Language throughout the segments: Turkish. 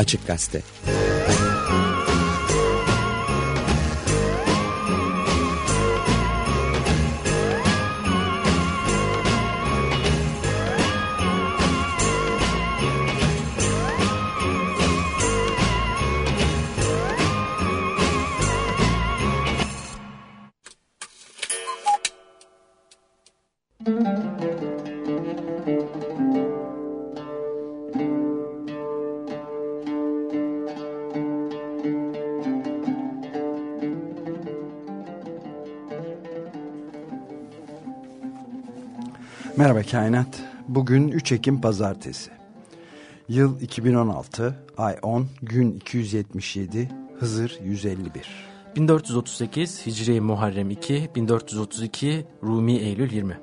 Açık Gazete Kainat. Bugün 3 Ekim Pazartesi. Yıl 2016, ay 10, gün 277, Hızır 151. 1438 Hicri Muharrem 2, 1432 Rumi Eylül 20.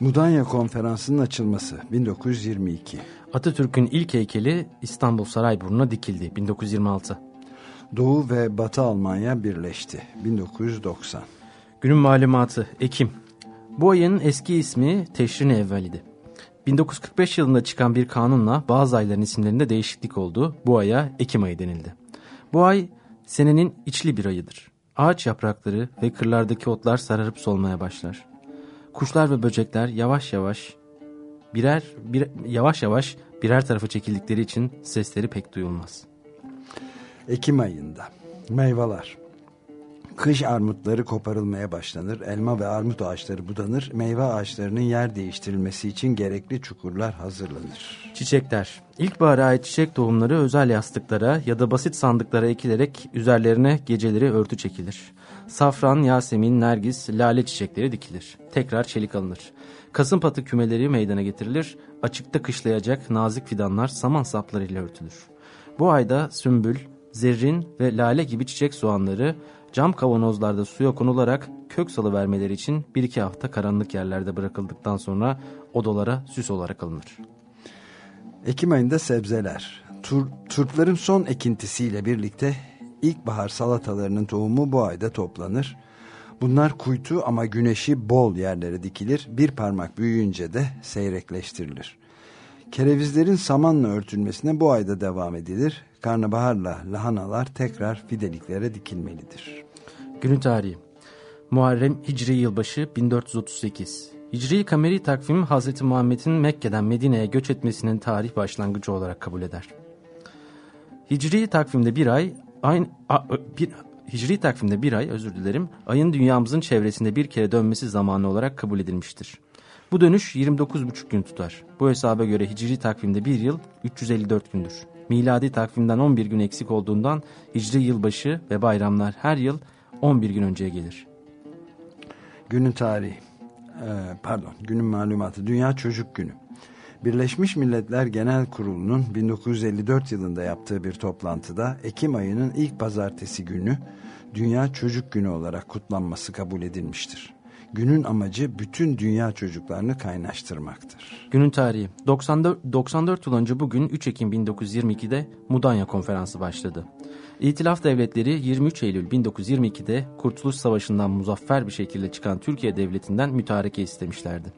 Mudanya Konferansı'nın açılması 1922. Atatürk'ün ilk heykeli İstanbul Sarayburnu'na dikildi 1926. Doğu ve Batı Almanya birleşti 1990. Günün malumatı Ekim bu ayın eski ismi Teşrin Evveli'di. 1945 yılında çıkan bir kanunla bazı ayların isimlerinde değişiklik oldu. Bu aya Ekim ayı denildi. Bu ay senenin içli bir ayıdır. Ağaç yaprakları ve kırlardaki otlar sararıp solmaya başlar. Kuşlar ve böcekler yavaş yavaş birer bir, yavaş yavaş birer tarafa çekildikleri için sesleri pek duyulmaz. Ekim ayında meyveler Kış armutları koparılmaya başlanır, elma ve armut ağaçları budanır, meyve ağaçlarının yer değiştirilmesi için gerekli çukurlar hazırlanır. Çiçekler. İlkbahara ait çiçek tohumları özel yastıklara ya da basit sandıklara ekilerek üzerlerine geceleri örtü çekilir. Safran, yasemin, nergis, lale çiçekleri dikilir. Tekrar çelik alınır. Kasım patı kümeleri meydana getirilir. Açıkta kışlayacak nazik fidanlar saman saplarıyla örtülür. Bu ayda sümbül, zerrin ve lale gibi çiçek soğanları cam kavanozlarda suya konularak kök salı vermeleri için bir iki hafta karanlık yerlerde bırakıldıktan sonra odalara süs olarak alınır. Ekim ayında sebzeler. Tur, turpların son ekintisiyle birlikte ilkbahar salatalarının tohumu bu ayda toplanır. Bunlar kuytu ama güneşi bol yerlere dikilir. Bir parmak büyüyünce de seyrekleştirilir. Kerevizlerin samanla örtülmesine bu ayda devam edilir. Karnabaharla lahanalar tekrar fideliklere dikilmelidir. Günü tarihi Muharrem Hicri yılbaşı 1438 Hicri kameri takvim Hz. Muhammed'in Mekke'den Medine'ye göç etmesinin tarih başlangıcı olarak kabul eder. Hicri takvimde bir ay aynı bir Hicri takvimde bir ay özür dilerim ayın dünyamızın çevresinde bir kere dönmesi zamanı olarak kabul edilmiştir. Bu dönüş 29,5 gün tutar. Bu hesaba göre Hicri takvimde bir yıl 354 gündür. Miladi takvimden 11 gün eksik olduğundan Hicri yılbaşı ve bayramlar her yıl 11 gün önceye gelir. Günün tarihi, ee, pardon günün malumatı Dünya Çocuk Günü. Birleşmiş Milletler Genel Kurulu'nun 1954 yılında yaptığı bir toplantıda Ekim ayının ilk pazartesi günü Dünya Çocuk Günü olarak kutlanması kabul edilmiştir. Günün amacı bütün dünya çocuklarını kaynaştırmaktır. Günün tarihi 94, 94 yıl önce bugün 3 Ekim 1922'de Mudanya Konferansı başladı. İtilaf devletleri 23 Eylül 1922'de Kurtuluş Savaşı'ndan muzaffer bir şekilde çıkan Türkiye Devleti'nden mütareke istemişlerdi.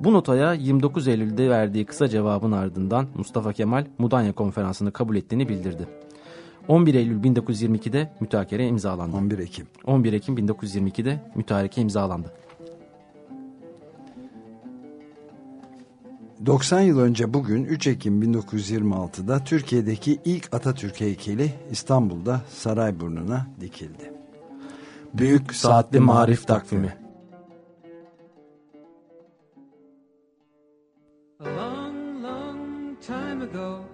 Bu notaya 29 Eylül'de verdiği kısa cevabın ardından Mustafa Kemal Mudanya Konferansı'nı kabul ettiğini bildirdi. 11 Eylül 1922'de mütakere imzalandı. 11 Ekim. 11 Ekim 1922'de mütareke imzalandı. 90 yıl önce bugün 3 Ekim 1926'da Türkiye'deki ilk Atatürk heykeli İstanbul'da Sarayburnu'na dikildi. Büyük Saatli Marif Takvimi A long, long time ago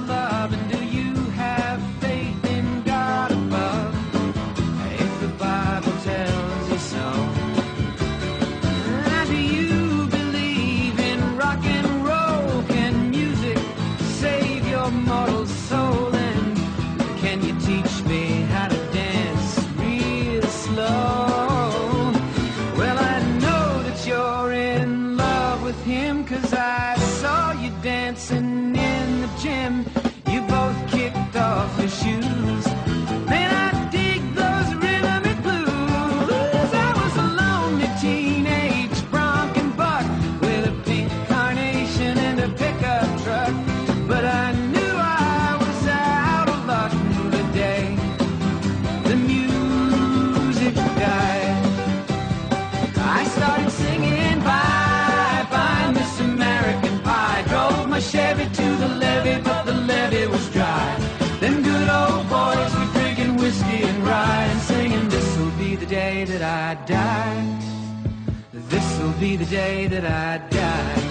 be the day that I die.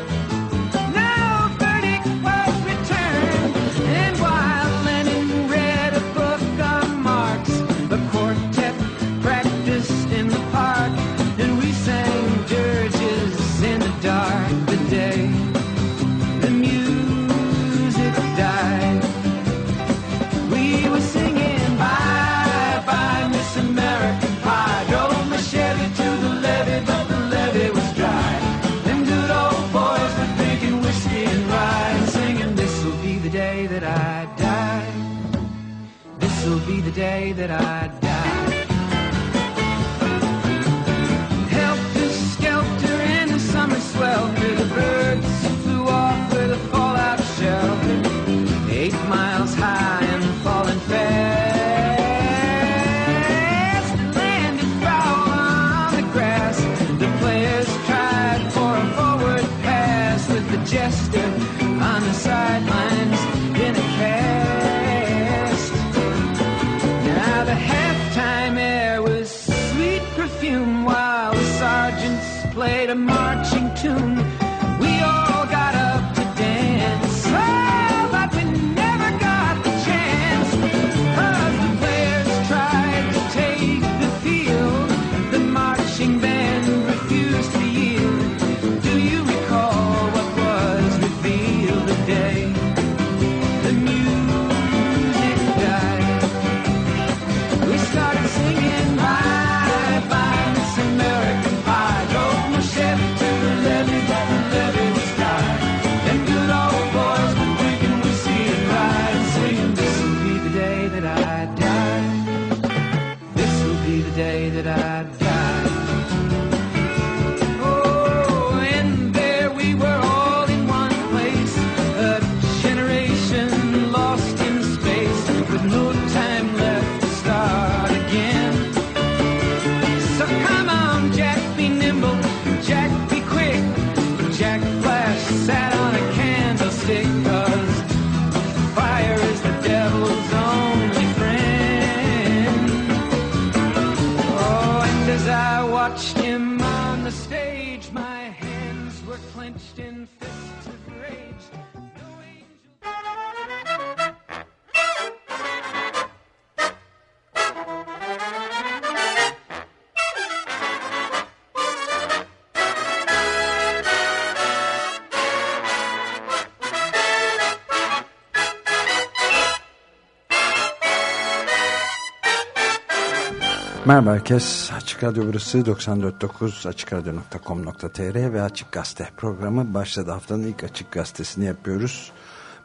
Herkes. Açık Radyo burası 94.9 AçıkRadyo.com.tr ve Açık Gazete programı başladı. Haftanın ilk Açık Gazetesini yapıyoruz.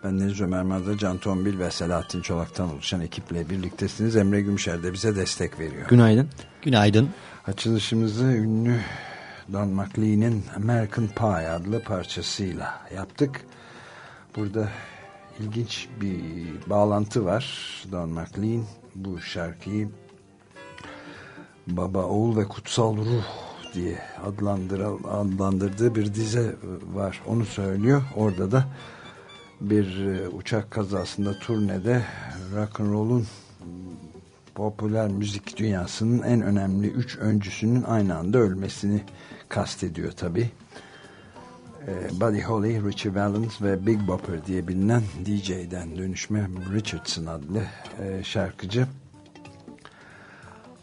Ben Deniz Ömer Madra, Can Tombil ve Selahattin Çolak'tan oluşan ekiple birliktesiniz. Emre Gümüşer de bize destek veriyor. Günaydın. Günaydın. Açılışımızı ünlü Don McLean'in American Pie adlı parçasıyla yaptık. Burada ilginç bir bağlantı var. Don McLean bu şarkıyı Baba, Oğul ve Kutsal Ruh diye adlandırdığı bir dize var. Onu söylüyor. Orada da bir e, uçak kazasında turnede rock and roll'un popüler müzik dünyasının en önemli üç öncüsünün aynı anda ölmesini kastediyor tabi. Buddy Holly, Richie Valens ve Big Bopper diye bilinen DJ'den dönüşme Richardson adlı e, şarkıcı.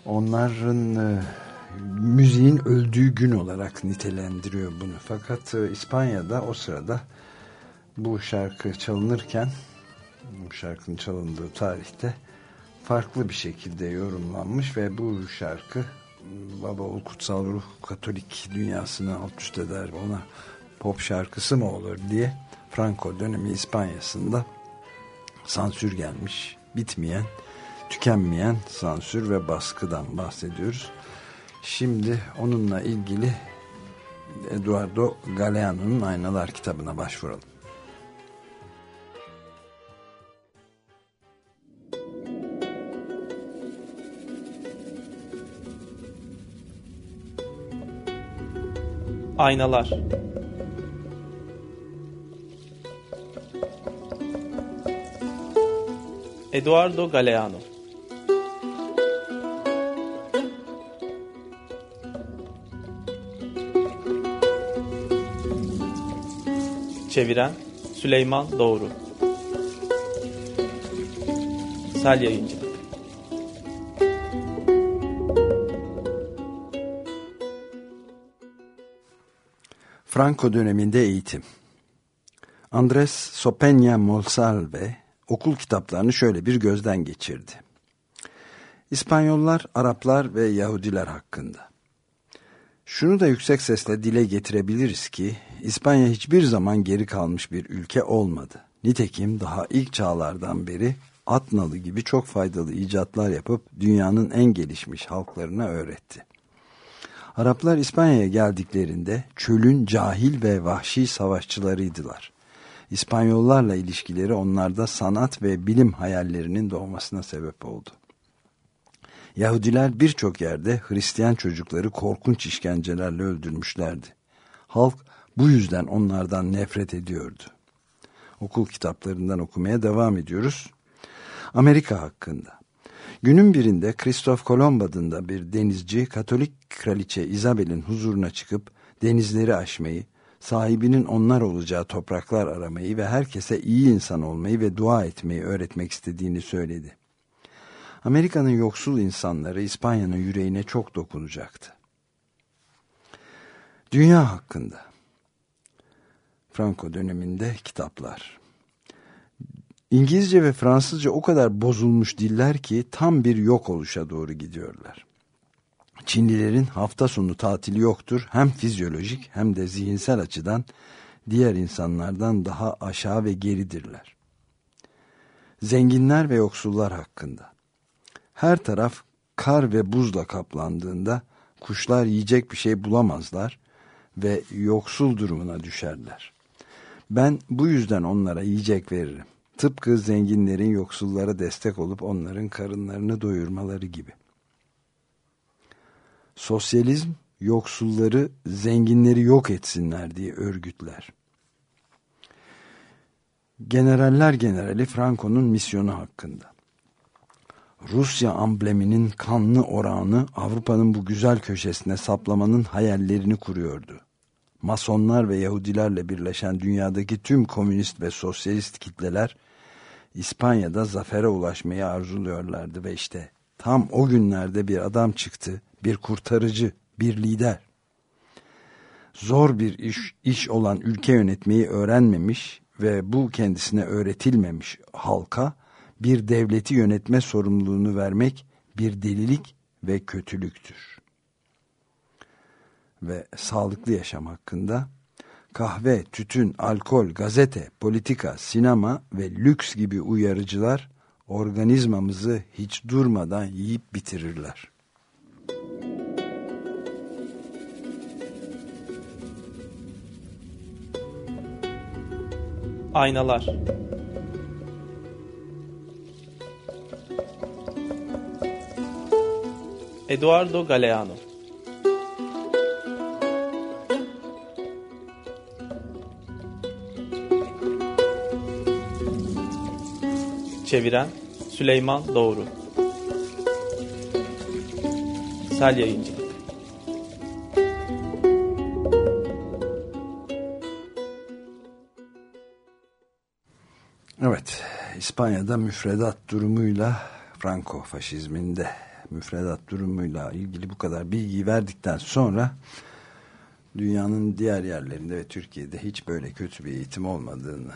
Onların e, müziğin öldüğü gün olarak nitelendiriyor bunu. Fakat e, İspanya'da o sırada bu şarkı çalınırken bu şarkının çalındığı tarihte farklı bir şekilde yorumlanmış ve bu şarkı Baba Oğul Kutsal Ruh Katolik dünyasını alt üst eder ona pop şarkısı mı olur diye Franco dönemi İspanya'sında sansür gelmiş bitmeyen tükenmeyen sansür ve baskıdan bahsediyoruz. Şimdi onunla ilgili Eduardo Galeano'nun Aynalar kitabına başvuralım. Aynalar. Eduardo Galeano Çeviren Süleyman Doğru Sel Yayıncılık Franco döneminde eğitim. Andres Sopenya Monsalve okul kitaplarını şöyle bir gözden geçirdi. İspanyollar, Araplar ve Yahudiler hakkında. Şunu da yüksek sesle dile getirebiliriz ki İspanya hiçbir zaman geri kalmış bir ülke olmadı. Nitekim daha ilk çağlardan beri at nalı gibi çok faydalı icatlar yapıp dünyanın en gelişmiş halklarına öğretti. Araplar İspanya'ya geldiklerinde çölün cahil ve vahşi savaşçılarıydılar. İspanyollarla ilişkileri onlarda sanat ve bilim hayallerinin doğmasına sebep oldu. Yahudiler birçok yerde Hristiyan çocukları korkunç işkencelerle öldürmüşlerdi. Halk bu yüzden onlardan nefret ediyordu. Okul kitaplarından okumaya devam ediyoruz. Amerika hakkında. Günün birinde Kristof Kolomb adında bir denizci Katolik kraliçe Isabel'in huzuruna çıkıp denizleri aşmayı, sahibinin onlar olacağı topraklar aramayı ve herkese iyi insan olmayı ve dua etmeyi öğretmek istediğini söyledi. Amerika'nın yoksul insanları İspanya'nın yüreğine çok dokunacaktı. Dünya hakkında. Franco döneminde kitaplar. İngilizce ve Fransızca o kadar bozulmuş diller ki tam bir yok oluşa doğru gidiyorlar. Çinlilerin hafta sonu tatili yoktur. Hem fizyolojik hem de zihinsel açıdan diğer insanlardan daha aşağı ve geridirler. Zenginler ve yoksullar hakkında. Her taraf kar ve buzla kaplandığında kuşlar yiyecek bir şey bulamazlar ve yoksul durumuna düşerler. Ben bu yüzden onlara yiyecek veririm. Tıpkı zenginlerin yoksullara destek olup onların karınlarını doyurmaları gibi. Sosyalizm yoksulları, zenginleri yok etsinler diye örgütler. Generaller Generali Franco'nun misyonu hakkında. Rusya ambleminin kanlı orağını Avrupa'nın bu güzel köşesine saplamanın hayallerini kuruyordu. Masonlar ve Yahudilerle birleşen dünyadaki tüm komünist ve sosyalist kitleler İspanya'da zafere ulaşmayı arzuluyorlardı ve işte tam o günlerde bir adam çıktı, bir kurtarıcı, bir lider. Zor bir iş, iş olan ülke yönetmeyi öğrenmemiş ve bu kendisine öğretilmemiş halka bir devleti yönetme sorumluluğunu vermek bir delilik ve kötülüktür. Ve sağlıklı yaşam hakkında kahve, tütün, alkol, gazete, politika, sinema ve lüks gibi uyarıcılar organizmamızı hiç durmadan yiyip bitirirler. Aynalar Eduardo Galeano Çeviren Süleyman Doğru. Sel Yayıncılık. Evet, İspanya'da müfredat durumuyla Franco faşizminde müfredat durumuyla ilgili bu kadar bilgi verdikten sonra dünyanın diğer yerlerinde ve Türkiye'de hiç böyle kötü bir eğitim olmadığını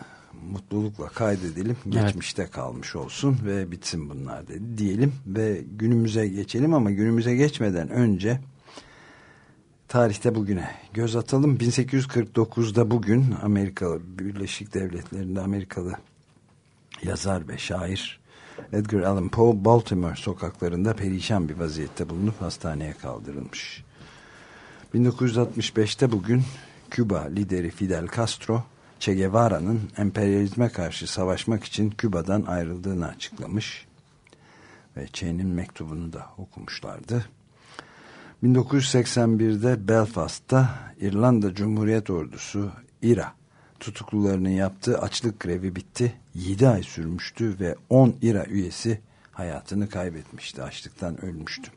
mutlulukla kaydedelim. Evet. Geçmişte kalmış olsun ve bitsin bunlar dedi diyelim ve günümüze geçelim ama günümüze geçmeden önce tarihte bugüne göz atalım. 1849'da bugün Amerika Birleşik Devletleri'nde Amerikalı yazar ve şair Edgar Allan Poe Baltimore sokaklarında perişan bir vaziyette bulunup hastaneye kaldırılmış. 1965'te bugün Küba lideri Fidel Castro Che Guevara'nın emperyalizme karşı savaşmak için Küba'dan ayrıldığını açıklamış ve Che'nin mektubunu da okumuşlardı. 1981'de Belfast'ta İrlanda Cumhuriyet Ordusu İRA tutuklularının yaptığı açlık grevi bitti. 7 ay sürmüştü ve 10 İRA üyesi hayatını kaybetmişti. Açlıktan ölmüştü.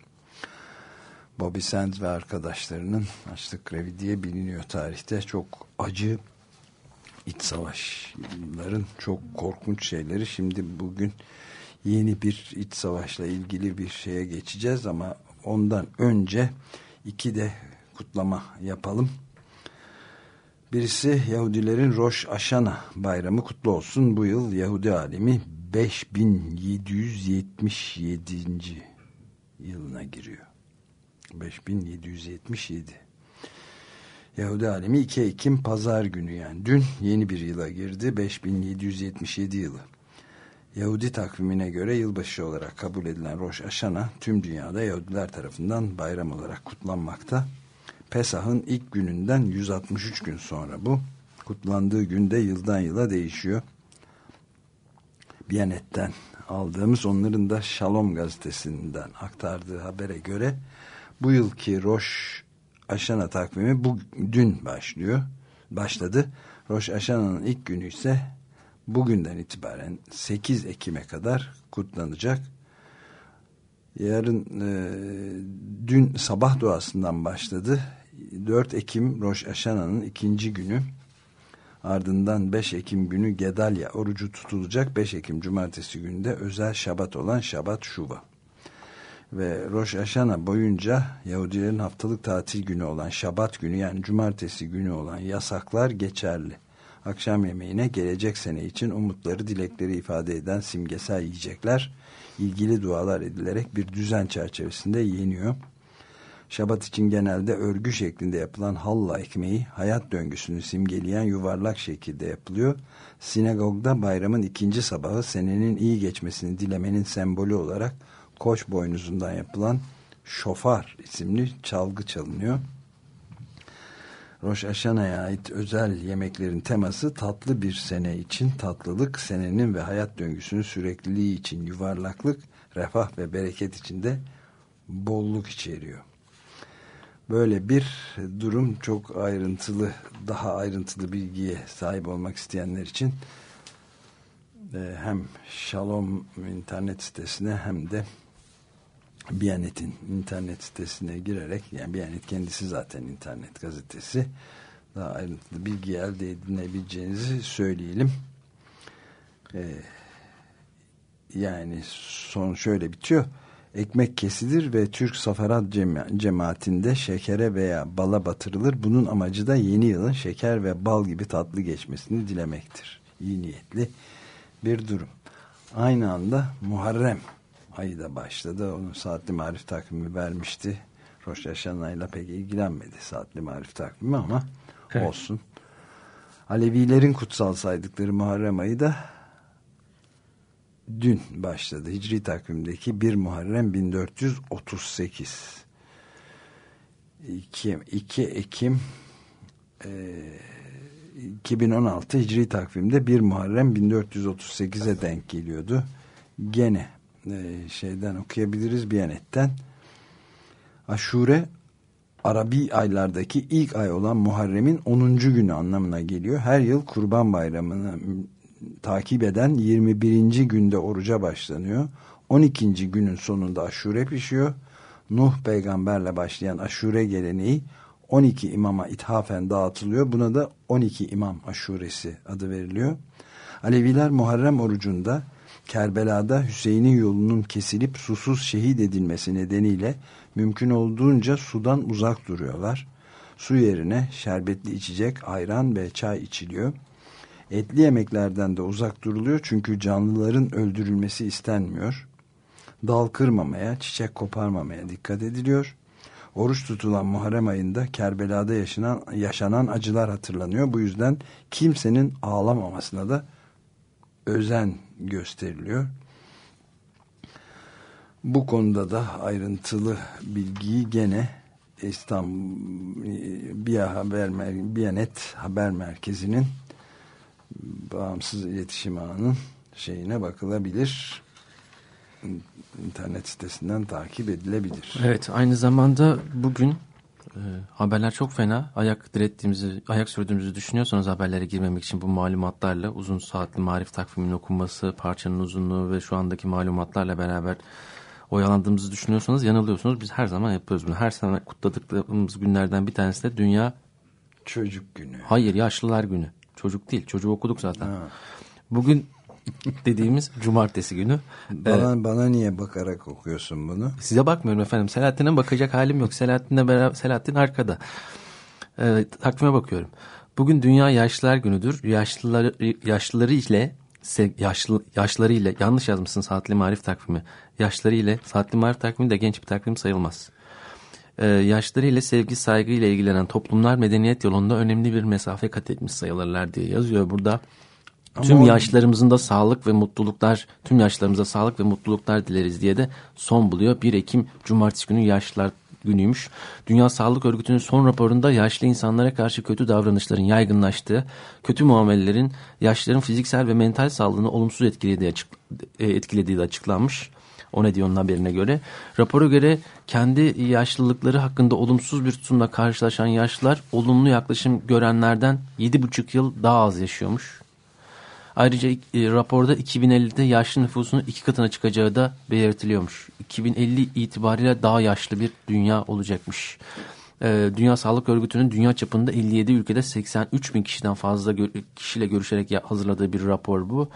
Bobby Sands ve arkadaşlarının açlık grevi diye biliniyor tarihte. Çok acı iç savaşların çok korkunç şeyleri. Şimdi bugün yeni bir iç savaşla ilgili bir şeye geçeceğiz ama ondan önce iki de kutlama yapalım. Birisi Yahudilerin Rosh Hashanah bayramı kutlu olsun. Bu yıl Yahudi alemi 5777. yılına giriyor. 5777. Yahudi alemi 2 Ekim pazar günü yani dün yeni bir yıla girdi. 5777 yılı. Yahudi takvimine göre yılbaşı olarak kabul edilen Rosh Hashanah tüm dünyada Yahudiler tarafından bayram olarak kutlanmakta. Pesah'ın ilk gününden 163 gün sonra bu. Kutlandığı günde yıldan yıla değişiyor. Biyanet'ten aldığımız onların da Shalom gazetesinden aktardığı habere göre bu yılki Rosh Hashanah takvimi bu dün başlıyor. Başladı. Rosh Hashanah'ın ilk günü ise bugünden itibaren 8 Ekim'e kadar kutlanacak. Yarın e, dün sabah duasından başladı. 4 Ekim Rosh Hashanah'ın ikinci günü ardından 5 Ekim günü Gedalya orucu tutulacak. 5 Ekim cumartesi günde özel şabat olan Şabat Şuba. Ve Rosh Hashanah boyunca Yahudilerin haftalık tatil günü olan Şabat günü yani cumartesi günü olan yasaklar geçerli. Akşam yemeğine gelecek sene için umutları dilekleri ifade eden simgesel yiyecekler ilgili dualar edilerek bir düzen çerçevesinde yeniyor. Şabat için genelde örgü şeklinde yapılan halla ekmeği hayat döngüsünü simgeleyen yuvarlak şekilde yapılıyor. Sinagogda bayramın ikinci sabahı senenin iyi geçmesini dilemenin sembolü olarak koç boynuzundan yapılan şofar isimli çalgı çalınıyor. Rosh Hashanah'a ait özel yemeklerin teması tatlı bir sene için tatlılık, senenin ve hayat döngüsünün sürekliliği için yuvarlaklık, refah ve bereket içinde bolluk içeriyor. Böyle bir durum çok ayrıntılı, daha ayrıntılı bilgiye sahip olmak isteyenler için e, hem Shalom internet sitesine hem de Biyanet'in internet sitesine girerek yani Biyanet kendisi zaten internet gazetesi daha ayrıntılı bilgi elde edinebileceğinizi söyleyelim. Ee, yani son şöyle bitiyor. Ekmek kesilir ve Türk Safarat Cema cemaatinde şekere veya bala batırılır. Bunun amacı da yeni yılın şeker ve bal gibi tatlı geçmesini dilemektir. İyi niyetli bir durum. Aynı anda Muharrem ayı da başladı. Onun saatli marif takvimi vermişti. Roş Yaşanay'la pek ilgilenmedi saatli marif takvimi ama Evet. olsun. Alevilerin kutsal saydıkları Muharrem ayı da dün başladı. Hicri takvimdeki 1 Muharrem 1438. 2, 2 Ekim e, 2016 Hicri takvimde 1 Muharrem 1438'e denk geliyordu. Gene e, şeyden okuyabiliriz Biyanet'ten. Aşure Arabi aylardaki ilk ay olan Muharrem'in 10. günü anlamına geliyor. Her yıl Kurban Bayramı'nı takip eden 21. günde oruca başlanıyor. 12. günün sonunda aşure pişiyor. Nuh peygamberle başlayan aşure geleneği 12 imama ithafen dağıtılıyor. Buna da 12 imam aşuresi adı veriliyor. Aleviler Muharrem orucunda Kerbela'da Hüseyin'in yolunun kesilip susuz şehit edilmesi nedeniyle mümkün olduğunca sudan uzak duruyorlar. Su yerine şerbetli içecek, ayran ve çay içiliyor. Etli yemeklerden de uzak duruluyor çünkü canlıların öldürülmesi istenmiyor. Dal kırmamaya, çiçek koparmamaya dikkat ediliyor. Oruç tutulan Muharrem ayında Kerbela'da yaşanan, yaşanan acılar hatırlanıyor. Bu yüzden kimsenin ağlamamasına da özen gösteriliyor. Bu konuda da ayrıntılı bilgiyi gene İstanbul Biya Haber Biyanet Haber Merkezi'nin bağımsız iletişim ağının şeyine bakılabilir. İnternet sitesinden takip edilebilir. Evet aynı zamanda bugün e, haberler çok fena. Ayak direttiğimizi, ayak sürdüğümüzü düşünüyorsanız haberlere girmemek için bu malumatlarla uzun saatli marif takviminin okunması, parçanın uzunluğu ve şu andaki malumatlarla beraber oyalandığımızı düşünüyorsanız yanılıyorsunuz. Biz her zaman yapıyoruz bunu. Her sene kutladıklarımız günlerden bir tanesi de Dünya Çocuk günü. Hayır Yaşlılar Günü. Çocuk değil. Çocuğu okuduk zaten. Bugün dediğimiz cumartesi günü. Bana, bana niye bakarak okuyorsun bunu? Size bakmıyorum efendim. Selahattin'e bakacak halim yok. Selahattin'le beraber Selahattin arkada. Ee, takvime bakıyorum. Bugün Dünya Yaşlılar Günü'dür. Yaşlıları, yaşlıları ile yaşlı, yaşları ile yanlış yazmışsın saatli marif takvimi. Yaşları ile saatli marif takvimi de genç bir takvim sayılmaz. Ee, yaşları ile sevgi saygı ile ilgilenen toplumlar medeniyet yolunda önemli bir mesafe kat etmiş sayılırlar diye yazıyor burada. Tüm o- yaşlarımızın da sağlık ve mutluluklar, tüm yaşlarımıza sağlık ve mutluluklar dileriz diye de son buluyor. 1 Ekim Cumartesi günü yaşlılar günüymüş. Dünya Sağlık Örgütü'nün son raporunda yaşlı insanlara karşı kötü davranışların yaygınlaştığı, kötü muamelelerin yaşlıların fiziksel ve mental sağlığını olumsuz etkilediği, açık, e, etkilediği de açıklanmış. O ne diyor onun haberine göre. Rapora göre kendi yaşlılıkları hakkında olumsuz bir tutumla karşılaşan yaşlılar olumlu yaklaşım görenlerden 7,5 yıl daha az yaşıyormuş. Ayrıca e, raporda 2050'de yaşlı nüfusunun iki katına çıkacağı da belirtiliyormuş. 2050 itibariyle daha yaşlı bir dünya olacakmış. E, dünya Sağlık Örgütü'nün dünya çapında 57 ülkede 83 bin kişiden fazla gö- kişiyle görüşerek hazırladığı bir rapor bu.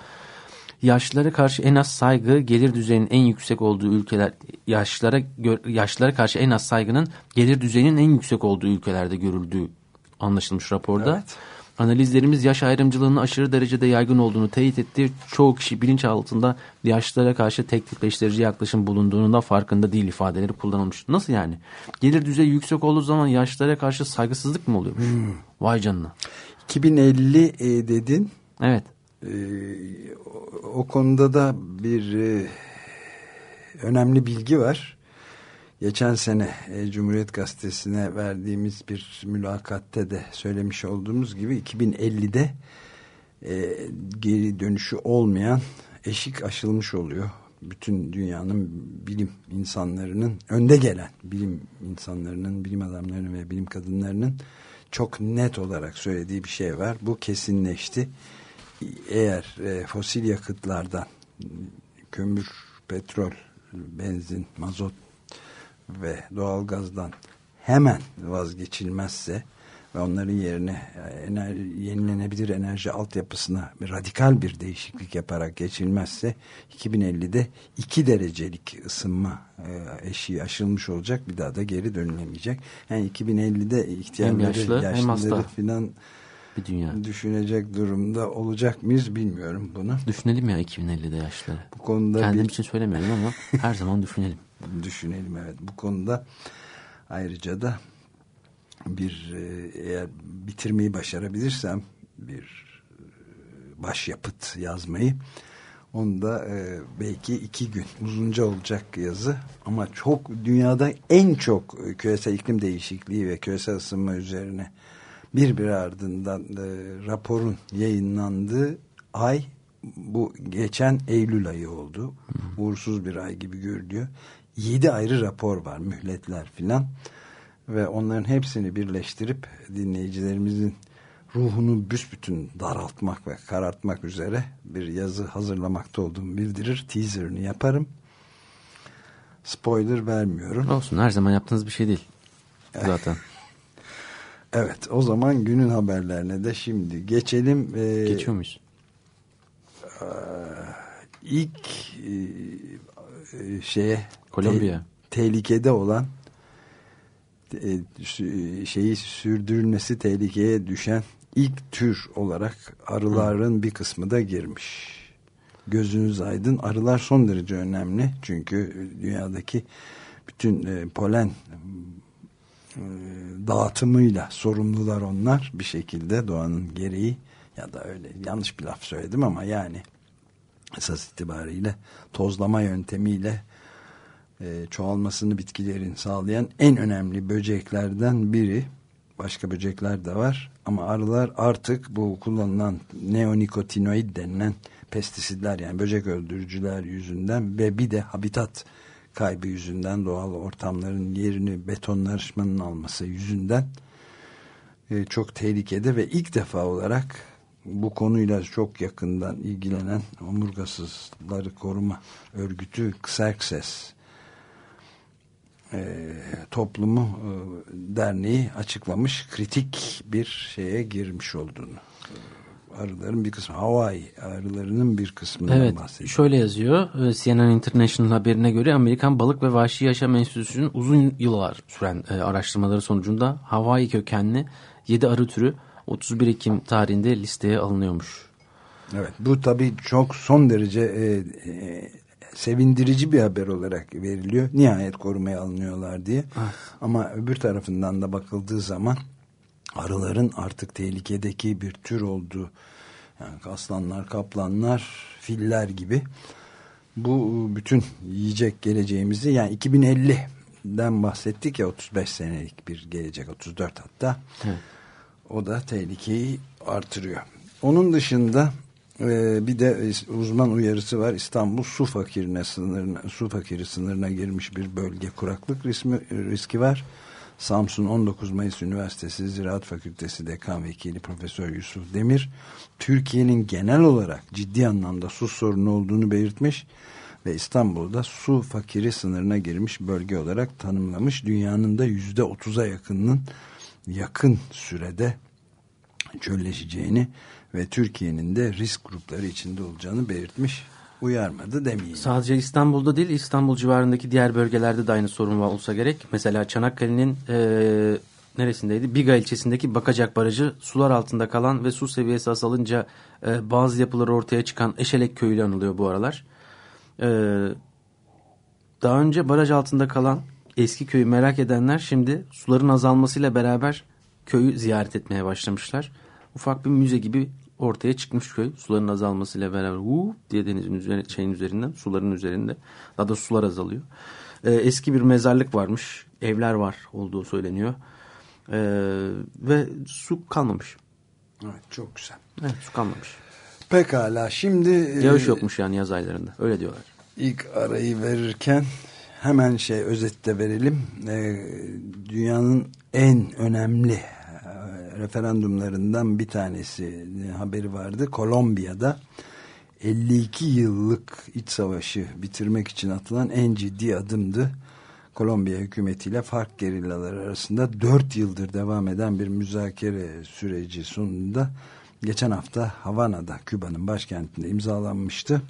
Yaşlılara karşı en az saygı gelir düzeyinin en yüksek olduğu ülkeler yaşlılara gö- yaşlılara karşı en az saygının gelir düzeyinin en yüksek olduğu ülkelerde görüldüğü anlaşılmış raporda. Evet. Analizlerimiz yaş ayrımcılığının aşırı derecede yaygın olduğunu teyit etti. Çoğu kişi bilinç altında yaşlılara karşı tek tipleştirici yaklaşım bulunduğunun da farkında değil ifadeleri kullanılmış. Nasıl yani? Gelir düzeyi yüksek olduğu zaman yaşlılara karşı saygısızlık mı oluyormuş? Vay canına. 2050 e, dedin. Evet. Ee, o- o konuda da bir e, önemli bilgi var. Geçen sene e, Cumhuriyet Gazetesi'ne verdiğimiz bir mülakatte de söylemiş olduğumuz gibi 2050'de e, geri dönüşü olmayan eşik aşılmış oluyor. Bütün dünyanın bilim insanlarının önde gelen bilim insanlarının, bilim adamlarının ve bilim kadınlarının çok net olarak söylediği bir şey var. Bu kesinleşti. eğer e, fosil yakıtlardan kömür, petrol, benzin, mazot ve doğalgazdan hemen vazgeçilmezse ve onların yerine e, ener, yenilenebilir enerji altyapısına bir radikal bir değişiklik yaparak geçilmezse 2050'de 2 derecelik ısınma e, eşiği aşılmış olacak bir daha da geri dönülemeyecek. Yani 2050'de ihtiyarları, Hem yaşlı, hem yaşlıları hasta. filan Bir dünya. düşünecek durumda olacak mıyız bilmiyorum bunu. Düşünelim ya 2050'de yaşları. Bu konuda Kendim bir için söylemiyorum ama her zaman düşünelim. Düşünelim evet. Bu konuda ayrıca da bir e, eğer bitirmeyi başarabilirsem bir e, başyapıt yazmayı onu da e, belki iki gün uzunca olacak yazı ama çok dünyada en çok e, küresel iklim değişikliği ve küresel ısınma üzerine bir bir ardından e, raporun yayınlandığı ay bu geçen Eylül ayı oldu. Uğursuz bir ay gibi görülüyor. Yedi ayrı rapor var, mühletler filan. Ve onların hepsini birleştirip dinleyicilerimizin ruhunu büsbütün daraltmak ve karartmak üzere bir yazı hazırlamakta olduğumu bildirir. Teaserını yaparım. Spoiler vermiyorum. Olsun her zaman yaptığınız bir şey değil. Zaten. Evet o zaman günün haberlerine de şimdi geçelim. Ee, Geçiyor muyuz? ilk e, e, şeye Kolombiya. te- tehlikede olan e, şeyi sürdürülmesi tehlikeye düşen ilk tür olarak arıların bir kısmı da girmiş. Gözünüz aydın. Arılar son derece önemli. Çünkü dünyadaki bütün e, polen e, dağıtımıyla sorumlular onlar bir şekilde doğanın gereği ya da öyle yanlış bir laf söyledim ama yani esas itibariyle tozlama yöntemiyle e, çoğalmasını bitkilerin sağlayan en önemli böceklerden biri. Başka böcekler de var ama arılar artık bu kullanılan neonikotinoid denilen pestisitler yani böcek öldürücüler yüzünden ve bir de habitat kaybı yüzünden doğal ortamların yerini betonlaşmanın alması yüzünden e, çok tehlikede ve ilk defa olarak bu konuyla çok yakından ilgilenen omurgasızları koruma örgütü Xerxes e, toplumu e, derneği açıklamış kritik bir şeye girmiş olduğunu arıların bir kısmı Hawaii arılarının bir kısmından Evet bahsediyor. şöyle yazıyor e, CNN International haberine göre Amerikan Balık ve Vahşi Yaşam Enstitüsü'nün uzun yıllar süren e, araştırmaları sonucunda Hawaii kökenli 7 arı türü 31 Ekim tarihinde listeye alınıyormuş. Evet bu tabii çok son derece e, e, sevindirici bir haber olarak veriliyor. Nihayet korumaya alınıyorlar diye. Ama öbür tarafından da bakıldığı zaman arıların artık tehlikedeki bir tür olduğu yani aslanlar, kaplanlar, filler gibi bu bütün yiyecek geleceğimizi yani 2050'den bahsettik ya 35 senelik bir gelecek 34 hatta Evet. o da tehlikeyi artırıyor. Onun dışında e, bir de uzman uyarısı var. İstanbul su fakirine sınırına, su fakiri sınırına girmiş bir bölge kuraklık riski, riski var. Samsun 19 Mayıs Üniversitesi Ziraat Fakültesi Dekan Vekili Profesör Yusuf Demir Türkiye'nin genel olarak ciddi anlamda su sorunu olduğunu belirtmiş ve İstanbul'da su fakiri sınırına girmiş bölge olarak tanımlamış. Dünyanın da yüzde otuza yakınının yakın sürede çölleşeceğini ve Türkiye'nin de risk grupları içinde olacağını belirtmiş. Uyarmadı demeyin. Sadece İstanbul'da değil İstanbul civarındaki diğer bölgelerde de aynı sorun var olsa gerek. Mesela Çanakkale'nin e, neresindeydi? Biga ilçesindeki Bakacak Barajı sular altında kalan ve su seviyesi azalınca e, bazı yapıları ortaya çıkan Eşelek Köyü ile anılıyor bu aralar. E, daha önce baraj altında kalan eski köyü merak edenler şimdi suların azalmasıyla beraber köyü ziyaret etmeye başlamışlar. Ufak bir müze gibi ortaya çıkmış köy. Suların azalmasıyla beraber Huu diye denizin üzerine, şeyin üzerinden, suların üzerinde. Daha da sular azalıyor. Ee, eski bir mezarlık varmış. Evler var olduğu söyleniyor. Ee, ve su kalmamış. Evet, çok güzel. Evet su kalmamış. Pekala şimdi Yağış e, yokmuş yani yaz aylarında. Öyle diyorlar. ilk arayı verirken hemen şey özette verelim. E, dünyanın en önemli referandumlarından bir tanesi e, haberi vardı. Kolombiya'da 52 yıllık iç savaşı bitirmek için atılan en ciddi adımdı. Kolombiya hükümetiyle fark gerillaları arasında 4 yıldır devam eden bir müzakere süreci sonunda geçen hafta Havana'da Küba'nın başkentinde imzalanmıştı.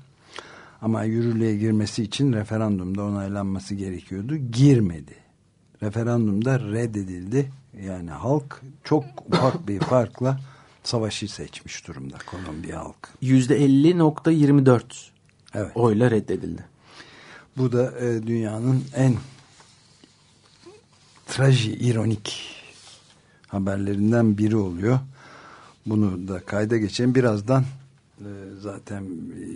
Ama yürürlüğe girmesi için referandumda onaylanması gerekiyordu. Girmedi. Referandumda reddedildi. Yani halk çok ufak bir farkla savaşı seçmiş durumda Kolombiya halkı. %50.24 Evet. oyla reddedildi. Bu da e, dünyanın en traji ironik haberlerinden biri oluyor. Bunu da kayda geçelim. Birazdan e, zaten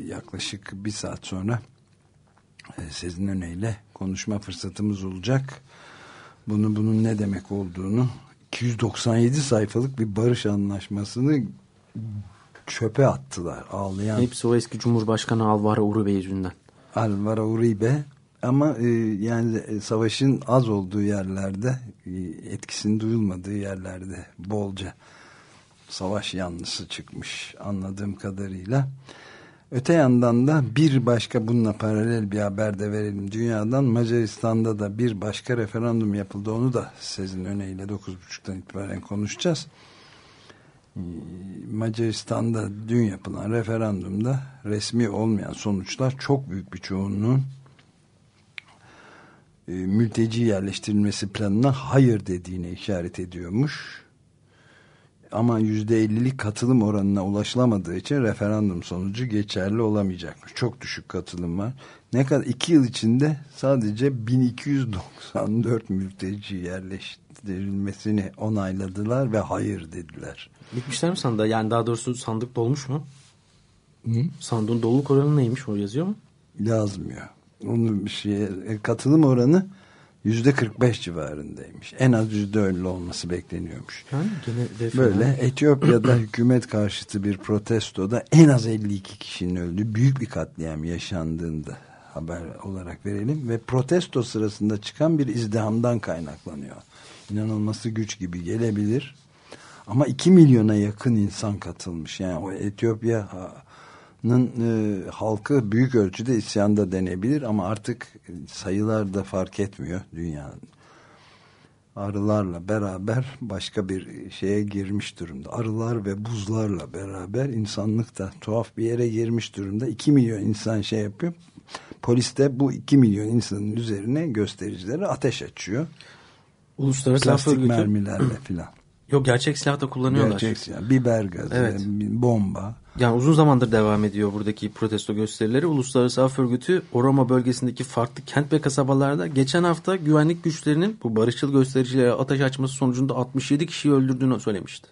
yaklaşık bir saat sonra e, Sezin Öne'yle konuşma fırsatımız olacak. Bunu bunun ne demek olduğunu 297 sayfalık bir barış anlaşmasını çöpe attılar. Ağlayan Hepsi o eski Cumhurbaşkanı Alvaro Uribe yüzünden. Alvaro Uribe ama e, yani e, savaşın az olduğu yerlerde e, etkisinin duyulmadığı yerlerde bolca savaş yanlısı çıkmış anladığım kadarıyla. Öte yandan da bir başka bununla paralel bir haber de verelim. Dünyadan Macaristan'da da bir başka referandum yapıldı. Onu da sizin öneyle 9.30'dan itibaren konuşacağız. Ee, Macaristan'da dün yapılan referandumda resmi olmayan sonuçlar çok büyük bir çoğunluğun e, mülteci yerleştirilmesi planına hayır dediğine işaret ediyormuş. Ama %50'lik katılım oranına ulaşılamadığı için referandum sonucu geçerli olamayacakmış. Çok düşük katılım var. Ne kadar iki yıl içinde sadece 1294 mülteci yerleştirilmesini onayladılar ve hayır dediler. Bitmişler mi sandığa? Yani daha doğrusu sandık dolmuş mu? Sandığın doluluk oranı neymiş o yazıyor mu? Yazmıyor. Onun bir şeye e, katılım oranı yüzde 45 civarındaymış. En az yüzde öyle olması bekleniyormuş. Yani gene Böyle Etiyopya'da hükümet karşıtı bir protestoda en az 52 kişinin öldüğü büyük bir katliam yaşandığında haber olarak verelim ve protesto sırasında çıkan bir izdihamdan kaynaklanıyor. İnanılması güç gibi gelebilir. Ama 2 milyona yakın insan katılmış. Yani o Etiyopya'nın e, halkı büyük ölçüde isyanda denebilir ama artık sayılar da fark etmiyor dünyanın arılarla beraber başka bir şeye girmiş durumda. Arılar ve buzlarla beraber insanlık da tuhaf bir yere girmiş durumda. 2 milyon insan şey yapıyor. Polis de bu 2 milyon insanın üzerine göstericileri ateş açıyor. Uluslararası Plastik Örgütü. mermilerle filan. Yok gerçek silah da kullanıyorlar. Gerçek yani biber gazı, Evet. bomba. Yani uzun zamandır devam ediyor buradaki protesto gösterileri. Uluslararası Af Örgütü Oroma bölgesindeki farklı kent ve kasabalarda geçen hafta güvenlik güçlerinin bu barışçıl göstericilere ateş açması sonucunda 67 kişiyi öldürdüğünü söylemişti.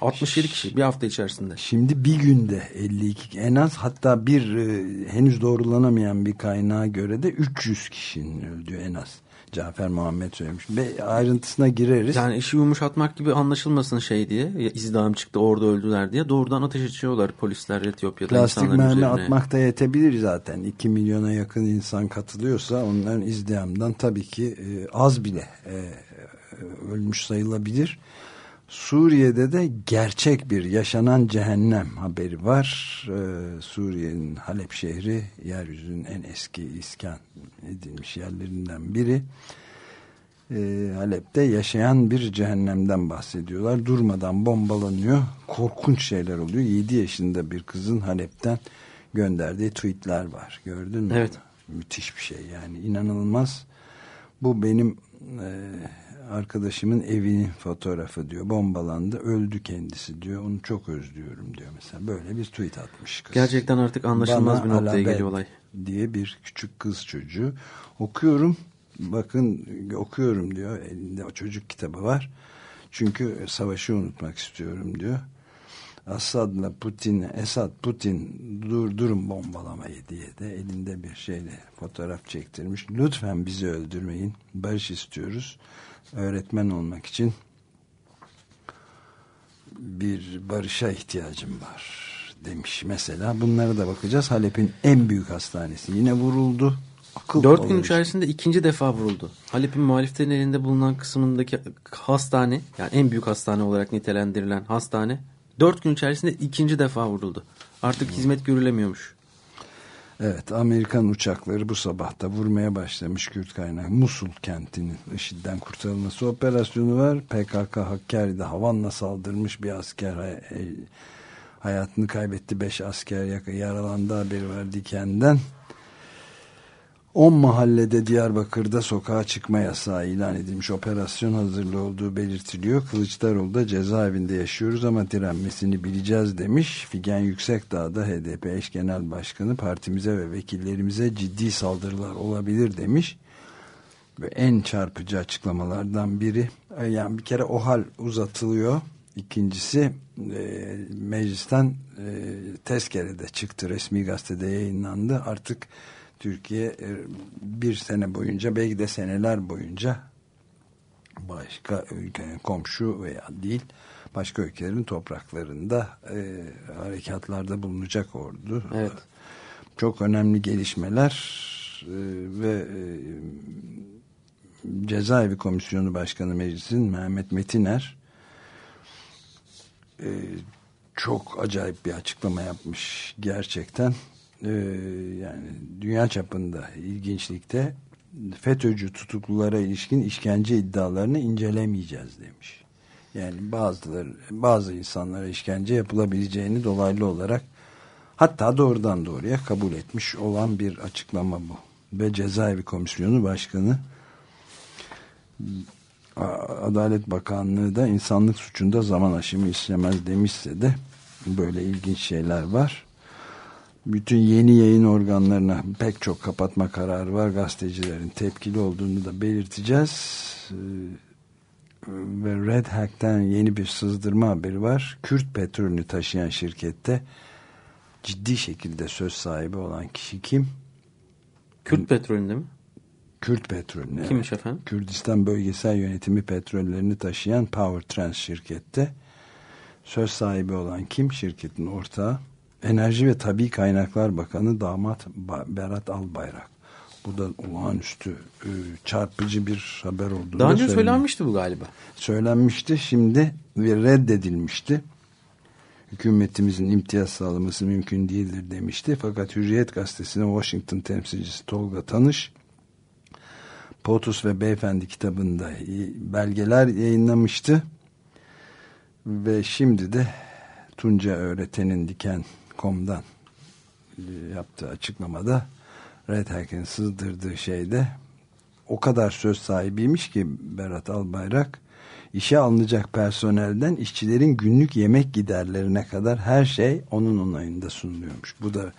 67 kişi bir hafta içerisinde. Şimdi bir günde 52 en az hatta bir e, henüz doğrulanamayan bir kaynağa göre de 300 kişinin öldüğü en az. Cafer Muhammed söylemiş. Ve ayrıntısına gireriz. Yani işi yumuşatmak gibi anlaşılmasın şey diye. izdiham çıktı orada öldüler diye. Doğrudan ateş açıyorlar polisler Etiyopya'da. Plastik mermi üzerine. atmak da yetebilir zaten. 2 milyona yakın insan katılıyorsa onların izdihamdan tabii ki e, az bile e, e, ölmüş sayılabilir. Suriye'de de gerçek bir yaşanan cehennem haberi var. Ee, Suriye'nin Halep şehri yeryüzünün en eski iskan edilmiş yerlerinden biri. Ee, Halep'te yaşayan bir cehennemden bahsediyorlar. Durmadan bombalanıyor. Korkunç şeyler oluyor. 7 yaşında bir kızın Halep'ten gönderdiği tweetler var. Gördün mü? Evet. Müthiş bir şey yani. inanılmaz. Bu benim e, arkadaşımın evinin fotoğrafı diyor. Bombalandı. Öldü kendisi diyor. Onu çok özlüyorum diyor mesela. Böyle bir tweet atmış kız. Gerçekten artık anlaşılmaz Bana bir noktaya geliyor olay. diye bir küçük kız çocuğu. Okuyorum. Bakın okuyorum diyor. Elinde o çocuk kitabı var. Çünkü savaşı unutmak istiyorum diyor. Asad'la Putin, Esad Putin dur durun bombalamayı diye de elinde bir şeyle fotoğraf çektirmiş. Lütfen bizi öldürmeyin. Barış istiyoruz. Öğretmen olmak için bir barışa ihtiyacım var demiş mesela. Bunlara da bakacağız. Halep'in en büyük hastanesi yine vuruldu. akıl Dört gün içerisinde ikinci defa vuruldu. Halep'in muhaliflerin elinde bulunan kısmındaki hastane yani en büyük hastane olarak nitelendirilen hastane dört gün içerisinde ikinci defa vuruldu. Artık hizmet görülemiyormuş. Evet Amerikan uçakları bu sabah da vurmaya başlamış Kürt kaynağı. Musul kentinin IŞİD'den kurtarılması operasyonu var. PKK Hakkari'de havanla saldırmış bir asker hay- hayatını kaybetti. Beş asker yaralandı haberi var Diken'den. 10 mahallede Diyarbakır'da sokağa çıkma yasağı ilan edilmiş operasyon hazırlığı olduğu belirtiliyor. Kılıçdaroğlu da cezaevinde yaşıyoruz ama direnmesini bileceğiz demiş. Figen Yüksekdağ'da HDP eş genel başkanı partimize ve vekillerimize ciddi saldırılar olabilir demiş. Ve en çarpıcı açıklamalardan biri e, yani bir kere o hal uzatılıyor. İkincisi e, meclisten e, tezkerede çıktı resmi gazetede yayınlandı. Artık Türkiye e, bir sene boyunca belki de seneler boyunca başka ülke komşu veya değil başka ülkelerin topraklarında e, harekatlarda bulunacak ordu. Evet. Çok önemli gelişmeler e, ve e, Cezaevi Komisyonu Başkanı Meclis'in Mehmet Metiner e, çok acayip bir açıklama yapmış gerçekten e, yani dünya çapında ilginçlikte FETÖ'cü tutuklulara ilişkin işkence iddialarını incelemeyeceğiz demiş. Yani bazıları bazı insanlara işkence yapılabileceğini dolaylı olarak hatta doğrudan doğruya kabul etmiş olan bir açıklama bu. Ve Cezaevi Komisyonu Başkanı Adalet Bakanlığı da insanlık suçunda zaman aşımı işlemez demişse de böyle ilginç şeyler var. Bütün yeni yayın organlarına pek çok kapatma kararı var. Gazetecilerin tepkili olduğunu da belirteceğiz. Ee, Ve Red Hack'ten yeni bir sızdırma haberi var. Kürt petrolünü taşıyan şirkette ciddi şekilde söz sahibi olan kişi kim? Kürt petrolünde mi? Kürt petrolünü. Kimmiş efendim? Kürdistan Bölgesel Yönetimi petrollerini taşıyan Power Trans şirkette söz sahibi olan kim? Şirketin ortağı. Enerji ve Tabi Kaynaklar Bakanı Damat Berat Albayrak. Bu da olağanüstü e, çarpıcı bir haber olduğunu Daha önce söylenmişti bu galiba. Söylenmişti şimdi ve reddedilmişti. Hükümetimizin imtiyaz sağlaması mümkün değildir demişti. Fakat Hürriyet Gazetesi'ne Washington temsilcisi Tolga Tanış POTUS ve Beyefendi kitabında belgeler yayınlamıştı. Ve şimdi de Tunca Öğreten'in Diken.com'dan yaptığı açıklamada Red Hack'in sızdırdığı şeyde o kadar söz sahibiymiş ki Berat Albayrak işe alınacak personelden işçilerin günlük yemek giderlerine kadar her şey onun onayında sunuluyormuş. Bu da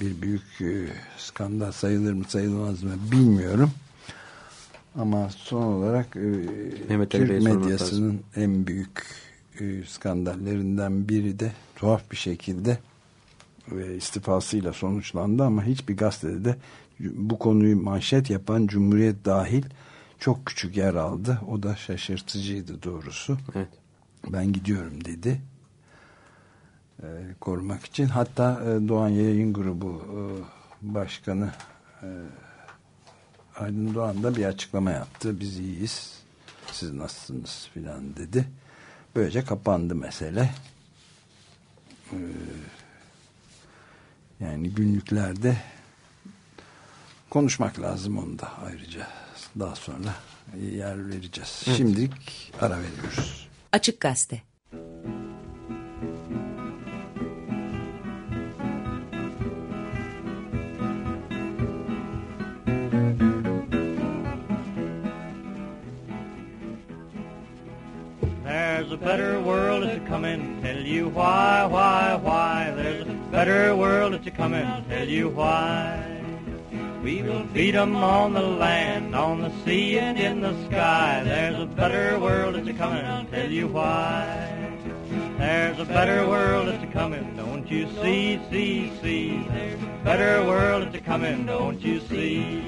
bir büyük e, skandal sayılır mı sayılmaz mı bilmiyorum. Ama son olarak e, Mehmet Türk sormak medyasının en büyük e, skandallerinden biri de tuhaf bir şekilde ve istifasıyla sonuçlandı ama hiçbir gazetede de bu konuyu manşet yapan Cumhuriyet dahil çok küçük yer aldı. O da şaşırtıcıydı doğrusu. Evet. Ben gidiyorum dedi. Ee, korumak için. Hatta e, Doğan Yayın Grubu e, Başkanı e, Aydın Doğan da bir açıklama yaptı. Biz iyiyiz. Siz nasılsınız filan dedi. Böylece kapandı mesele. Ee, yani günlüklerde konuşmak lazım onu da ayrıca. Daha sonra yer vereceğiz. Şimdilik ara veriyoruz. Açık Gazete There's a better world that's a coming, tell you why, why. Better world that's I'll tell you why. We will feed 'em on the land, on the sea, and in the sky. There's a better world that's i'll tell you why. There's a better world that's coming, don't you see, see, see. There's a better world that's coming, don't you see.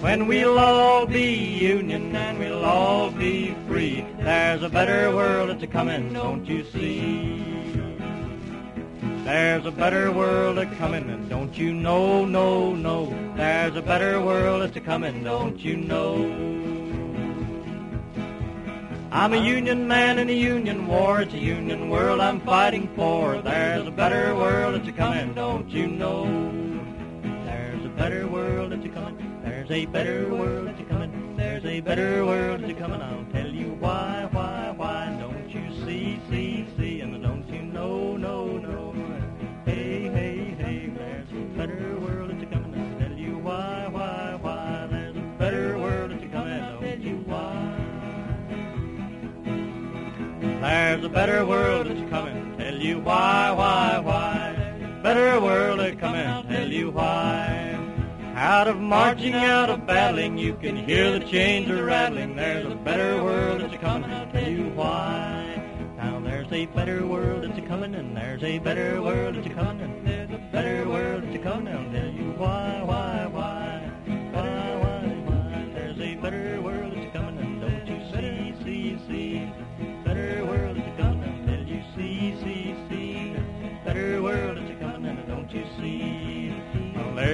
When we'll all be union and we'll all be free. There's a better world that's coming, don't you see? There's a better world a comin', don't you know, no, no. There's a better world that's a comin', don't you know? I'm a union man in a union war. It's a union world I'm fighting for. There's a better world that's a comin', don't you know? There's a better world that's a comin'. There's a better world that's a comin'. There's a better world that's a comin'. I'll tell you why, There's a better world that's coming. Tell you why, why, why. Better world that's coming. Tell you why. Out of marching, out of battling, you can hear the chains are rattling. There's a better world that's coming. I'll tell you why. Now there's a better world that's coming, and there's a better world that's coming, and there's a better world that's coming. I'll tell you why,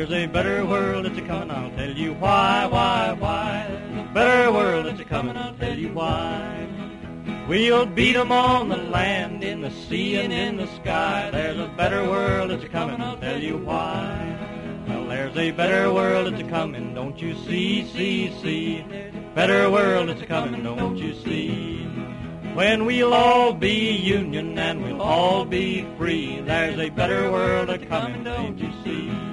there's a better world that's coming. I'll tell you why, why, why. Better world that's coming. I'll tell you why. We'll beat 'em on the land, in the sea, and in the sky. There's a better world that's coming. I'll tell you why. Well, there's a better world that's coming. Don't you see, see, see? Better world that's coming. Don't you see? When we'll all be union and we'll all be free, there's a better world a coming, don't you see?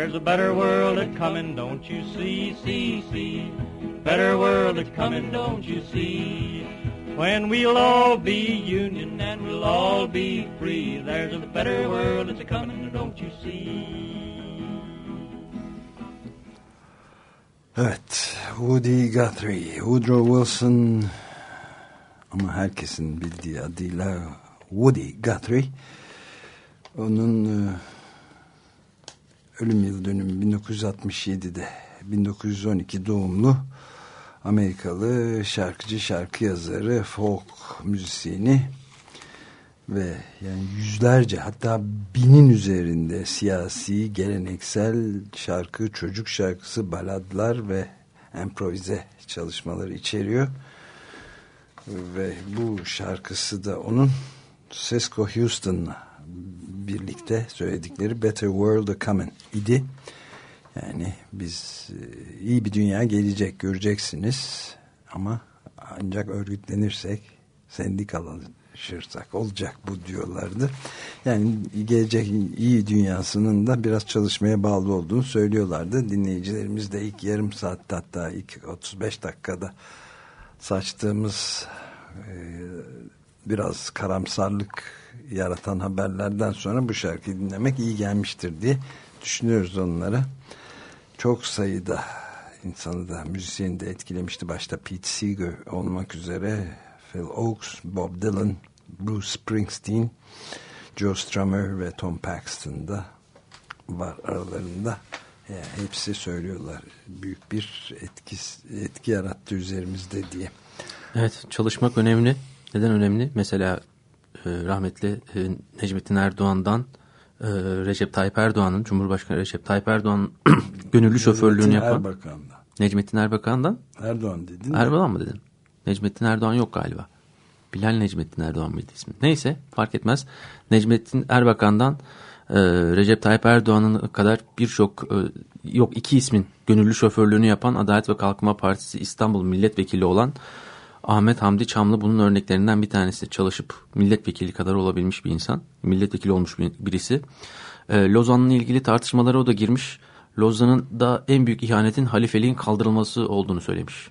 There's a better world a coming, don't you see, see, see? Better world a coming, don't you see? When we'll all be union and we'll all be free, there's a better world that's a coming, don't you see? Evet, Woody Guthrie, Woodrow Wilson ama herkesin bildiği adıyla Woody Guthrie. Onun ölüm yıl dönümü 1967'de 1912 doğumlu Amerikalı şarkıcı, şarkı yazarı, folk müzisyeni ve yani yüzlerce hatta binin üzerinde siyasi, geleneksel şarkı, çocuk şarkısı, baladlar ve improvize çalışmaları içeriyor. Ve bu şarkısı da onun Cisco Houston'la birlikte söyledikleri Better World A Coming idi. Yani biz e, iyi bir dünya gelecek göreceksiniz ama ancak örgütlenirsek sendikalaşırsak olacak bu diyorlardı. Yani gelecek iyi dünyasının da biraz çalışmaya bağlı olduğunu söylüyorlardı. Dinleyicilerimiz de ilk yarım saatte hatta ilk 35 dakikada saçtığımız e, biraz karamsarlık yaratan haberlerden sonra bu şarkıyı dinlemek iyi gelmiştir diye düşünüyoruz onlara. Çok sayıda insanı da müzisyeni de etkilemişti. Başta Pete Seeger olmak üzere Phil Oakes, Bob Dylan, Bruce Springsteen, Joe Strummer ve Tom Paxton da var aralarında. Yani hepsi söylüyorlar büyük bir etki, etki yarattı üzerimizde diye. Evet çalışmak önemli. Neden önemli? Mesela rahmetli e, Necmettin Erdoğan'dan e, Recep Tayyip Erdoğan'ın Cumhurbaşkanı Recep Tayyip Erdoğan gönüllü şoförlüğünü yapan Erbakan'da. Necmettin Erbakan'dan Erdoğan dedin. de. Erdoğan mı dedin? Necmettin Erdoğan yok galiba. Bilal Necmettin Erdoğan mıydı ismi? Neyse fark etmez. Necmettin Erbakan'dan e, Recep Tayyip Erdoğan'ın kadar birçok e, yok iki ismin gönüllü şoförlüğünü yapan Adalet ve Kalkınma Partisi İstanbul Milletvekili olan Ahmet Hamdi Çamlı bunun örneklerinden bir tanesi. Çalışıp milletvekili kadar olabilmiş bir insan. Milletvekili olmuş bir- birisi. E, Lozan'la ilgili tartışmalara o da girmiş. Lozan'ın da en büyük ihanetin halifeliğin kaldırılması olduğunu söylemiş.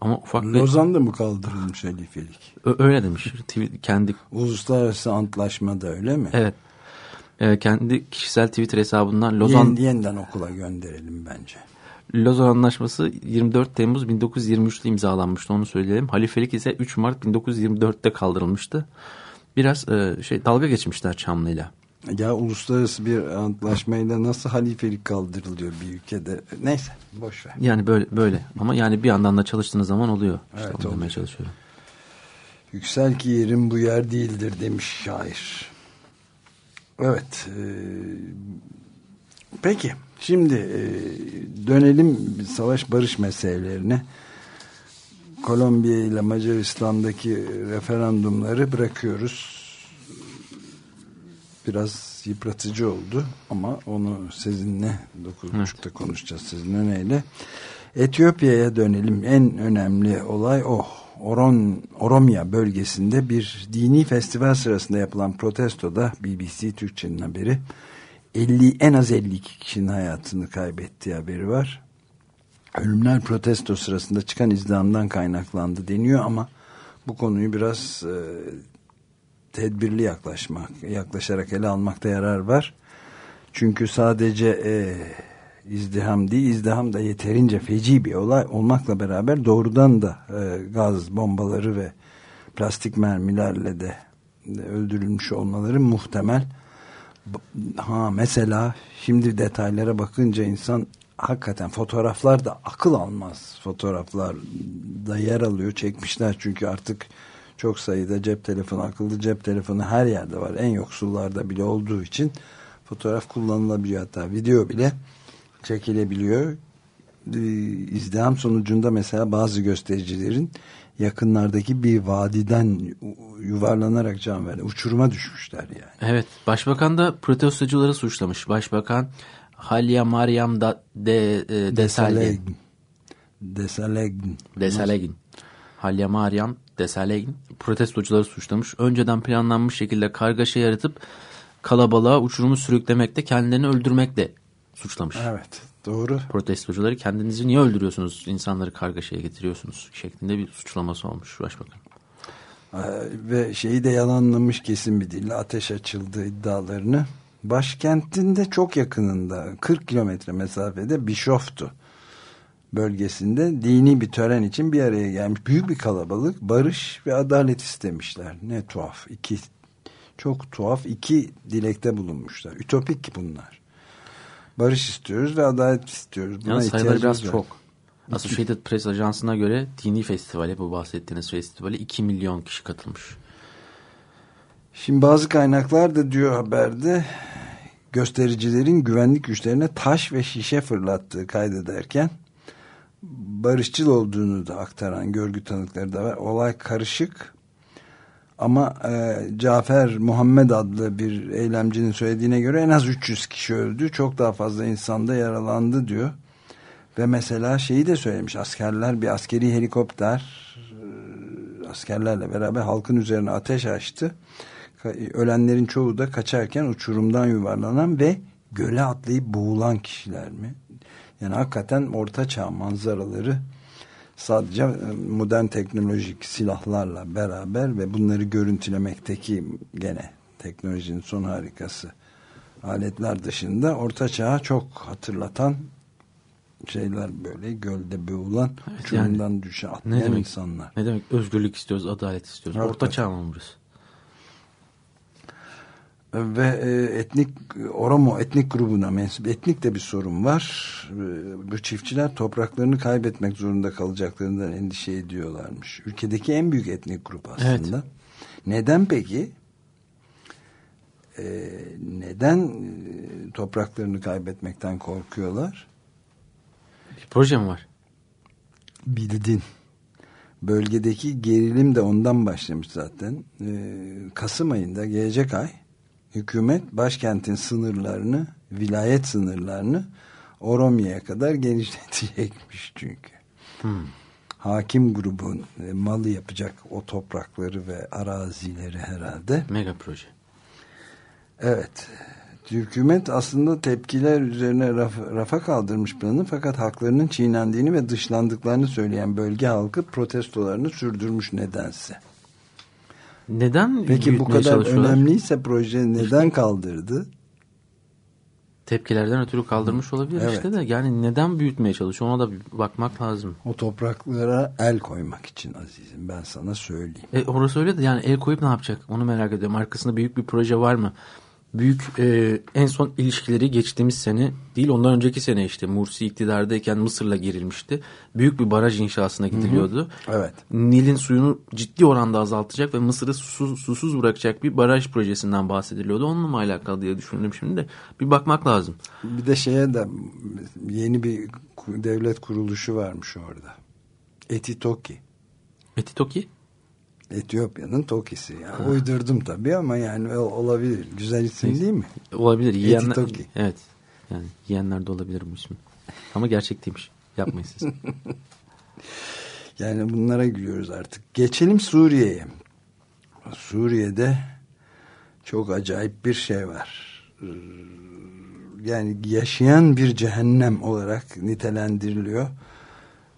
Ama ufak bir... Lozan'da mı kaldırılmış halifelik? Öyle demiş. Kendi Uluslararası antlaşmada öyle mi? evet. E, kendi kişisel Twitter hesabından Lozan Yen- yeniden okula gönderelim bence. Lozan Anlaşması 24 Temmuz 1923'te imzalanmıştı onu söyleyelim. Halifelik ise 3 Mart 1924'te kaldırılmıştı. Biraz e, şey dalga geçmişler Çamlı'yla. Ya uluslararası bir antlaşmayla nasıl halifelik kaldırılıyor bir ülkede? Neyse boş ver. Yani böyle böyle ama yani bir yandan da çalıştığınız zaman oluyor. İşte Evet, onu demeye çalışıyorum. Yüksel ki yerim bu yer değildir demiş şair. Evet. e, peki şimdi e, dönelim savaş barış meselelerine. Kolombiya ile Macaristan'daki referandumları bırakıyoruz. Biraz yıpratıcı oldu ama onu sizinle 9.30'da konuşacağız sizinle neyle. Etiyopya'ya dönelim. En önemli olay o. Oron, Oromya bölgesinde bir dini festival sırasında yapılan protestoda BBC Türkçe'nin haberi 50 en az 52 kişinin hayatını kaybettiği haberi var. Ölümler protesto sırasında çıkan izdihamdan kaynaklandı deniyor ama bu konuyu biraz e, tedbirli yaklaşmak, yaklaşarak ele almakta yarar var. Çünkü sadece e, izdiham değil, izdiham da yeterince feci bir olay olmakla beraber doğrudan da e, gaz bombaları ve plastik mermilerle de de öldürülmüş olmaları muhtemel. Ha mesela şimdi detaylara bakınca insan hakikaten fotoğraflar da akıl almaz. Fotoğraflar da yer alıyor çekmişler. Çünkü artık çok sayıda cep telefonu akıllı cep telefonu her yerde var. En yoksullarda bile olduğu için fotoğraf kullanılabiliyor. Hatta video bile çekilebiliyor. Ee, izdiham sonucunda mesela bazı göstericilerin yakınlardaki bir vadiden yuvarlanarak can verdi uçuruma düşmüşler yani Evet, başbakan da protestocuları suçlamış. Başbakan Halya Mariam da de, e, Desalegn. Desalegn. Desalegn. Halya Mariam Desalegn protestocuları suçlamış. Önceden planlanmış şekilde kargaşa yaratıp kalabalığa uçurumu sürüklemekte kendilerini öldürmekle suçlamış. Evet doğru. Protestocuları kendinizi niye öldürüyorsunuz, insanları kargaşaya getiriyorsunuz şeklinde bir suçlaması olmuş başbakan. Ee, ve şeyi de yalanlamış kesin bir dille ateş açıldığı iddialarını. Başkentinde çok yakınında 40 kilometre mesafede Bişoftu bölgesinde dini bir tören için bir araya gelmiş büyük bir kalabalık barış ve adalet istemişler. Ne tuhaf iki çok tuhaf iki dilekte bulunmuşlar. Ütopik bunlar. Barış istiyoruz ve adalet istiyoruz. Buna sayıları ihtiyacımız biraz var. çok. Associated Press Ajansı'na göre dini festivale bu bahsettiğiniz festivale 2 milyon kişi katılmış. Şimdi bazı kaynaklar da diyor haberde göstericilerin güvenlik güçlerine taş ve şişe fırlattığı kaydederken barışçıl olduğunu da aktaran görgü tanıkları da var. Olay karışık ama e, Cafer Muhammed adlı bir eylemcinin söylediğine göre en az 300 kişi öldü. Çok daha fazla insan da yaralandı diyor. Ve mesela şeyi de söylemiş askerler bir askeri helikopter e, askerlerle beraber halkın üzerine ateş açtı. Ka- Ölenlerin çoğu da kaçarken uçurumdan yuvarlanan ve göle atlayıp boğulan kişiler mi? Yani hakikaten orta çağ manzaraları sadece e, modern teknolojik silahlarla beraber ve bunları görüntülemekteki gene teknolojinin son harikası aletler dışında orta çağı çok hatırlatan şeyler böyle gölde boğulan Evet, uçurumdan düşen Ne atlayan demek? insanlar. Ne demek özgürlük istiyoruz, adalet istiyoruz. Hakikaten. Orta çağ mı burası? Ve e, etnik Oromo etnik grubuna mensup etnik de bir sorun var. E, bu çiftçiler topraklarını kaybetmek zorunda kalacaklarından endişe ediyorlarmış. Ülkedeki en büyük etnik grup aslında. Neden peki? E, neden e, topraklarını kaybetmekten korkuyorlar? Bir proje mi var? Bildin. Bölgedeki gerilim de ondan başlamış zaten. Ee, Kasım ayında gelecek ay hükümet başkentin sınırlarını, vilayet sınırlarını Oromya'ya kadar genişletecekmiş çünkü. Hakim grubun e, malı yapacak o toprakları ve arazileri herhalde. Mega proje. Evet. Hükümet aslında tepkiler üzerine raf, rafa kaldırmış planı fakat haklarının çiğnendiğini ve dışlandıklarını söyleyen bölge halkı protestolarını sürdürmüş nedense. Neden Peki bu kadar önemliyse proje neden kaldırdı? Tepkilerden ötürü kaldırmış olabilir Evet. işte de. Yani neden büyütmeye çalışıyor ona da bir bakmak lazım. O topraklara el koymak için azizim ben sana söyleyeyim. E, orası öyle de yani el koyup ne yapacak onu merak ediyorum. Arkasında büyük bir proje var mı? Büyük e, en son ilişkileri geçtiğimiz sene değil ondan önceki sene işte Mursi iktidardayken Mısır'la girilmişti. Büyük bir baraj inşasına gidiliyordu. Evet. Nil'in suyunu ciddi oranda azaltacak ve Mısır'ı susuz, susuz bırakacak bir baraj projesinden bahsediliyordu. Onunla mı alakalı diye düşündüm şimdi de bir bakmak lazım. Bir de şeye de yeni bir devlet kuruluşu varmış orada. Etitoki. Etitoki? Etiyopya'nın Toki'si. Yani uydurdum tabii ama yani olabilir. Güzel isim değil mi? Olabilir. Yiyenler, Etitoki. evet. Yani yiyenler de olabilir bu ismi. Ama gerçekteymiş. Yapmayın siz. Yani bunlara gülüyoruz artık. Geçelim Suriye'ye. Suriye'de çok acayip bir şey var. Yani yaşayan bir cehennem olarak nitelendiriliyor.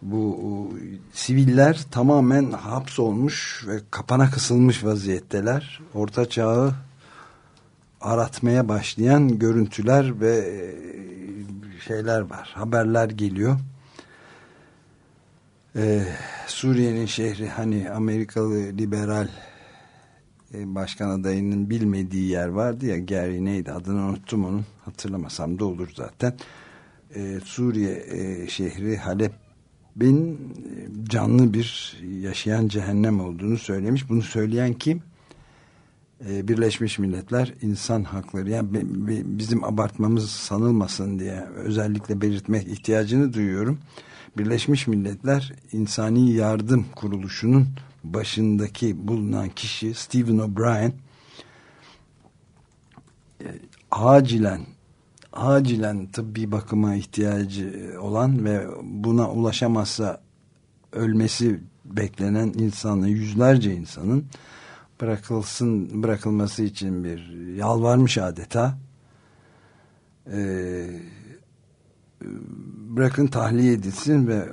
Bu o, siviller tamamen hapsolmuş ve kapana kısılmış vaziyetteler. Orta çağı aratmaya başlayan görüntüler ve e, şeyler var. Haberler geliyor. Ee, Suriye'nin şehri hani Amerikalı liberal e, başkan adayının bilmediği yer vardı ya Gary neydi adını unuttum onun hatırlamasam da olur zaten Ee, Suriye e, şehri Halep'in e, canlı bir yaşayan cehennem olduğunu söylemiş bunu söyleyen kim? Ee, Birleşmiş Milletler İnsan Hakları yani bizim abartmamız sanılmasın diye özellikle belirtmek ihtiyacını duyuyorum. Birleşmiş Milletler İnsani Yardım Kuruluşu'nun başındaki bulunan kişi Stephen O'Brien e, acilen acilen tıbbi bakıma ihtiyacı olan ve buna ulaşamazsa ölmesi beklenen insanın yüzlerce insanın bırakılsın bırakılması için bir yalvarmış adeta. Ee, bırakın tahliye edilsin ve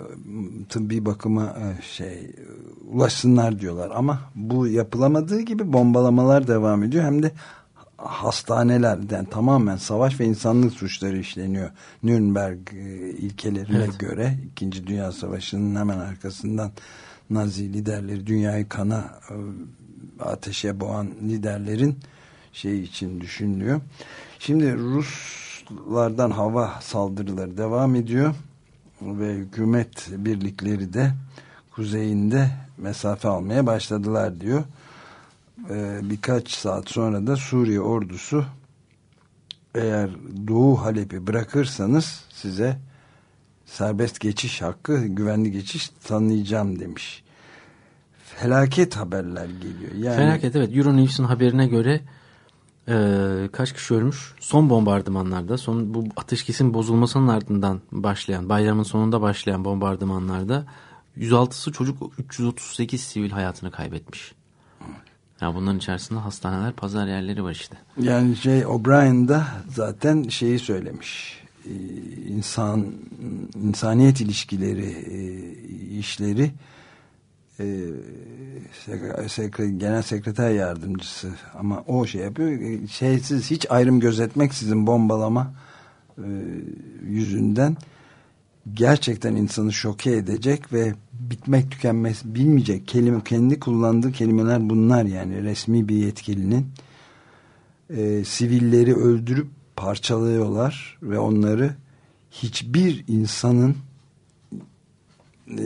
tıbbi bakıma e, şey ulaşsınlar diyorlar. Ama bu yapılamadığı gibi bombalamalar devam ediyor. Hem de hastanelerden tamamen savaş ve insanlık suçları işleniyor Nürnberg e, ilkelerine Evet. göre İkinci Dünya Savaşı'nın hemen arkasından Nazi liderleri dünyayı kana e, ateşe boğan liderlerin şey için düşünülüyor. Şimdi Ruslardan hava saldırıları devam ediyor ve hükümet birlikleri de kuzeyinde mesafe almaya başladılar diyor. Ee, birkaç saat sonra da Suriye ordusu eğer Doğu Halep'i bırakırsanız size serbest geçiş hakkı, güvenli geçiş tanıyacağım demiş. Felaket haberler geliyor. Yani Felaket evet. Euronews'un haberine göre e, kaç kişi ölmüş? Son bombardımanlarda, son bu ateşkesin bozulmasının ardından başlayan, bayramın sonunda başlayan bombardımanlarda 106'sı çocuk 338 sivil hayatını kaybetmiş. Ya bunların içerisinde hastaneler, pazar yerleri var işte. Yani şey O'Brien da zaten şeyi söylemiş. Ee, insan insaniyet ilişkileri e, işleri e, genel sekreter yardımcısı ama o şey yapıyor. E, Şeysiz hiç ayrım gözetmeksizin bombalama yüzünden gerçekten insanı şoke edecek ve bitmek tükenmez bilmeyecek kelime kendi kullandığı kelimeler bunlar yani resmi bir yetkilinin e, sivilleri öldürüp parçalıyorlar ve onları hiçbir insanın e,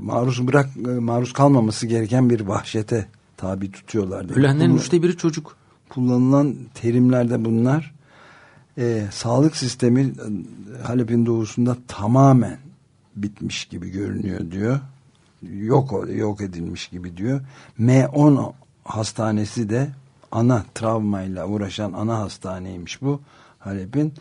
maruz bırak e, maruz kalmaması gereken bir vahşete tabi tutuyorlar. Ölenlerin Bunu- üçte biri çocuk. kullanılan terimlerde bunlar e, sağlık sistemi e, Halep'in doğusunda tamamen bitmiş gibi görünüyor diyor. Yok yok edilmiş gibi diyor. M10 hastanesi de ana travmayla uğraşan ana hastaneymiş bu Halep'in.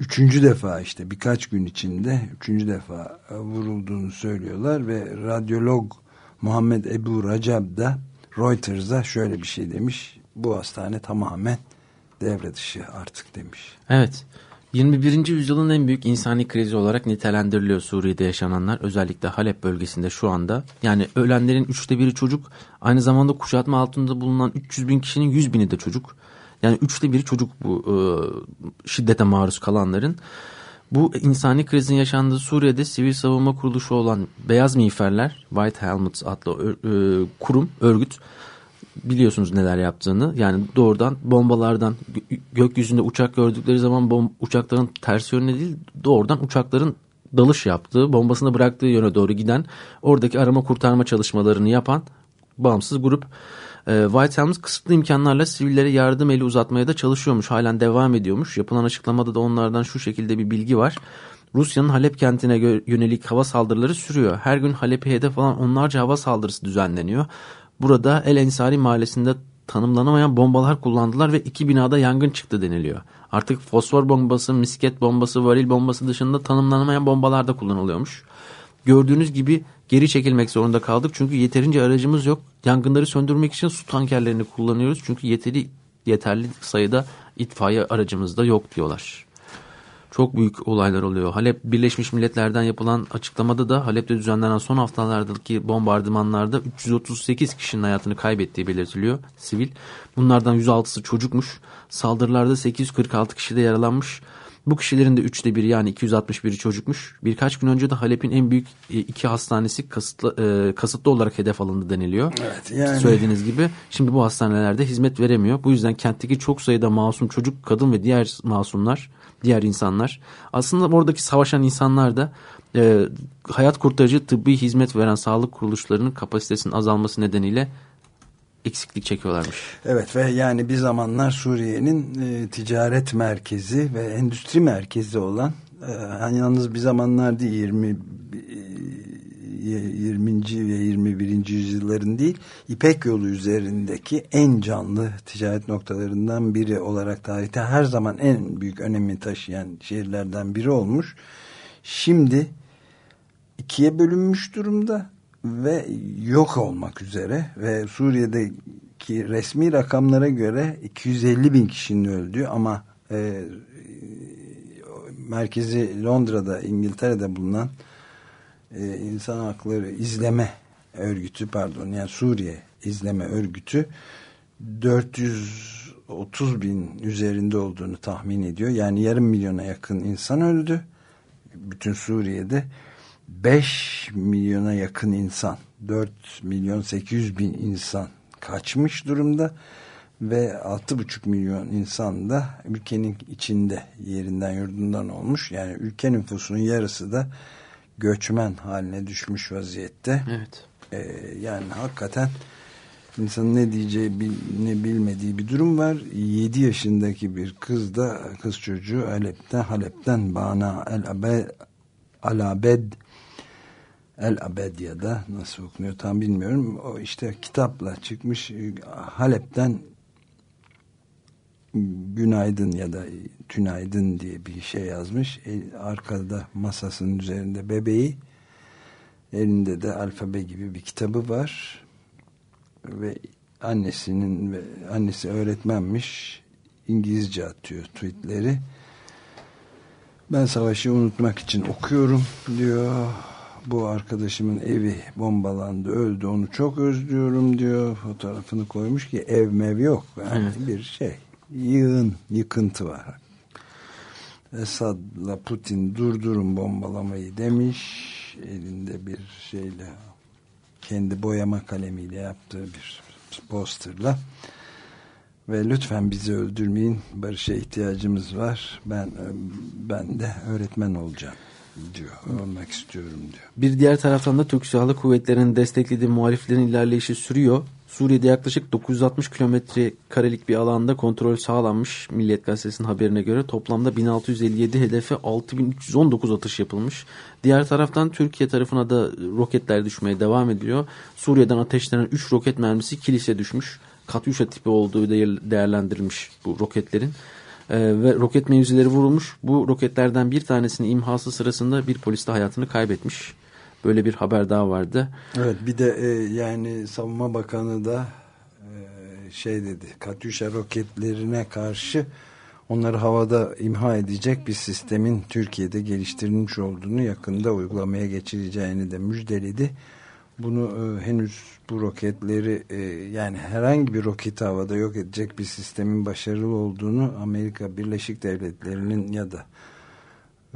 Üçüncü defa işte birkaç gün içinde üçüncü defa vurulduğunu söylüyorlar ve radyolog Muhammed Ebu Racab da Reuters'a şöyle bir şey demiş. Bu hastane tamamen devre dışı artık demiş. Evet. 21. yüzyılın en büyük insani krizi olarak nitelendiriliyor Suriye'de yaşananlar. Özellikle Halep bölgesinde şu anda. Yani ölenlerin üçte biri çocuk. Aynı zamanda kuşatma altında bulunan 300 bin kişinin 100 bini de çocuk. Yani üçte biri çocuk bu e, şiddete maruz kalanların. Bu insani krizin yaşandığı Suriye'de sivil savunma kuruluşu olan Beyaz Miğferler, White Helmets adlı e, kurum, örgüt biliyorsunuz neler yaptığını. Yani doğrudan bombalardan gö- gökyüzünde uçak gördükleri zaman bom uçakların ters yönüne değil doğrudan uçakların dalış yaptığı, bombasını bıraktığı yöne doğru giden, oradaki arama kurtarma çalışmalarını yapan bağımsız grup. E, White Helms kısıtlı imkanlarla sivillere yardım eli uzatmaya da çalışıyormuş. Halen devam ediyormuş. Yapılan açıklamada da onlardan şu şekilde bir bilgi var. Rusya'nın Halep kentine yönelik hava saldırıları sürüyor. Her gün Halep'e hedef alan onlarca hava saldırısı düzenleniyor. Burada El Ensari mahallesinde tanımlanamayan bombalar kullandılar ve iki binada yangın çıktı deniliyor. Artık fosfor bombası, misket bombası, varil bombası dışında tanımlanamayan bombalar da kullanılıyormuş. Gördüğünüz gibi geri çekilmek zorunda kaldık çünkü yeterince aracımız yok. Yangınları söndürmek için su tankerlerini kullanıyoruz çünkü yeteri yeterli sayıda itfaiye aracımız da yok diyorlar. Çok büyük olaylar oluyor. Halep Birleşmiş Milletler'den yapılan açıklamada da Halep'te düzenlenen son haftalardaki bombardımanlarda 338 kişinin hayatını kaybettiği belirtiliyor sivil. Bunlardan 106'sı çocukmuş. Saldırılarda 846 kişi de yaralanmış. Bu kişilerin de üçte biri yani 261'i çocukmuş. Birkaç gün önce de Halep'in en büyük e, iki hastanesi kasıtlı, e, kasıtlı olarak hedef alındı deniliyor. Evet, yani- Söylediğiniz gibi şimdi bu hastanelerde hizmet veremiyor. Bu yüzden kentteki çok sayıda masum çocuk, kadın ve diğer masumlar, diğer insanlar aslında oradaki savaşan insanlar da e, hayat kurtarıcı tıbbi hizmet veren sağlık kuruluşlarının kapasitesinin azalması nedeniyle eksiklik çekiyorlarmış. Evet ve yani bir zamanlar Suriye'nin e, ticaret merkezi ve endüstri merkezi olan e, hani yalnız bir zamanlar değil 20 e, 20. ve 21. yüzyılların değil İpek yolu üzerindeki en canlı ticaret noktalarından biri olarak tarihte her zaman en büyük önemi taşıyan şehirlerden biri olmuş. Şimdi ikiye bölünmüş durumda ve yok olmak üzere ve Suriye'deki resmi rakamlara göre 250 bin kişinin öldüğü ama e, merkezi Londra'da İngiltere'de bulunan e, insan hakları izleme örgütü pardon yani Suriye izleme örgütü 430 bin üzerinde olduğunu tahmin ediyor. Yani yarım milyona yakın insan öldü. Bütün Suriye'de 5 milyona yakın insan 4 milyon 800 bin insan kaçmış durumda ve 6,5 milyon insan da ülkenin içinde yerinden yurdundan olmuş. Yani ülke nüfusunun yarısı da göçmen haline düşmüş vaziyette. Evet. Ee, yani hakikaten insanın ne diyeceği bil, ne bilmediği bir durum var. 7 yaşındaki bir kız da kız çocuğu Halep'ten Halep'ten Bana El Abed Al Abed El Abed ya da nasıl okunuyor tam bilmiyorum. O işte kitapla çıkmış Halep'ten günaydın ya da tünaydın diye bir şey yazmış. E, arkada masasının üzerinde bebeği elinde de alfabe gibi bir kitabı var. Ve annesinin ve annesi öğretmenmiş İngilizce atıyor tweetleri. Ben savaşı unutmak için okuyorum diyor. Bu arkadaşımın evi bombalandı öldü onu çok özlüyorum diyor. Fotoğrafını koymuş ki ev mev yok. Yani Evet. bir şey yığın yıkıntı var Esad'la Putin durdurun bombalamayı demiş. Elinde bir şeyle kendi boyama kalemiyle yaptığı bir posterla. Ve lütfen bizi öldürmeyin barışa ihtiyacımız var. Ben ben de öğretmen olacağım diyor olmak istiyorum diyor. Bir diğer taraftan da Türk Silahlı Kuvvetleri'nin desteklediği muhaliflerin ilerleyişi sürüyor. Suriye'de yaklaşık 960 kilometre karelik bir alanda kontrol sağlanmış. Milliyet Gazetesi'nin haberine göre toplamda 1657 hedefe 6319 atış yapılmış. Diğer taraftan Türkiye tarafına da roketler düşmeye devam ediliyor. Suriye'den ateşlenen 3 roket mermisi kilise düşmüş. Katyusha tipi olduğu değer- değerlendirilmiş bu roketlerin. Ee, ve roket mevzileri vurulmuş. Bu roketlerden bir tanesinin imhası sırasında bir polis de hayatını kaybetmiş. Böyle bir haber daha vardı. Evet bir de e, yani savunma bakanı da e, şey dedi Katyusha roketlerine karşı onları havada imha edecek bir sistemin Türkiye'de geliştirilmiş olduğunu yakında uygulamaya geçireceğini de müjdeledi. Bunu e, henüz bu roketleri e, yani herhangi bir roketi havada yok edecek bir sistemin başarılı olduğunu Amerika Birleşik Devletleri'nin ya da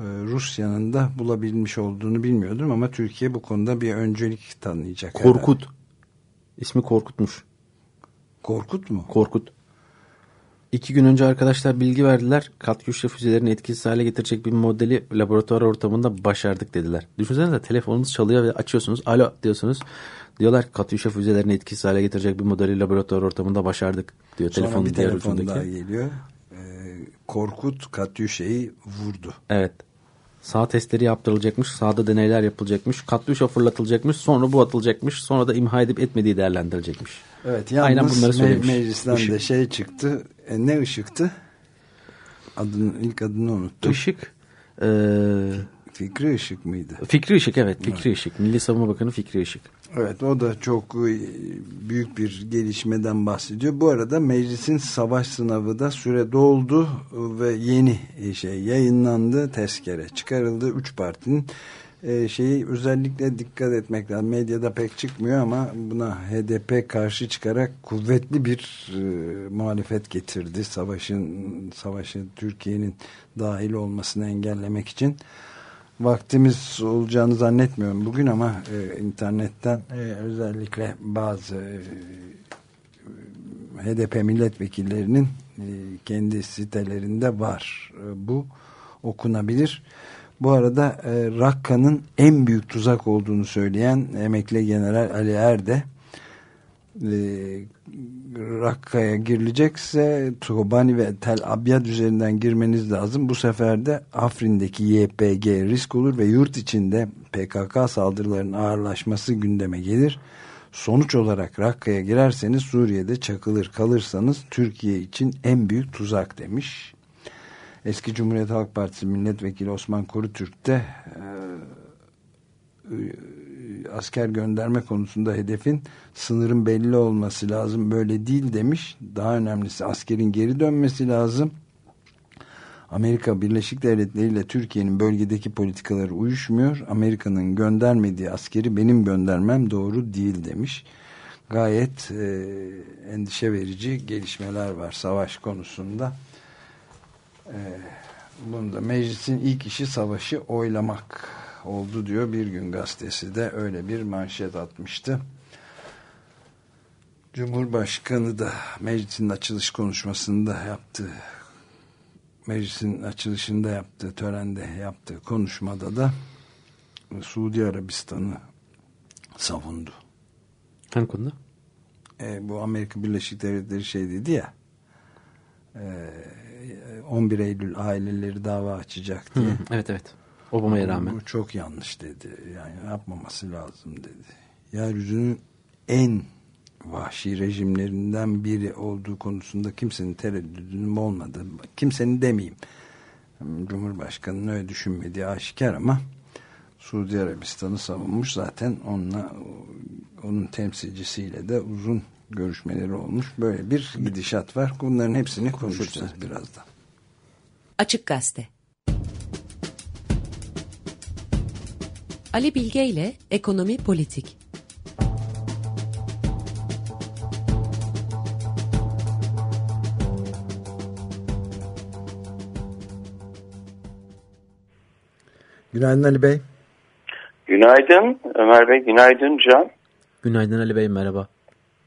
Rusya'nın da bulabilmiş olduğunu bilmiyordum ama Türkiye bu konuda bir öncelik tanıyacak. herhalde. Korkut. İsmi Korkut'muş. Korkut mu? Korkut. İki gün önce arkadaşlar bilgi verdiler. Katyuşa füzelerini etkisiz hale getirecek bir modeli laboratuvar ortamında başardık dediler. Düşünsenize telefonunuz çalıyor ve açıyorsunuz. Alo diyorsunuz. Diyorlar ki Katyuşa füzelerini etkisiz hale getirecek bir modeli laboratuvar ortamında başardık diyor. Sonra telefonun bir diğer telefon ucundaki. daha geliyor. Ee, Korkut Katyuşa'yı vurdu. Evet. Sağ testleri yaptırılacakmış. Sağda deneyler yapılacakmış. Katyuşa fırlatılacakmış. Sonra bu atılacakmış. Sonra da imha edip etmediği değerlendirilecekmiş. Evet Aynen yalnız bunları me- meclisten Işık. de şey çıktı. E, ne ışıktı? Adını, ilk adını unuttum. Işık. eee, Fikri Işık mıydı? Fikri Işık evet. Fikri Işık. Milli Savunma Bakanı Fikri Işık. Evet o da çok e, büyük bir gelişmeden bahsediyor. Bu arada meclisin savaş sınavı da süre doldu ve yeni e, şey yayınlandı. Tezkere çıkarıldı. Üç partinin e, şeyi özellikle dikkat etmek lazım. Medyada pek çıkmıyor ama buna HDP karşı çıkarak kuvvetli bir e, muhalefet getirdi. Savaşın savaşın Türkiye'nin dahil olmasını engellemek için vaktimiz olacağını zannetmiyorum bugün ama e, internetten e, özellikle bazı e, HDP milletvekillerinin e, kendi sitelerinde var e, bu okunabilir. Bu arada e, Rakka'nın en büyük tuzak olduğunu söyleyen emekli general Ali Erde e, Rakka'ya girilecekse Tobani ve Tel Abyad üzerinden girmeniz lazım. Bu sefer de Afrin'deki YPG risk olur ve yurt içinde PKK saldırılarının ağırlaşması gündeme gelir. Sonuç olarak Rakka'ya girerseniz Suriye'de çakılır kalırsanız Türkiye için en büyük tuzak demiş. Eski Cumhuriyet Halk Partisi milletvekili Osman Korutürk de e, asker gönderme konusunda hedefin sınırın belli olması lazım. Böyle değil demiş. Daha önemlisi askerin geri dönmesi lazım. Amerika Birleşik Devletleri ile Türkiye'nin bölgedeki politikaları uyuşmuyor. Amerika'nın göndermediği askeri benim göndermem doğru değil demiş. Gayet e, endişe verici gelişmeler var savaş konusunda. E, bunda meclisin ilk işi savaşı oylamak oldu diyor. Bir gün gazetesi de öyle bir manşet atmıştı. Cumhurbaşkanı da meclisin açılış konuşmasında yaptığı meclisin açılışında yaptığı törende yaptığı konuşmada da Suudi Arabistan'ı savundu. Hangi konuda? E, bu Amerika Birleşik Devletleri şey dedi ya e, 11 Eylül aileleri dava açacak diye. Hı, evet evet. Obama'ya rağmen. Bu çok yanlış dedi. Yani yapmaması lazım dedi. Yeryüzünün en vahşi rejimlerinden biri olduğu konusunda kimsenin tereddüdünün olmadı. Kimsenin demeyeyim. Cumhurbaşkanının öyle düşünmediği aşikar ama Suudi Arabistan'ı savunmuş zaten onunla onun temsilcisiyle de uzun görüşmeleri olmuş. Böyle bir gidişat var. Bunların hepsini konuşacağız birazdan. Açık Gazete Ali Bilge ile Ekonomi Politik Günaydın Ali Bey. Günaydın Ömer Bey, günaydın Can. Günaydın Ali Bey merhaba.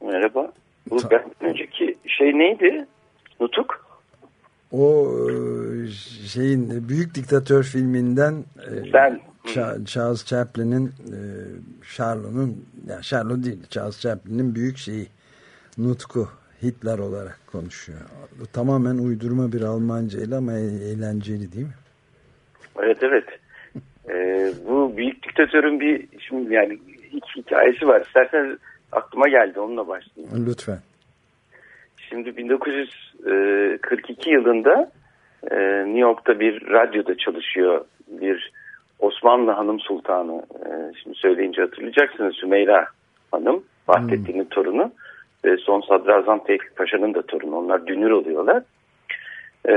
Merhaba. Bu ben önceki şey neydi? Nutuk? O e, şeyin Büyük Diktatör filminden e, Ben- Charles Chaplin'in e, Charlot'un ya Charlot değil Charles Chaplin'in büyük şeyi nutku Hitler olarak konuşuyor. Bu tamamen uydurma bir Almancayla ama e- eğlenceli değil mi? Evet evet. Ee, bu büyük diktatörün bir şimdi yani ilk hikayesi var. İsterseniz aklıma geldi onunla başlayayım. Lütfen. Şimdi 1942 yılında e, New York'ta bir radyoda çalışıyor bir Osmanlı Hanım Sultanı. E, şimdi söyleyince hatırlayacaksınız Sümeyra Hanım, Vahdettin'in torunu ve son Sadrazam Tevfik Paşa'nın da torunu. Onlar dünür oluyorlar. E,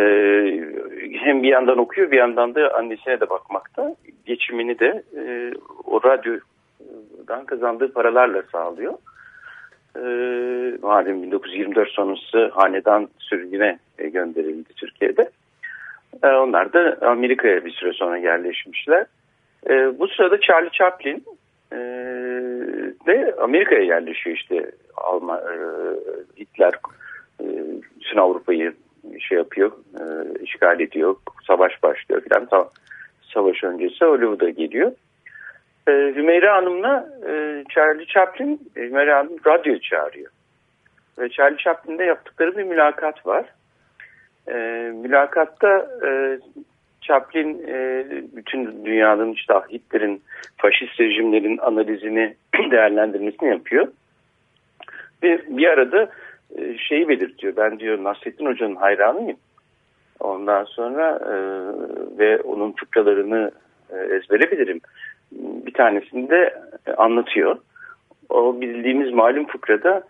hem bir yandan okuyor bir yandan da annesine de bakmakta. Geçimini de e, o radyodan kazandığı paralarla sağlıyor. E, malum 1924 sonrası hanedan sürgüne gönderildi Türkiye'de. E, onlar da Amerika'ya bir süre sonra yerleşmişler. E, bu sırada Charlie Chaplin e, de Amerika'ya yerleşiyor işte Hitler bütün Avrupa'yı şey yapıyor, işgal ediyor, savaş başlıyor filan. Sa- Savaş öncesi Hollywood'a geliyor. Hümeyra Hanım'la Charlie Chaplin, Hümeyra Hanım radyo çağırıyor. Ve Charlie Chaplin'de yaptıkları bir mülakat var. E, mülakatta e, Chaplin e, bütün dünyanın işte Hitler'in faşist rejimlerin analizini değerlendirmesini yapıyor. Ve bir arada e, şeyi belirtiyor. Ben diyor Nasrettin Hoca'nın hayranıyım. Ondan sonra e, ve onun fıkralarını e, ezbere bilirim. Bir tanesini de e, anlatıyor. O bildiğimiz malum fıkrada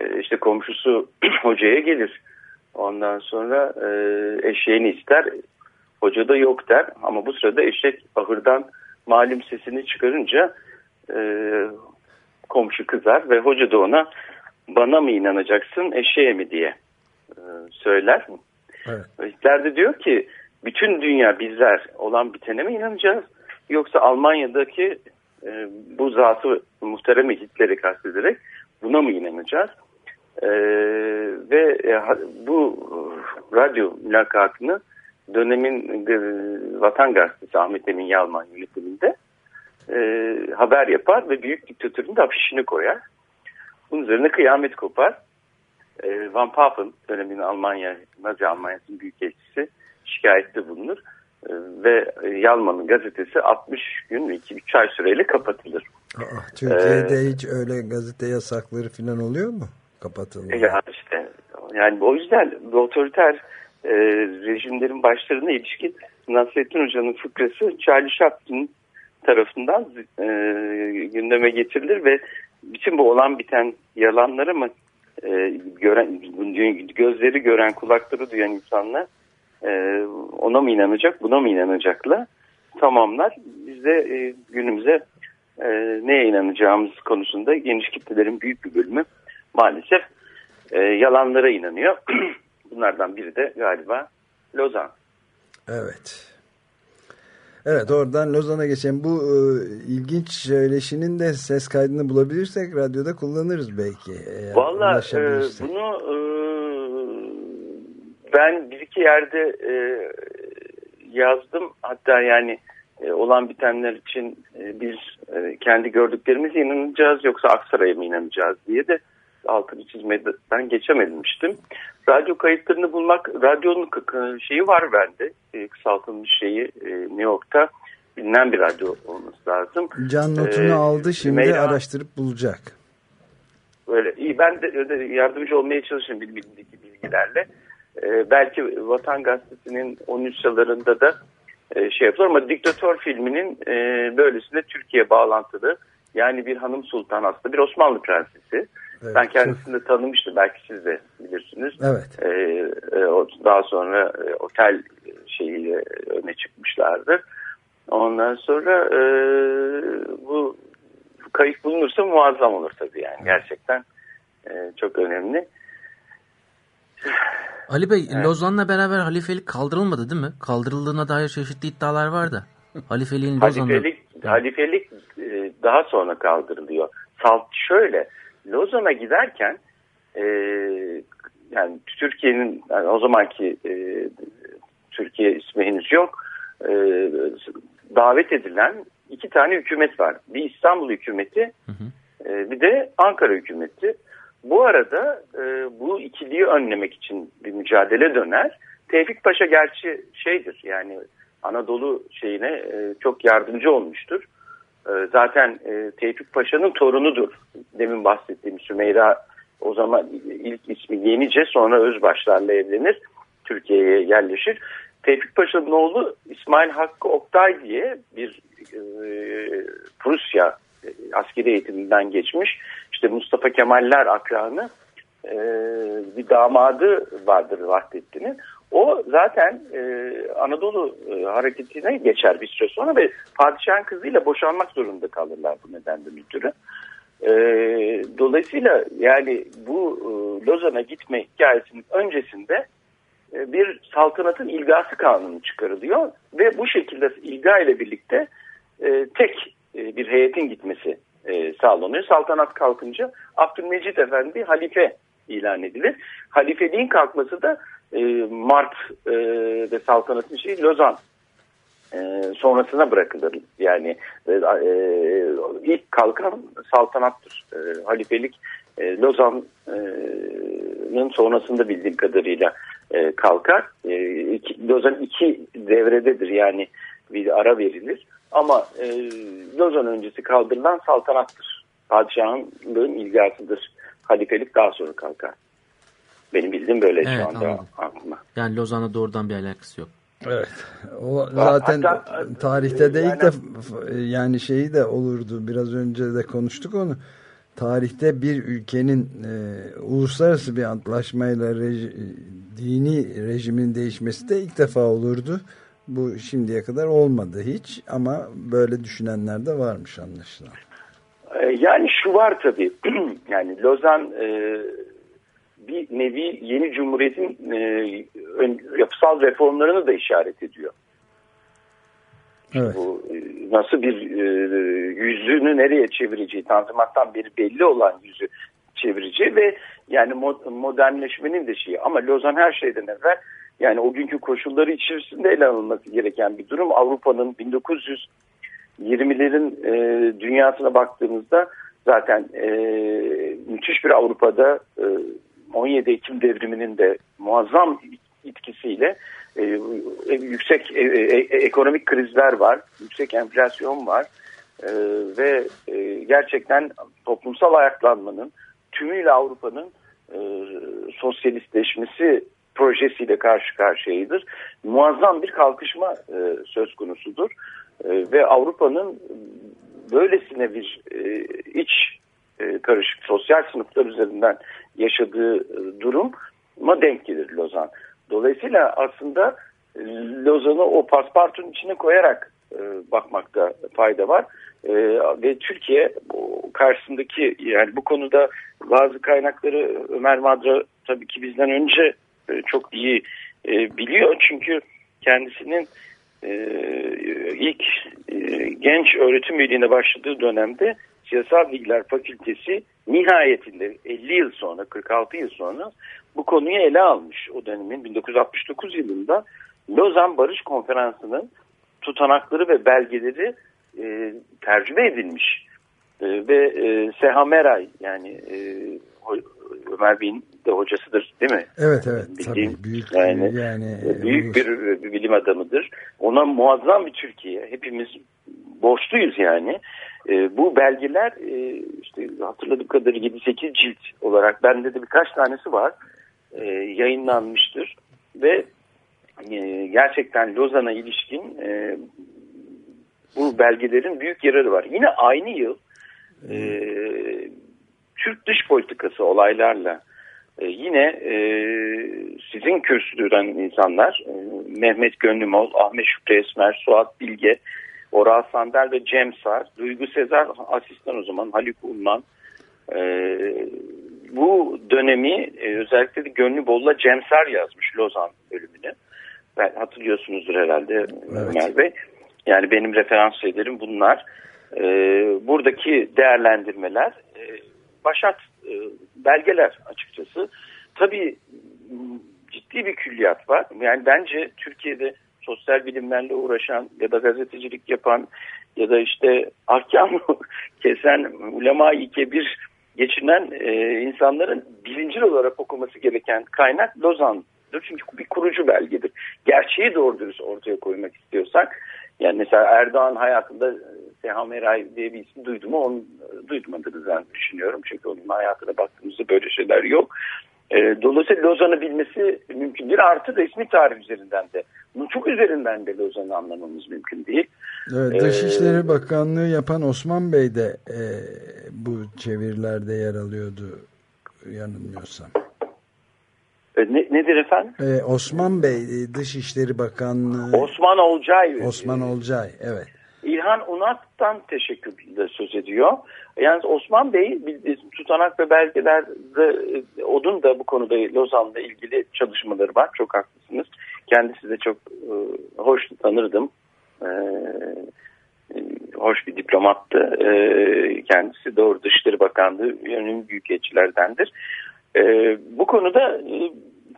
e, işte komşusu hocaya gelir. Ondan sonra e, eşeğini ister. Hoca da yok der. Ama bu sırada eşek ahırdan malum sesini çıkarınca e, komşu kızar ve hoca da ona bana mı inanacaksın eşeğe mi diye e, söyler. Evet. Hitler de diyor ki bütün dünya bizler olan bitene mi inanacağız yoksa Almanya'daki e, bu zatı muhteremi Hitler'i kastederek buna mı inanacağız? E, ve e, bu radyo mülakatını dönemin e, Vatan Gazetesi Ahmet Emin Yalman yönetiminde e, haber yapar ve büyük diktatörün de afişini koyar. Bunun üzerine kıyamet kopar. E, Van Papen dönemin Almanya, Nazi Almanya'sının büyükelçisi şikayette bulunur. E, ve e, Yalman'ın gazetesi 60 gün ve 2-3 ay süreyle kapatılır. Aa, Türkiye'de hiç öyle gazete yasakları falan oluyor mu? Kapatılma. E, Ya işte yani o yüzden bu otoriter e, rejimlerin başlarına ilişkin Nasrettin Hoca'nın fıkrası Charlie Chaplin tarafından e, gündeme getirilir ve bütün bu olan biten yalanları mı e, gören gözleri gören kulakları duyan insanlar e, ona mı inanacak buna mı inanacakla tamamlar biz de e, günümüze e, neye inanacağımız konusunda geniş kitlelerin büyük bir bölümü maalesef e, yalanlara inanıyor. Bunlardan biri de galiba Lozan. Evet. Evet oradan Lozan'a geçelim. Bu e, ilginç söyleşinin de ses kaydını bulabilirsek radyoda kullanırız belki. Valla e, bunu e, ben bir iki yerde e, yazdım. Hatta yani e, olan bitenler için e, biz e, kendi gördüklerimize inanacağız yoksa Aksaray'a mı inanacağız diye de altını çizmeden geçememiştim. Radyo kayıtlarını bulmak, radyonun şeyi var bende, e, kısaltılmış şeyi e, New York'ta bilinen bir radyo olması lazım. Can notunu Ee, aldı şimdi Meyra- araştırıp bulacak. Böyle iyi ben de öyle yardımcı olmaya çalışıyorum bildiğim bilgilerle. Ee, belki Vatan Gazetesi'nin 13 sıralarında da e, şey yapılır ama Diktatör filminin e, böylesine Türkiye bağlantılı yani bir hanım sultan aslında bir Osmanlı prensesi. Evet, ben kendisini de tanımıştım belki siz de bilirsiniz. Evet. Ee, e, daha sonra e, otel şeyiyle öne çıkmışlardı. Ondan sonra e, bu kayıp bulunursa muazzam olur tabii yani gerçekten e, çok önemli. Ali Bey, Lozan'la beraber halifelik kaldırılmadı değil mi? Kaldırıldığına dair çeşitli iddialar var da. Halifeliğin Lozan'da... Halifelik, halifelik e, daha sonra kaldırılıyor. Salt şöyle Lozan'a giderken e, yani Türkiye'nin yani o zamanki e, Türkiye ismi henüz yok e, davet edilen iki tane hükümet var. Bir İstanbul hükümeti e, bir de Ankara hükümeti. Bu arada e, bu ikiliyi önlemek için bir mücadele döner. Tevfik Paşa gerçi şeydir yani Anadolu şeyine e, çok yardımcı olmuştur. E, zaten e, Tevfik Paşa'nın torunudur. Demin bahsettiğim Sümeyra o zaman ilk ismi Yenice sonra Özbaşlar'la evlenir. Türkiye'ye yerleşir. Tevfik Paşa'nın oğlu İsmail Hakkı Oktay diye bir e, Prusya e, askeri eğitiminden geçmiş. İşte Mustafa Kemaller akranı e, bir damadı vardır Vahdettin'in. O zaten e, Anadolu e, hareketine geçer bir süre sonra ve padişahın kızıyla boşanmak zorunda kalırlar bu nedenden ötürü. E, dolayısıyla yani bu e, Lozan'a gitme hikayesinin öncesinde e, bir saltanatın ilgası kanunu çıkarılıyor ve bu şekilde ilga ile birlikte e, tek e, bir heyetin gitmesi e, sağlanıyor. Saltanat kalkınca Abdülmecit Efendi halife ilan edilir. Halifeliğin kalkması da e, Mart e, ve saltanatın şeyi Lozan e, sonrasına bırakılır. Yani e, e, ilk kalkan saltanattır. E, halifelik e, Lozan'ın sonrasında bildiğim kadarıyla e, kalkar. E, iki, Lozan iki devrededir yani bir ara verilir. Ama e, Lozan öncesi kaldırılan saltanattır. Padişahın ilgasıdır. Halifelik daha sonra kalkar. Benim bildiğim böyle Evet, şu anda anladım. Yani Lozan'la doğrudan bir alakası yok. Evet. O zaten Hatta- tarihte de ilk Yani- defa yani şeyi de olurdu. Biraz önce de konuştuk onu. Tarihte bir ülkenin e, uluslararası bir antlaşmayla reji- dini rejimin değişmesi de ilk defa olurdu. Bu şimdiye kadar olmadı hiç ama böyle düşünenler de varmış anlaşılan. Ee, Yani şu var tabii. yani Lozan e, bir nevi yeni cumhuriyetin e, ön- yapısal reformlarını da işaret ediyor. Evet. Bu e, nasıl bir e, yüzünü nereye çevireceği, Tanzimat'tan beri belli olan yüzü çevireceği ve yani mo- modernleşmenin de şeyi. Ama Lozan her şeyden evvel yani o günkü koşulları içerisinde ele alınması gereken bir durum. Avrupa'nın 1920'lerin e, dünyasına baktığımızda zaten e, müthiş bir Avrupa'da e, 17 Ekim devriminin de muazzam etkisiyle e, e, yüksek e, e, ekonomik krizler var, yüksek enflasyon var E, ve e, gerçekten toplumsal ayaklanmanın tümüyle Avrupa'nın e, sosyalistleşmesi projesiyle karşı karşıyaydır. Muazzam bir kalkışma e, söz konusudur E, ve Avrupa'nın böylesine bir e, iç e, karışık sosyal sınıflar üzerinden yaşadığı e, duruma denk gelir Lozan. Dolayısıyla aslında e, Lozan'ı o paspartunun içine koyarak bakmakta fayda var. Ve Türkiye karşısındaki yani bu konuda bazı kaynakları Ömer Madra tabii ki bizden önce çok iyi biliyor. Çünkü kendisinin ilk genç öğretim üyeliğine başladığı dönemde Siyasal Bilgiler Fakültesi nihayetinde 50 yıl sonra 46 yıl sonra bu konuyu ele almış. O dönemin 1969 yılında Lozan Barış Konferansı'nın tutanakları ve belgeleri e, tercüme edilmiş. E, ve e, Seha Meray yani e, Ömer Bey'in de hocasıdır değil mi? Evet evet Bildiğim, tabii büyük yani, yani, büyük ulus- bir, bir bilim adamıdır. Ona muazzam bir Türkiye. Hepimiz borçluyuz yani. E, bu belgeler e, işte hatırladığım kadarıyla 7-8 cilt olarak bende de birkaç tanesi var. E, yayınlanmıştır ve e, gerçekten Lozan'a ilişkin e, bu belgelerin büyük yararı var. Yine aynı yıl e, Türk dış politikası olaylarla e, yine e, sizin kürsüdüren insanlar e, Mehmet Gönlümol, Ahmet Şükrü Esmer, Suat Bilge, Oral Sander ve Cem Sar, Duygu Sezer asistan o zaman Haluk Ulman e, bu dönemi e, özellikle de Gönlübol'la Cem Sar yazmış Lozan bölümünü. Ben hatırlıyorsunuzdur herhalde Ömer Bey. Yani benim referans şeylerim bunlar. E, buradaki değerlendirmeler e, başat e, belgeler açıkçası. Tabii ciddi bir külliyat var. Yani bence Türkiye'de sosyal bilimlerle uğraşan ya da gazetecilik yapan ya da işte ahkam kesen ulema-i kebir geçinen e, insanların bilincil olarak okuması gereken kaynak Lozan'dır. Çünkü bir kurucu belgedir. Gerçeği doğru dürüst ortaya koymak istiyorsak yani mesela Erdoğan hayatında e, Seham Eray diye bir isim duydu mu? Onu e, duymadınız ben düşünüyorum. Çünkü onun hayatına baktığımızda böyle şeyler yok. E, dolayısıyla Lozan'ı bilmesi mümkün değil. Artı da ismi tarih üzerinden de. Çok üzerinden de Lozan'ı anlamamız mümkün değil. Evet, Dışişleri Ee, Bakanlığı yapan Osman Bey de e, bu çevirilerde yer alıyordu yanılmıyorsam. E, ne, nedir efendim? E, Osman Bey e, Dışişleri Bakanlığı Osman Olcay. Osman e, Olcay evet. İlhan Unat'tan teşekkürle söz ediyor. Yani Osman Bey tutanak ve belgelerde e, onun da bu konuda Lozan'la ilgili çalışmaları var. Çok haklısınız. Kendisi de çok e, hoş tanırdım. E, e, hoş bir diplomattı. E, kendisi Doğru Dışişleri Bakanlığı yönüm büyükelçilerdendir. E, bu konuda e,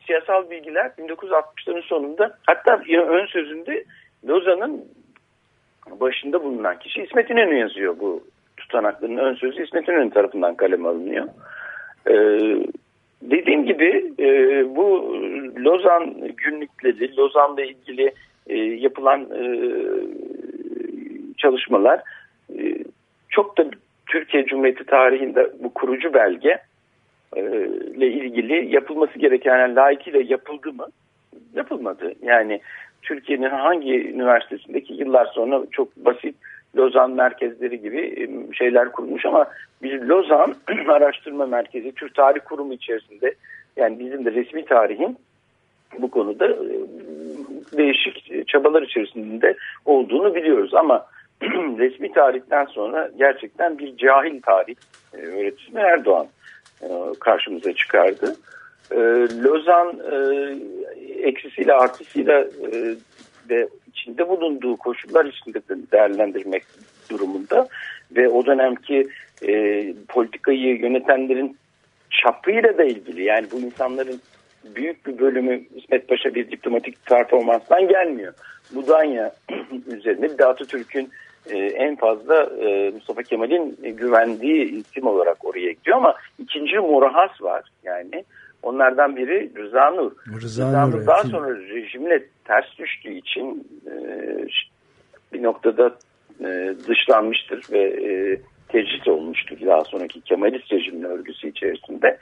siyasal bilgiler 1960'ların sonunda hatta ön sözünde Lozan'ın başında bulunan kişi İsmet İnönü yazıyor bu tutanakların ön sözü İsmet İnönü tarafından kaleme alınıyor. E, dediğim gibi e, bu Lozan günlükleri, Lozan'la ilgili e, yapılan e, çalışmalar e, çok da Türkiye Cumhuriyeti tarihinde bu kurucu belge e, ile ilgili yapılması gereken yani layıkıyla yapıldı mı? Yapılmadı. Yani Türkiye'nin hangi üniversitesindeki yıllar sonra çok basit Lozan merkezleri gibi e, şeyler kurulmuş ama bir Lozan Araştırma Merkezi Türk Tarih Kurumu içerisinde yani bizim de resmi tarihin bu konuda e, değişik çabalar içerisinde olduğunu biliyoruz ama resmi tarihten sonra gerçekten bir cahil tarih e, öğretisini Erdoğan karşımıza çıkardı. Lozan eksisiyle artısıyla ve içinde bulunduğu koşullar içinde de değerlendirmek durumunda ve o dönemki e, politikayı yönetenlerin çapıyla da ilgili yani bu insanların büyük bir bölümü İsmet Paşa bir diplomatik performanstan gelmiyor. Mudanya üzerine bir de Atatürk'ün e, en fazla e, Mustafa Kemal'in güvendiği isim olarak oraya gidiyor ama ikinci Murahas var yani Onlardan biri Rıza Nur. Rıza, Rıza Nur, daha evet. sonra rejimle ters düştüğü için e, bir noktada e, dışlanmıştır ve e, tecrit olmuştur daha sonraki Kemalist rejimin örgüsü içerisinde.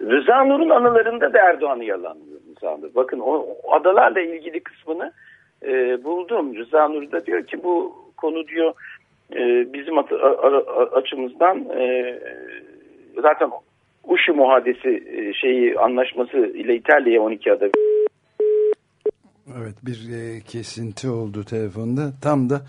Rıza Nur'un anılarında da Erdoğan'ı yalanlıyor Rıza Nur. Bakın o, o adalarla ilgili kısmını e, buldum. Rıza Nur da diyor ki bu konu diyor e, bizim açımızdan e, zaten Uşu muhadesi e, şeyi anlaşması ile İtalya'ya 12 ada Evet bir e, kesinti oldu telefonda. Tam da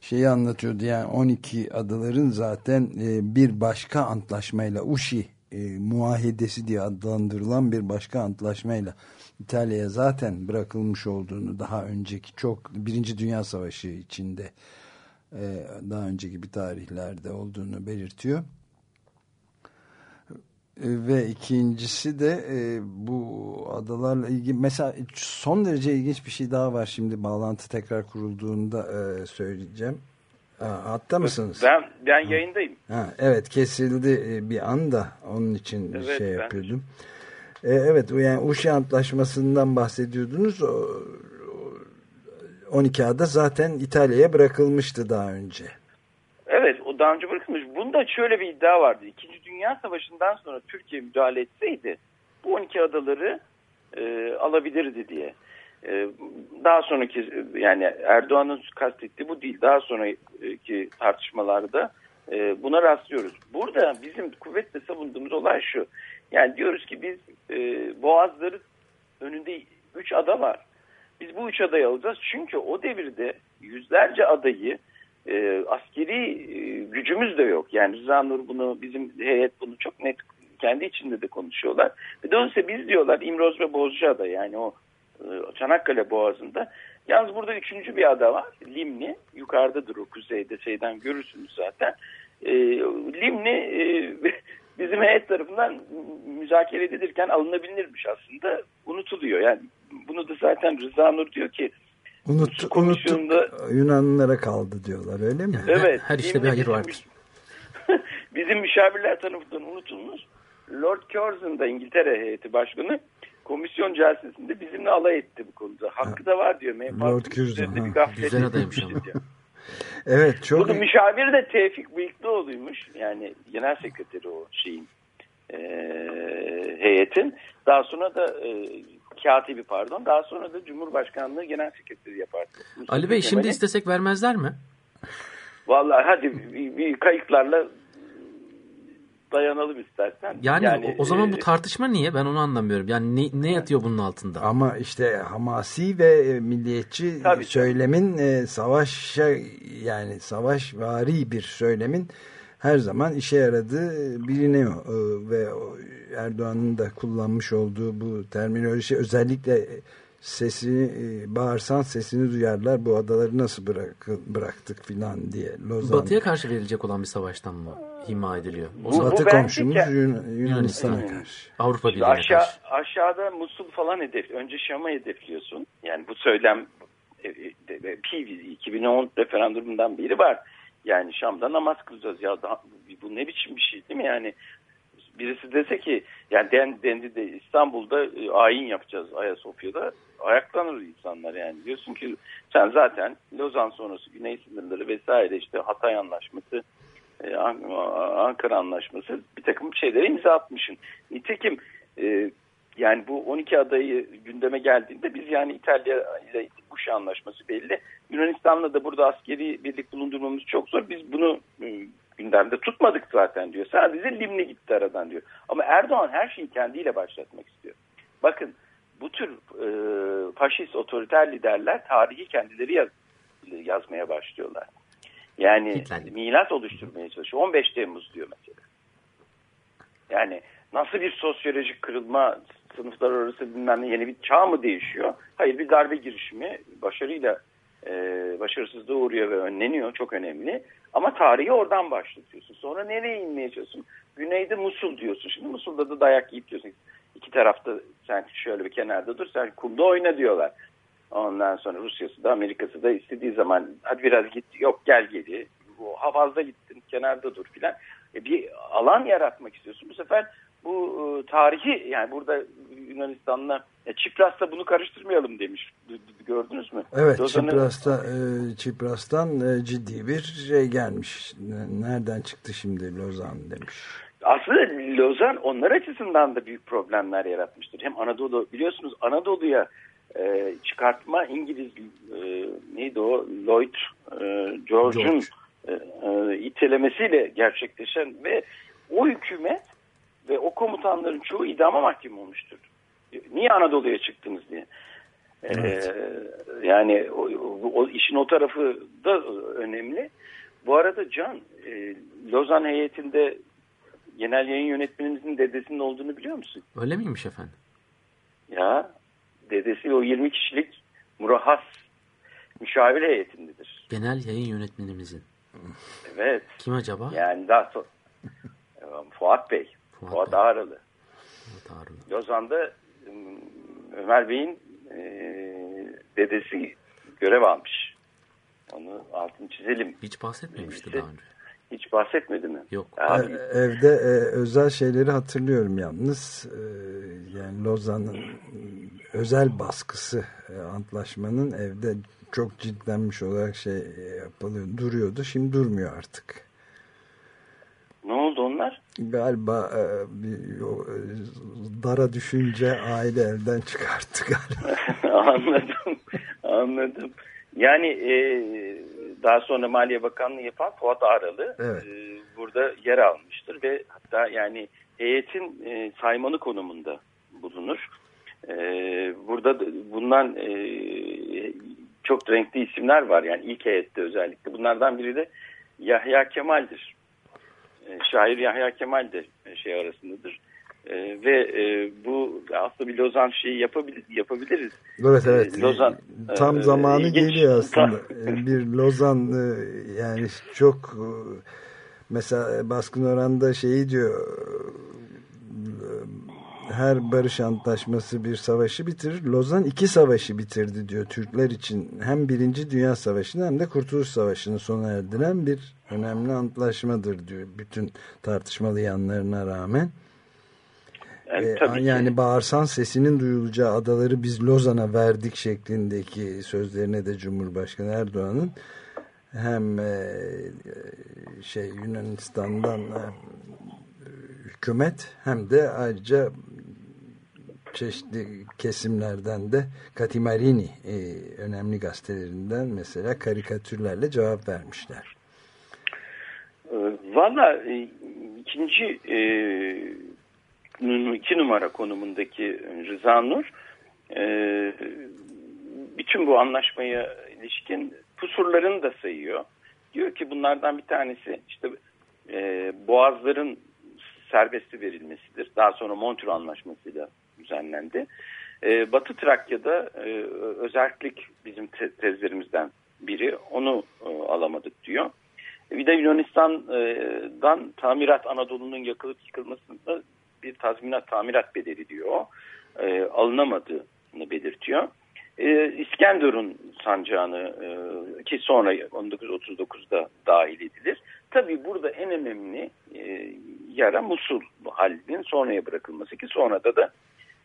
şeyi anlatıyordu yani 12 adaların zaten e, bir başka antlaşmayla Uşi e, muahedesi diye adlandırılan bir başka antlaşmayla İtalya'ya zaten bırakılmış olduğunu daha önceki çok Birinci Dünya Savaşı içinde e, daha önceki bir tarihlerde olduğunu belirtiyor. E, Ve ikincisi de e, bu adalarla ilgili mesela son derece ilginç bir şey daha var şimdi bağlantı tekrar kurulduğunda e, söyleyeceğim. Ha, hatta mısınız? Ben, ben yayındayım. Ha, evet kesildi e, bir anda onun için Evet, şey ben- yapıyordum. E, evet yani Uşi Antlaşması'ndan bahsediyordunuz. O, o 12 ada zaten İtalya'ya bırakılmıştı daha önce. Evet o daha önce bırakılmış. Bunda şöyle bir iddia vardı. İkinci Dünya Savaşı'ndan sonra Türkiye müdahale etseydi bu 12 adaları e, alabilirdi diye. E, daha sonraki yani Erdoğan'ın kastettiği bu değil. Daha sonraki tartışmalarda e, buna rastlıyoruz. Burada bizim kuvvetle savunduğumuz olay şu. Yani diyoruz ki biz e, boğazları önünde 3 ada var. Biz bu üç adayı alacağız. Çünkü o devirde yüzlerce adayı e, askeri e, gücümüz de yok. Yani Rıza Nur bunu bizim heyet bunu çok net kendi içinde de konuşuyorlar. Ve dolayısıyla biz diyorlar İmroz ve Bozcaada yani o e, Çanakkale Boğazı'nda. Yalnız burada üçüncü bir ada var. Limni. Yukarıdadır o kuzeyde şeyden görürsünüz zaten. E, Limni e, bizim heyet tarafından müzakere edilirken alınabilirmiş aslında. Unutuluyor. Yani bunu da zaten Rıza Nur diyor ki Unut, komisyonda- unuttuk Yunanlılara kaldı diyorlar öyle mi? Evet. Her işte bir hayır vardır. bizim müşavirler tarafından unutulmuş. Lord Curzon da İngiltere heyeti başkanı komisyon celsesinde bizimle alay etti bu konuda. Hakkı da var diyor. Menfaat Lord Curzon, ha. Güzel adaymış ama. Evet çok Bunun müşaviri de Tevfik Bıyıklıoğlu'ymuş. Yani genel sekreteri o şeyin e, heyetin. Daha sonra da e, katibi pardon. Daha sonra da Cumhurbaşkanlığı genel sekreteri yapar. Mustafa Ali Bey şimdi Kemal'in- istesek vermezler mi? Vallahi hadi bir, bir kayıklarla dayanalım istersen. Yani, o, o zaman bu e, tartışma niye? Ben onu anlamıyorum. Yani ne, ne yatıyor bunun altında? Ama işte hamasi ve e, milliyetçi Tabii. söylemin e, savaşa yani savaşvari bir söylemin her zaman işe yaradığı biliniyor. E, ve Erdoğan'ın da kullanmış olduğu bu terminoloji özellikle sesini e, bağırsan sesini duyarlar bu adaları nasıl bırak, bıraktık filan diye. Lozan. Batı'ya karşı verilecek olan bir savaştan mı hima ediliyor? O Bu- Batı bence komşumuz Yun- Yunanistan'a Hmm. karşı. Avrupa Birliği'ne aşağı, karşı. aşağıda Musul falan hedef. Önce Şam'ı hedefliyorsun. Yani bu söylem e, e, PV 2010 referandumundan beri var. Yani Şam'da namaz kılacağız. Ya daha, bu ne biçim bir şey değil mi? Yani birisi dese ki yani den, dendi de İstanbul'da e, ayin yapacağız Ayasofya'da ayaklanır insanlar yani. Diyorsun ki sen zaten Lozan sonrası Güney sınırları vesaire işte Hatay Anlaşması e, An- Ankara Anlaşması bir takım şeylere imza atmışsın. Nitekim e, yani bu 12 adayı gündeme geldiğinde biz yani İtalya ile Buş Anlaşması belli. Yunanistan'la da burada askeri birlik bulundurmamız çok zor. Biz bunu e, gündemde tutmadık zaten diyor. Sadece Limni gitti aradan diyor. Ama Erdoğan her şeyi kendiyle başlatmak istiyor. Bakın bu tür e, faşist otoriter liderler tarihi kendileri yaz, yazmaya başlıyorlar. Yani Hitler. milat oluşturmaya çalışıyor. 15 Temmuz diyor mesela. Yani nasıl bir sosyolojik kırılma sınıflar arası bilmem yeni bir çağ mı değişiyor? Hayır bir darbe girişimi başarıyla e, başarısızlığa uğruyor ve önleniyor. Çok önemli. Ama tarihi oradan başlatıyorsun. Sonra nereye inmeye çalışıyorsun? Güneyde Musul diyorsun. Şimdi Musul'da da dayak yiyip diyorsun. İki tarafta sen şöyle bir kenarda dur sen kumda oyna diyorlar. Ondan sonra Rusya'sı da Amerika'sı da istediği zaman hadi biraz git yok gel geri. O Havazda gittin kenarda dur filan. E, bir alan yaratmak istiyorsun. Bu sefer bu e, tarihi yani burada Yunanistan'la e, Çipras'ta bunu karıştırmayalım demiş. Gördünüz mü? Evet Çipras'ta, e, Çipras'tan e, ciddi bir şey gelmiş. Ne- Nereden çıktı şimdi Lozan demiş. Aslında Lozan onlar açısından da büyük problemler yaratmıştır. Hem Anadolu biliyorsunuz Anadolu'ya e, çıkartma İngiliz e, neydi o Lloyd e, George'un e, e, itelemesiyle gerçekleşen ve o hükümet ve o komutanların çoğu idama mahkum olmuştur. Niye Anadolu'ya çıktınız diye. E, Evet. yani o, o- o işin o tarafı da önemli. Bu arada Can, e, Lozan heyetinde genel yayın yönetmenimizin dedesinin olduğunu biliyor musun? Öyle miymiş efendim? Ya dedesi o 20 kişilik murahhas müşavir heyetindedir. Genel yayın yönetmenimizin. Evet. Kim acaba? Yani daha sonra Fuat Bey, Fuat Fuat, Bey. Ağralı. Tanrım. Lozan'da ım, Ömer Bey'in e, dedesi görev almış. Onu altını çizelim. Hiç bahsetmemişti İşte- daha önce. Hiç bahsetmedi mi? Yok. Abi, E, evde e, özel şeyleri hatırlıyorum yalnız. E, yani Lozan'ın e, özel baskısı e, antlaşmanın evde çok ciddilenmiş olarak şey e, yapılıyor, duruyordu. Şimdi durmuyor artık. ne oldu onlar? Galiba e, bir, o, e, dara düşünce aile elden çıkarttı galiba. anladım. Anladım. Yani e, daha sonra Maliye Bakanlığı yapan Fuat Ağralı Evet. e, burada yer almıştır ve hatta yani heyetin e, saymanı konumunda bulunur. E, burada da- bundan e, çok renkli isimler var yani ilk heyette özellikle. Bunlardan biri de Yahya Kemal'dir. E, şair Yahya Kemal de e, şey arasındadır. E, ve e, bu aslında bir Lozan şeyi yapabilir, yapabiliriz. Evet evet. E, Lozan, Tam e, zamanı ilginç. geliyor aslında. Bir Lozan e, yani çok mesela baskın oranda şeyi diyor her barış antlaşması bir savaşı bitirir. Lozan iki savaşı bitirdi diyor Türkler için. Hem Birinci Dünya Savaşı'nı hem de Kurtuluş Savaşı'nı sona erdiren bir önemli antlaşmadır diyor. Bütün tartışmalı yanlarına rağmen. Yani, tabii ki. yani bağırsan sesinin duyulacağı adaları biz Lozan'a verdik şeklindeki sözlerine de Cumhurbaşkanı Erdoğan'ın hem e, şey Yunanistan'dan e, hükümet hem de ayrıca çeşitli kesimlerden de Katimarini e, önemli gazetelerinden mesela karikatürlerle cevap vermişler. E, Valla e, ikinci e, iki numara konumundaki Rıza Nur e, bütün bu anlaşmaya ilişkin kusurlarını da sayıyor. Diyor ki bunlardan bir tanesi işte boğazların serbesti verilmesidir. Daha sonra Montreux Anlaşması'yla düzenlendi. Batı Trakya'da e, özellik bizim te tezlerimizden biri. Onu e, alamadık diyor. Bir de Yunanistan'dan tamirat Anadolu'nun yakılıp yıkılmasında bir tazminat tamirat bedeli diyor. E, alınamadığını belirtiyor. E, İskenderun sancağını e, ki sonra 1939'da dahil edilir. Tabi burada en önemli e, yara Musul halinin sonraya bırakılması ki sonra da da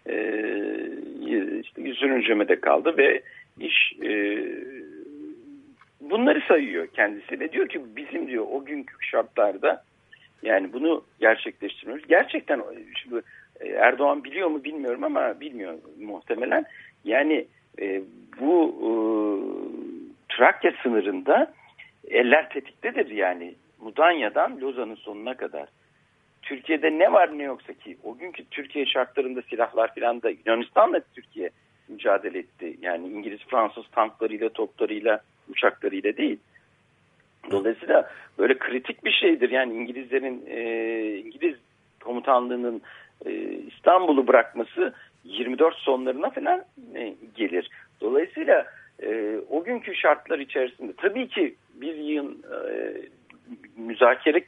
e, işte sürüncemede kaldı ve iş e, bunları sayıyor kendisi ve diyor ki bizim diyor o günkü şartlarda yani bunu gerçekleştirmiyoruz. Gerçekten şimdi e, Erdoğan biliyor mu bilmiyorum ama bilmiyor muhtemelen. Yani e, bu e, Trakya sınırında eller tetiktedir yani Mudanya'dan Lozan'ın sonuna kadar. Türkiye'de ne var ne yoksa ki o günkü Türkiye şartlarında silahlar filan da Yunanistan'la Türkiye mücadele etti. Yani İngiliz Fransız tanklarıyla, toplarıyla, uçaklarıyla değil. Dolayısıyla böyle kritik bir şeydir. Yani İngilizlerin e, İngiliz komutanlığının e, İstanbul'u bırakması 24 sonlarına falan e, gelir. Dolayısıyla e, o günkü şartlar içerisinde tabii ki bir yığın e, müzakere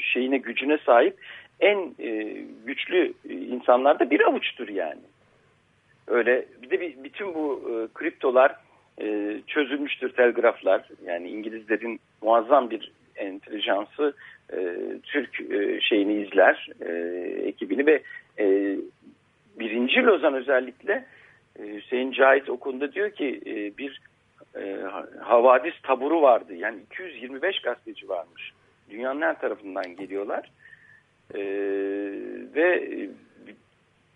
şeyine gücüne sahip en e, güçlü insanlar da bir avuçtur yani. Öyle bir de bir, bütün bu e, kriptolar e, çözülmüştür telgraflar. Yani İngilizlerin muazzam bir entelijansı e, Türk e, şeyini izler e, ekibini ve e, birinci Lozan özellikle e, Hüseyin Cahit o konuda diyor ki e, bir e, havadis taburu vardı. Yani 225 gazeteci varmış. Dünyanın her tarafından geliyorlar. E, ve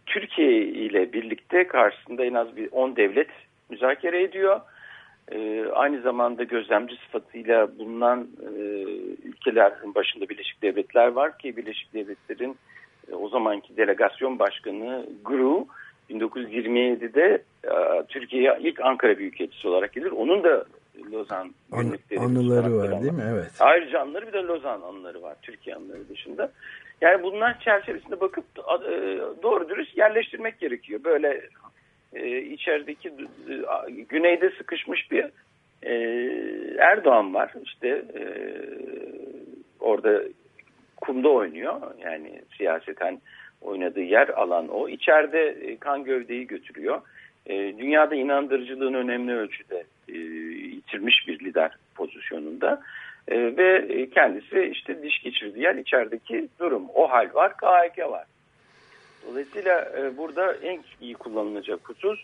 Türkiye ile birlikte karşısında en az bir 10 devlet müzakere ediyor. E, aynı zamanda gözlemci sıfatıyla bulunan e, ülkelerin başında Birleşik Devletler var ki Birleşik Devletler'in e, o zamanki delegasyon başkanı Gru 1927'de e, Türkiye'ye ilk Ankara Büyükelçisi olarak gelir. Onun da Lozan An, anıları var değil mi? Evet. Ayrıca anıları bir de Lozan anıları var. Türkiye anıları dışında. Yani bunlar çerçevesinde bakıp e, doğru dürüst yerleştirmek gerekiyor. Böyle e, içerideki e, güneyde sıkışmış bir e, Erdoğan var. İşte e, orada kumda oynuyor. Yani siyaseten oynadığı yer alan o. İçeride e, kan gövdeyi götürüyor. E, dünyada inandırıcılığın önemli ölçüde e, yitirmiş bir lider pozisyonunda. E, ve kendisi işte diş geçirdiği yer içerideki durum. O hal var, KHK var. Dolayısıyla e, burada en iyi kullanılacak husus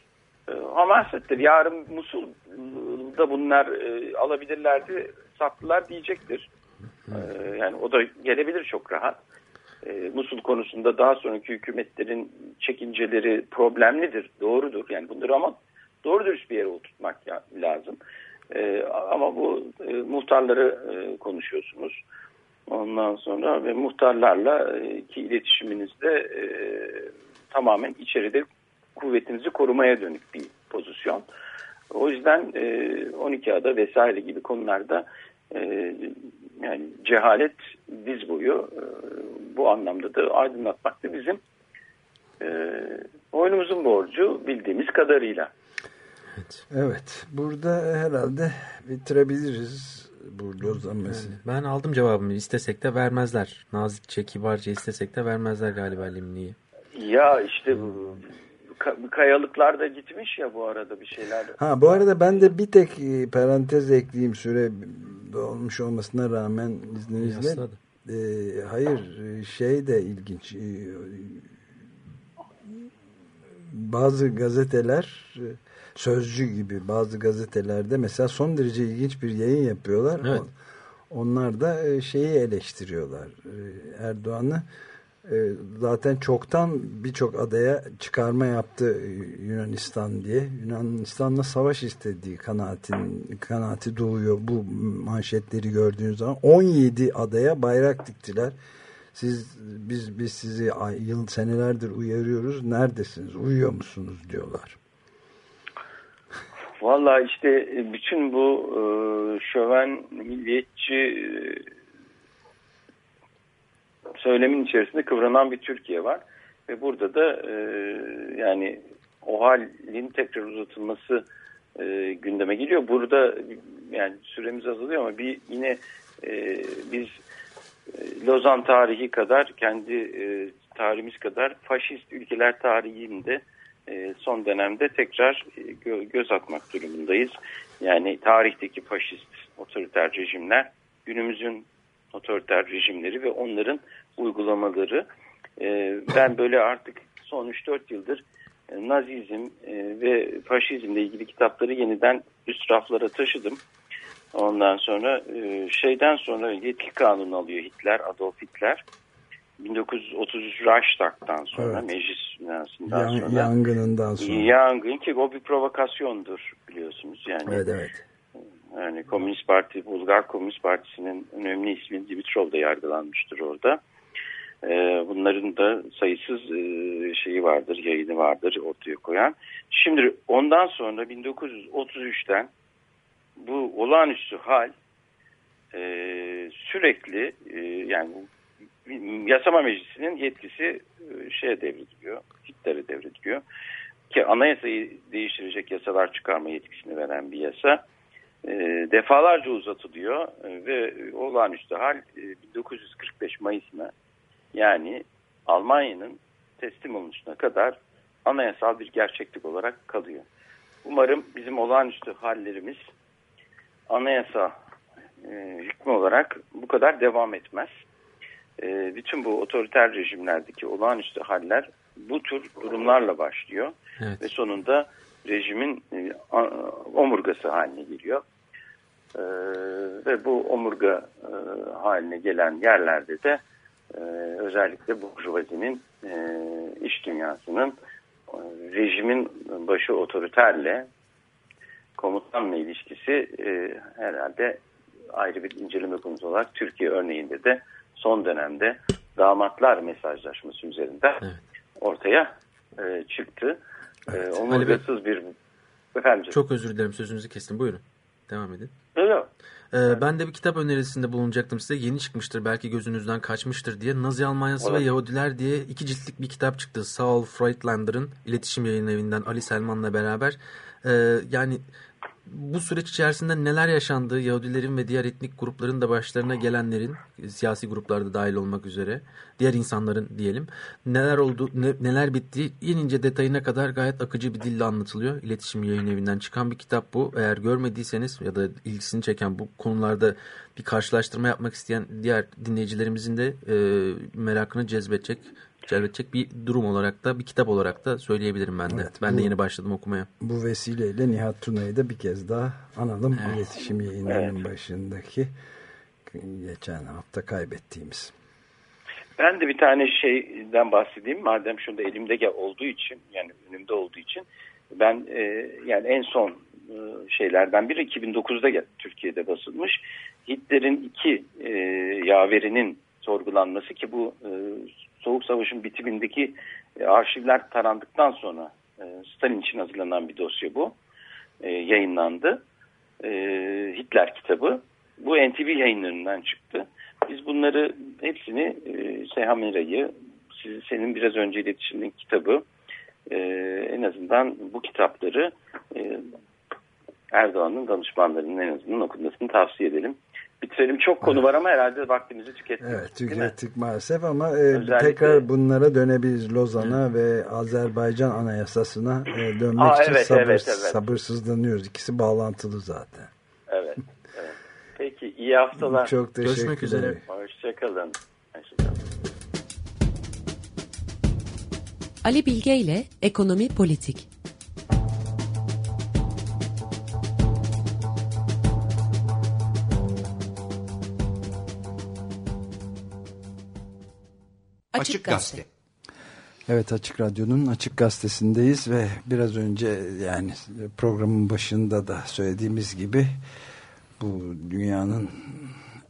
e, hamasettir. Yarın Musul'da bunlar e, alabilirlerdi, sattılar diyecektir. E, yani o da gelebilir çok rahat. E, Musul konusunda daha sonraki hükümetlerin çekinceleri problemlidir, doğrudur. Yani bunları ama doğru dürüst bir yere oturtmak lazım. E, ama bu e, muhtarları e, konuşuyorsunuz. Ondan sonra ve muhtarlarla e, ki iletişiminizde e, tamamen içeride kuvvetinizi korumaya dönük bir pozisyon. O yüzden e, 12 ada vesaire gibi konularda e, yani cehalet diz boyu e, bu anlamda da aydınlatmak da bizim e, oyunumuzun borcu bildiğimiz kadarıyla. Evet. evet. Burada herhalde bitirebiliriz bu Lozan meselesi. Ben aldım cevabımı. İstesek de vermezler. Nazikçe, kibarca istesek de vermezler galiba limniyi. Ya işte bu kayalıklar da gitmiş ya bu arada bir şeyler. Ha bu arada ben de bir tek e, parantez ekleyeyim süre olmuş olmasına rağmen izninizle. E, hayır e, şey de ilginç. E, bazı gazeteler e, Sözcü gibi bazı gazetelerde mesela son derece ilginç bir yayın yapıyorlar. Evet. Onlar da e, şeyi eleştiriyorlar. E, Erdoğan'ı e, zaten çoktan birçok adaya çıkarma yaptı Yunanistan diye. Yunanistan'la savaş istediği kanaatin, kanaati doğuyor bu manşetleri gördüğünüz zaman. 17 adaya bayrak diktiler. Siz biz biz sizi yıl senelerdir uyarıyoruz. Neredesiniz? Uyuyor musunuz diyorlar. Valla işte e, bütün bu e, şöven milliyetçi e, söylemin içerisinde kıvranan bir Türkiye var. Ve burada da yani o halin tekrar uzatılması gündeme geliyor. Burada yani süremiz azalıyor ama bir yine biz Lozan tarihi kadar kendi tarihimiz kadar faşist ülkeler tarihinde son dönemde tekrar e, gö göz atmak durumundayız. Yani tarihteki faşist otoriter rejimler günümüzün otoriter rejimleri ve onların uygulamaları. E, ben böyle artık son 3-4 yıldır e, Nazizm e, ve faşizmle ilgili kitapları yeniden üst raflara taşıdım. Ondan sonra e, şeyden sonra yetki kanunu alıyor Hitler, Adolf Hitler. 1933 Reichstag'dan sonra Evet. meclis binasından Yan- sonra yangınından sonra. yangın ki o bir provokasyondur biliyorsunuz yani. Evet evet. Yani Komünist Parti, Bulgar Komünist Partisi'nin önemli ismi Dimitrov da yargılanmıştır orada. Ee, bunların da sayısız e, şeyi vardır, yayını vardır ortaya koyan. Şimdi ondan sonra 1933'ten bu olağanüstü hal e, sürekli e, yani yasama meclisinin yetkisi e, şeye devrediliyor, Hitler'e devrediliyor. Ki anayasayı değiştirecek yasalar çıkarma yetkisini veren bir yasa e, defalarca uzatılıyor e, ve olağanüstü hal e, 1945 Mayıs'ına yani Almanya'nın teslim olunuşuna kadar anayasal bir gerçeklik olarak kalıyor. Umarım bizim olağanüstü hallerimiz anayasa e, hükmü olarak bu kadar devam etmez. E, bütün bu otoriter rejimlerdeki olağanüstü haller bu tür durumlarla başlıyor Evet. ve sonunda rejimin e, omurgası haline geliyor. E, ve bu omurga e, haline gelen yerlerde de e, özellikle burjuvazinin e, iş dünyasının e, rejimin başı otoriterle komutanla ilişkisi e, herhalde ayrı bir inceleme konusu olarak Türkiye örneğinde de son dönemde damatlar mesajlaşması üzerinden Evet. ortaya e, çıktı. Evet. E, omurgasız bir efendim. Çok özür dilerim sözünüzü kestim. Buyurun. Devam edin. Yok. Ee, ben de bir kitap önerisinde bulunacaktım size. Yeni çıkmıştır belki gözünüzden kaçmıştır diye. Nazi Almanyası ve Evet. Yahudiler diye iki ciltlik bir kitap çıktı. Saul Freitlander'ın iletişim yayın evinden Ali Selman'la beraber. Ee, yani bu süreç içerisinde neler yaşandığı, Yahudilerin ve diğer etnik grupların da başlarına gelenlerin, siyasi gruplarda dahil olmak üzere, diğer insanların diyelim, neler oldu, ne- neler bittiği en ince detayına kadar gayet akıcı bir dille anlatılıyor. İletişim yayın evinden çıkan bir kitap bu. Eğer görmediyseniz ya da ilgisini çeken bu konularda bir karşılaştırma yapmak isteyen diğer dinleyicilerimizin de e, merakını cezbedecek, celbedecek bir durum olarak da bir kitap olarak da söyleyebilirim ben de. Evet, ben bu- de yeni başladım okumaya. Bu vesileyle Nihat Tuna'yı da bir kez daha analım. Evet. İletişim yayınlarının başındaki geçen hafta kaybettiğimiz. Ben de bir tane şeyden bahsedeyim. Madem şurada elimde gel- olduğu için yani önümde olduğu için ben e, yani en son e, şeylerden biri 2009'da gel- Türkiye'de basılmış. Hitler'in iki e, yaverinin sorgulanması ki bu e, Soğuk Savaş'ın bitimindeki e, arşivler tarandıktan sonra e, Stalin için hazırlanan bir dosya bu. E, yayınlandı. E, Hitler kitabı. Bu NTV yayınlarından çıktı. Biz bunları hepsini e, siz- senin biraz önce iletişimin kitabı e, en azından bu kitapları e, Erdoğan'ın danışmanlarının en azından okunmasını tavsiye edelim. Bitirelim. Çok konu var ama herhalde vaktimizi tükettik. Evet tükettik maalesef ama e, Özellikle- tekrar bunlara dönebiliriz. Lozan'a ve Azerbaycan Anayasası'na e, dönmek Aa, için evet, sabır, evet, evet. sabırsızlanıyoruz. İkisi bağlantılı zaten. Evet, evet. Peki iyi haftalar. Çok teşekkür Görüşmek üzere. ederim. Hoşçakalın. Hoşçakalın. Ali Bilge ile Ekonomi Politik. Açık Gazete. Evet Açık Radyo'nun Açık Gazetesi'ndeyiz ve biraz önce yani programın başında da söylediğimiz gibi bu dünyanın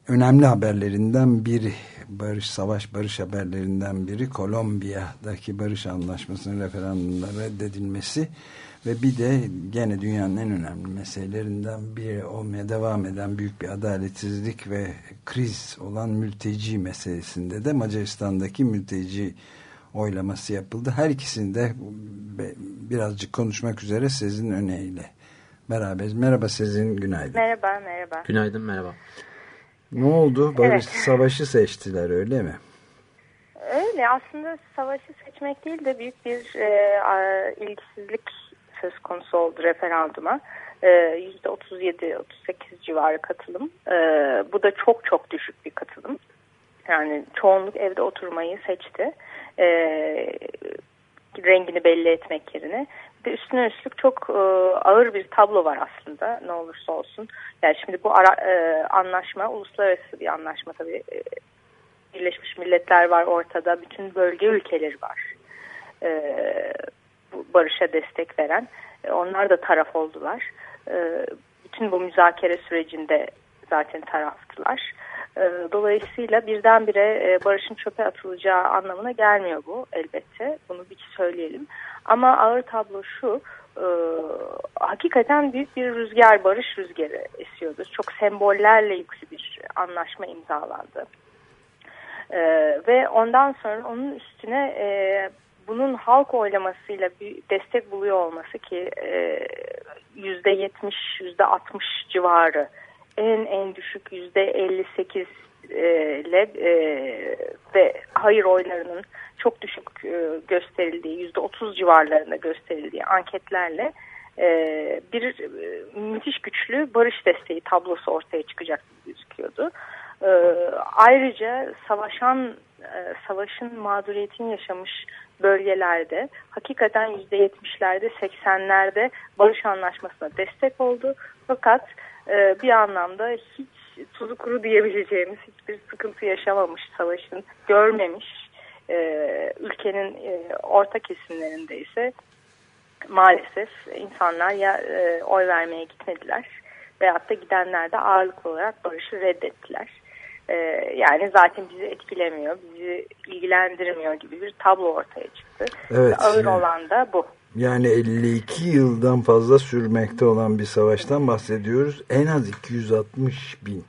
önemli haberlerinden biri barış savaş barış haberlerinden biri Kolombiya'daki barış anlaşmasının referandumda reddedilmesi ve bir de gene dünyanın en önemli meselelerinden biri olmaya devam eden büyük bir adaletsizlik ve kriz olan mülteci meselesinde de Macaristan'daki mülteci oylaması yapıldı. Her ikisini de birazcık konuşmak üzere Sezin Öne'yle beraberiz. Merhaba Sezin, günaydın. Merhaba, merhaba. Günaydın, merhaba. Ne oldu? Barış Evet. Savaşı seçtiler öyle mi? Öyle aslında savaşı seçmek değil de büyük bir e, ilgisizlik söz konusu oldu referanduma. E, %37-38 civarı katılım. E, bu da çok çok düşük bir katılım. Yani çoğunluk evde oturmayı seçti. E, rengini belli etmek yerine. Bir üstüne üstlük çok e, ağır bir tablo var aslında ne olursa olsun. Yani şimdi bu ara, e, anlaşma uluslararası bir anlaşma tabii. E, Birleşmiş Milletler var ortada. Bütün bölge ülkeleri var. E, barışa destek veren. E, onlar da taraf oldular. E, bütün bu müzakere sürecinde zaten taraftılar. E, dolayısıyla birdenbire barışın çöpe atılacağı anlamına gelmiyor bu elbette. Bunu bir söyleyelim. Ama ağır tablo şu. hakikaten büyük bir rüzgar, barış rüzgarı esiyordu. Çok sembollerle yüklü bir anlaşma imzalandı. Ve ondan sonra onun üstüne bunun halk oylamasıyla bir destek buluyor olması ki e, yüzde yetmiş, yüzde altmış civarı en en düşük yüzde elli sekiz ile e, ve hayır oylarının çok düşük e, gösterildiği yüzde otuz civarlarında gösterildiği anketlerle e, bir e, müthiş güçlü barış desteği tablosu ortaya çıkacak gözüküyordu. E, ayrıca savaşan e, savaşın mağduriyetini yaşamış bölgelerde hakikaten %70'lerde 80'lerde barış anlaşmasına destek oldu. Fakat e, bir anlamda hiç tuzu kuru diyebileceğimiz hiçbir sıkıntı yaşamamış savaşın görmemiş e, ülkenin e, orta kesimlerinde ise maalesef insanlar ya e, oy vermeye gitmediler veyahut da gidenler de ağırlıklı olarak barışı reddettiler. E, yani zaten bizi etkilemiyor, bizi ilgilendirmiyor gibi bir tablo ortaya çıktı. Evet. Ağır olan da bu. Yani 52 yıldan fazla sürmekte olan bir savaştan bahsediyoruz. En az 260 bin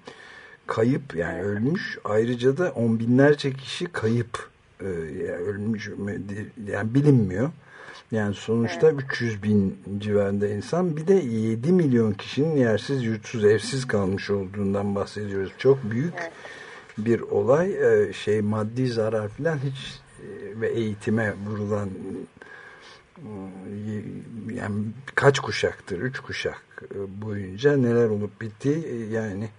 kayıp yani ölmüş. Ayrıca da on binlerce kişi kayıp e, yani ölmüş mü yani bilinmiyor. Yani sonuçta 300 bin civarında insan bir de 7 milyon kişinin yersiz yurtsuz evsiz kalmış olduğundan bahsediyoruz. Çok büyük bir olay. E, şey maddi zarar falan hiç e, ve eğitime vurulan e, yani kaç kuşaktır? Üç kuşak e, boyunca neler olup bittiği yani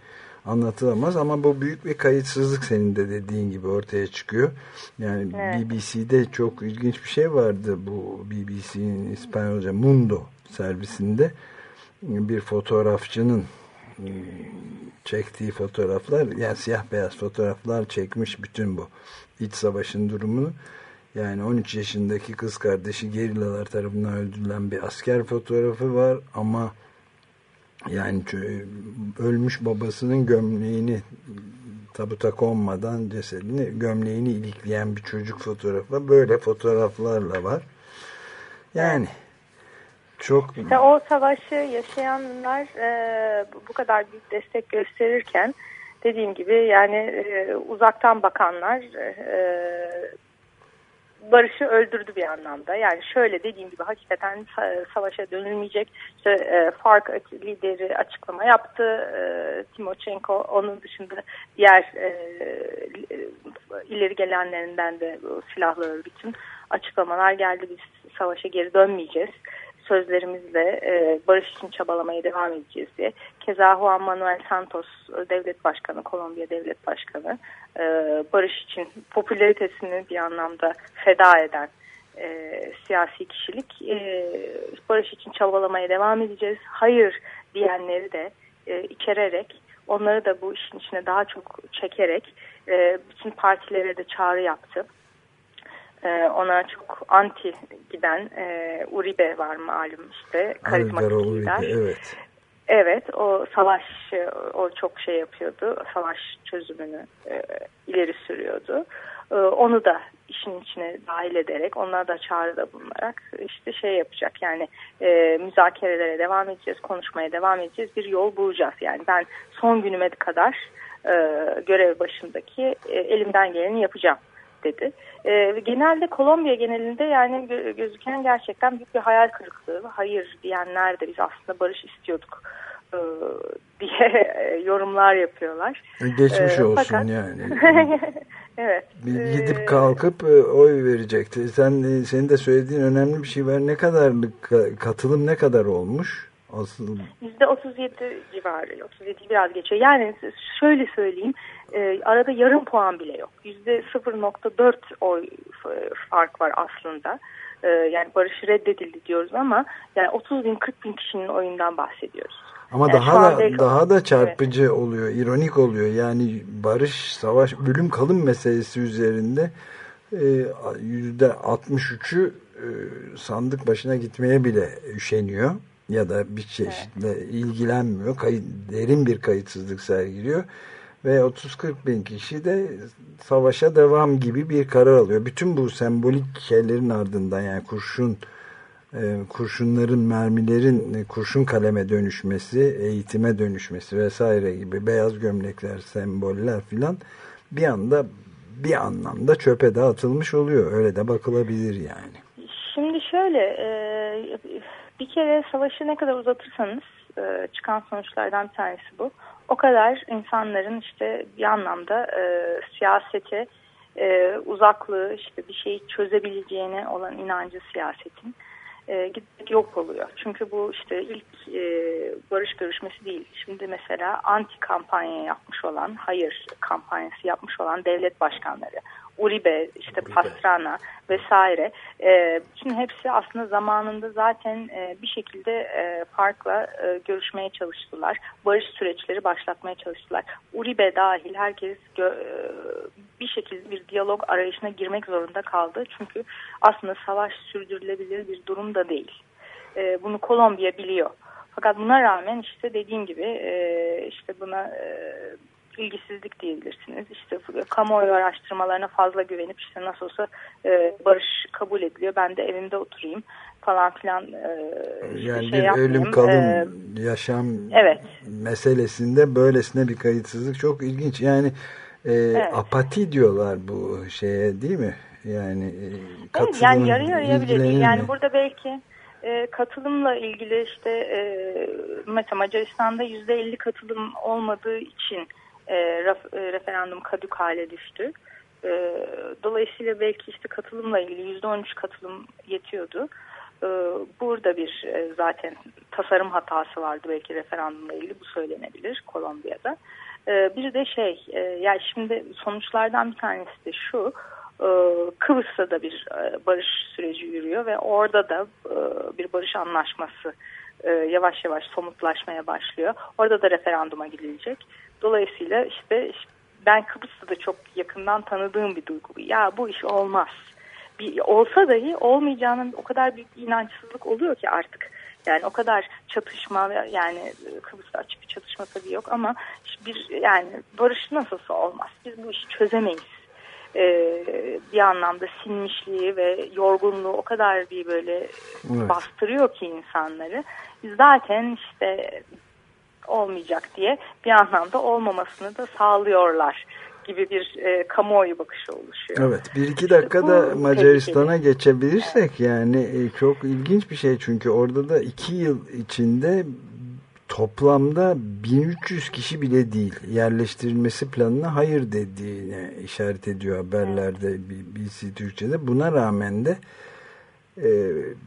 anlatılamaz ama bu büyük bir kayıtsızlık senin de dediğin gibi ortaya çıkıyor. Yani Evet. BBC'de çok ilginç bir şey vardı bu BBC'nin İspanyolca Mundo servisinde bir fotoğrafçının e, çektiği fotoğraflar yani siyah beyaz fotoğraflar çekmiş bütün bu iç savaşın durumunu. Yani 13 yaşındaki kız kardeşi gerillalar tarafından öldürülen bir asker fotoğrafı var ama yani ölmüş babasının gömleğini tabuta konmadan cesedini gömleğini ilikleyen bir çocuk fotoğrafı böyle fotoğraflarla var. Yani çok İşte o savaşı yaşayanlar e, bu kadar büyük destek gösterirken dediğim gibi yani e, uzaktan bakanlar e, barışı öldürdü bir anlamda. Yani şöyle dediğim gibi hakikaten sa- savaşa dönülmeyecek. İşte e, FARC lideri açıklama yaptı. E, Timochenko onun dışında diğer e, e, ileri gelenlerinden de silahlı örgütün açıklamalar geldi. Biz savaşa geri dönmeyeceğiz sözlerimizle e, barış için çabalamaya devam edeceğiz diye. Keza Juan Manuel Santos devlet başkanı, Kolombiya devlet başkanı e, barış için popülaritesini bir anlamda feda eden e, siyasi kişilik e, barış için çabalamaya devam edeceğiz. Hayır diyenleri de e, içererek onları da bu işin içine daha çok çekerek e, bütün partilere de çağrı yaptı. Ee, ona çok anti giden e, Uribe var malum işte karizmatik lider. Evet. Evet o savaş e, o çok şey yapıyordu savaş çözümünü e, ileri sürüyordu. E, onu da işin içine dahil ederek onlara da çağrıda bulunarak işte şey yapacak yani e, müzakerelere devam edeceğiz konuşmaya devam edeceğiz bir yol bulacağız yani ben son günüme kadar e, görev başındaki e, elimden geleni yapacağım dedi. E, genelde Kolombiya genelinde yani gö- gözüken gerçekten büyük bir hayal kırıklığı. Hayır diyenler de biz aslında barış istiyorduk e, diye yorumlar yapıyorlar. Geçmiş E, olsun fakat- yani. evet. E, gidip kalkıp e, oy verecekti. Sen e, senin de söylediğin önemli bir şey var. Ne kadarlık ka- katılım ne kadar olmuş? Asıl %37 civarı, 37 biraz geçiyor. Yani şöyle söyleyeyim, e, arada yarım puan bile yok. %0.4 oy f- fark var aslında. E, yani barış reddedildi diyoruz ama yani 30 bin 40 bin kişinin oyundan bahsediyoruz. ama Yani daha da daha da çarpıcı oluyor, ironik oluyor. Yani barış, savaş, ölüm kalım meselesi üzerinde e, yüzde 63'ü e, sandık başına gitmeye bile üşeniyor ya da bir çeşitle ilgilenmiyor. Kayıt, derin bir kayıtsızlık sergiliyor ve 30-40 bin kişi de savaşa devam gibi bir karar alıyor. Bütün bu sembolik şeylerin ardından yani kurşun e, kurşunların, mermilerin e, kurşun kaleme dönüşmesi, eğitime dönüşmesi vesaire gibi beyaz gömlekler, semboller filan bir anda bir anlamda çöpe dağıtılmış oluyor. Öyle de bakılabilir yani. Şimdi şöyle e, bir kere savaşı ne kadar uzatırsanız çıkan sonuçlardan bir tanesi bu. O kadar insanların işte bir anlamda e, siyasete e, uzaklığı işte bir şeyi çözebileceğine olan inancı siyasetin e, yok oluyor. Çünkü bu işte ilk e, barış görüşmesi değil. Şimdi mesela anti kampanya yapmış olan, hayır kampanyası yapmış olan devlet başkanları, Uribe, işte Pastrana vesaire e, bütün hepsi aslında zamanında zaten e, bir şekilde e, farkla e, görüşmeye çalıştılar. Barış süreçleri başlatmaya çalıştılar. Uribe dahil herkes e, bir şekilde bir diyalog arayışına girmek zorunda kaldı. Çünkü aslında savaş sürdürülebilir bir durum da değil. E, bunu Kolombiya biliyor. Fakat buna rağmen işte dediğim gibi e, işte buna e, ilgisizlik diyebilirsiniz. İşte kamuoyu araştırmalarına fazla güvenip işte nasıl olsa e, barış kabul ediliyor. Ben de evimde oturayım falan filan e, Yani şey bir yapmayayım. ölüm kalım E, yaşam evet. meselesinde böylesine bir kayıtsızlık çok ilginç. Yani e, apati diyorlar bu şeye değil mi? Yani e, Evet, katılım, yani yarı yarıya bile değil. ilgilenilme. Yani burada belki e, katılımla ilgili işte e, mesela Macaristan'da yüzde elli katılım olmadığı için e, raf- e, referandum kadük hale düştü. E, dolayısıyla belki işte katılımla ilgili yüzde on üç katılım yetiyordu. E, burada bir e, zaten tasarım hatası vardı belki referandumla ilgili bu söylenebilir Kolombiya'da. E, bir de şey e, yani şimdi sonuçlardan bir tanesi de şu e, Kıbrıs'ta da bir e, barış süreci yürüyor ve orada da e, bir barış anlaşması yavaş yavaş somutlaşmaya başlıyor. Orada da referanduma gidilecek. Dolayısıyla işte ben Kıbrıs'ta da çok yakından tanıdığım bir duygu. Ya bu iş olmaz. Bir, olsa dahi olmayacağının o kadar büyük bir inançsızlık oluyor ki artık. Yani o kadar çatışma yani e, Kıbrıs'ta açık bir çatışma tabii yok ama bir yani barış nasılsa olmaz. Biz bu işi çözemeyiz. Ee, bir anlamda sinmişliği ve yorgunluğu o kadar bir böyle Evet. bastırıyor ki insanları. Zaten işte olmayacak diye bir anlamda olmamasını da sağlıyorlar gibi bir e, kamuoyu bakışı oluşuyor. Evet bir iki dakikada bu Macaristan'a geçebilirsek yani e, çok ilginç bir şey çünkü orada da iki yıl içinde toplamda 1300 kişi bile değil yerleştirilmesi planına hayır dediğine işaret ediyor haberlerde BBC Türkçe'de. Buna rağmen de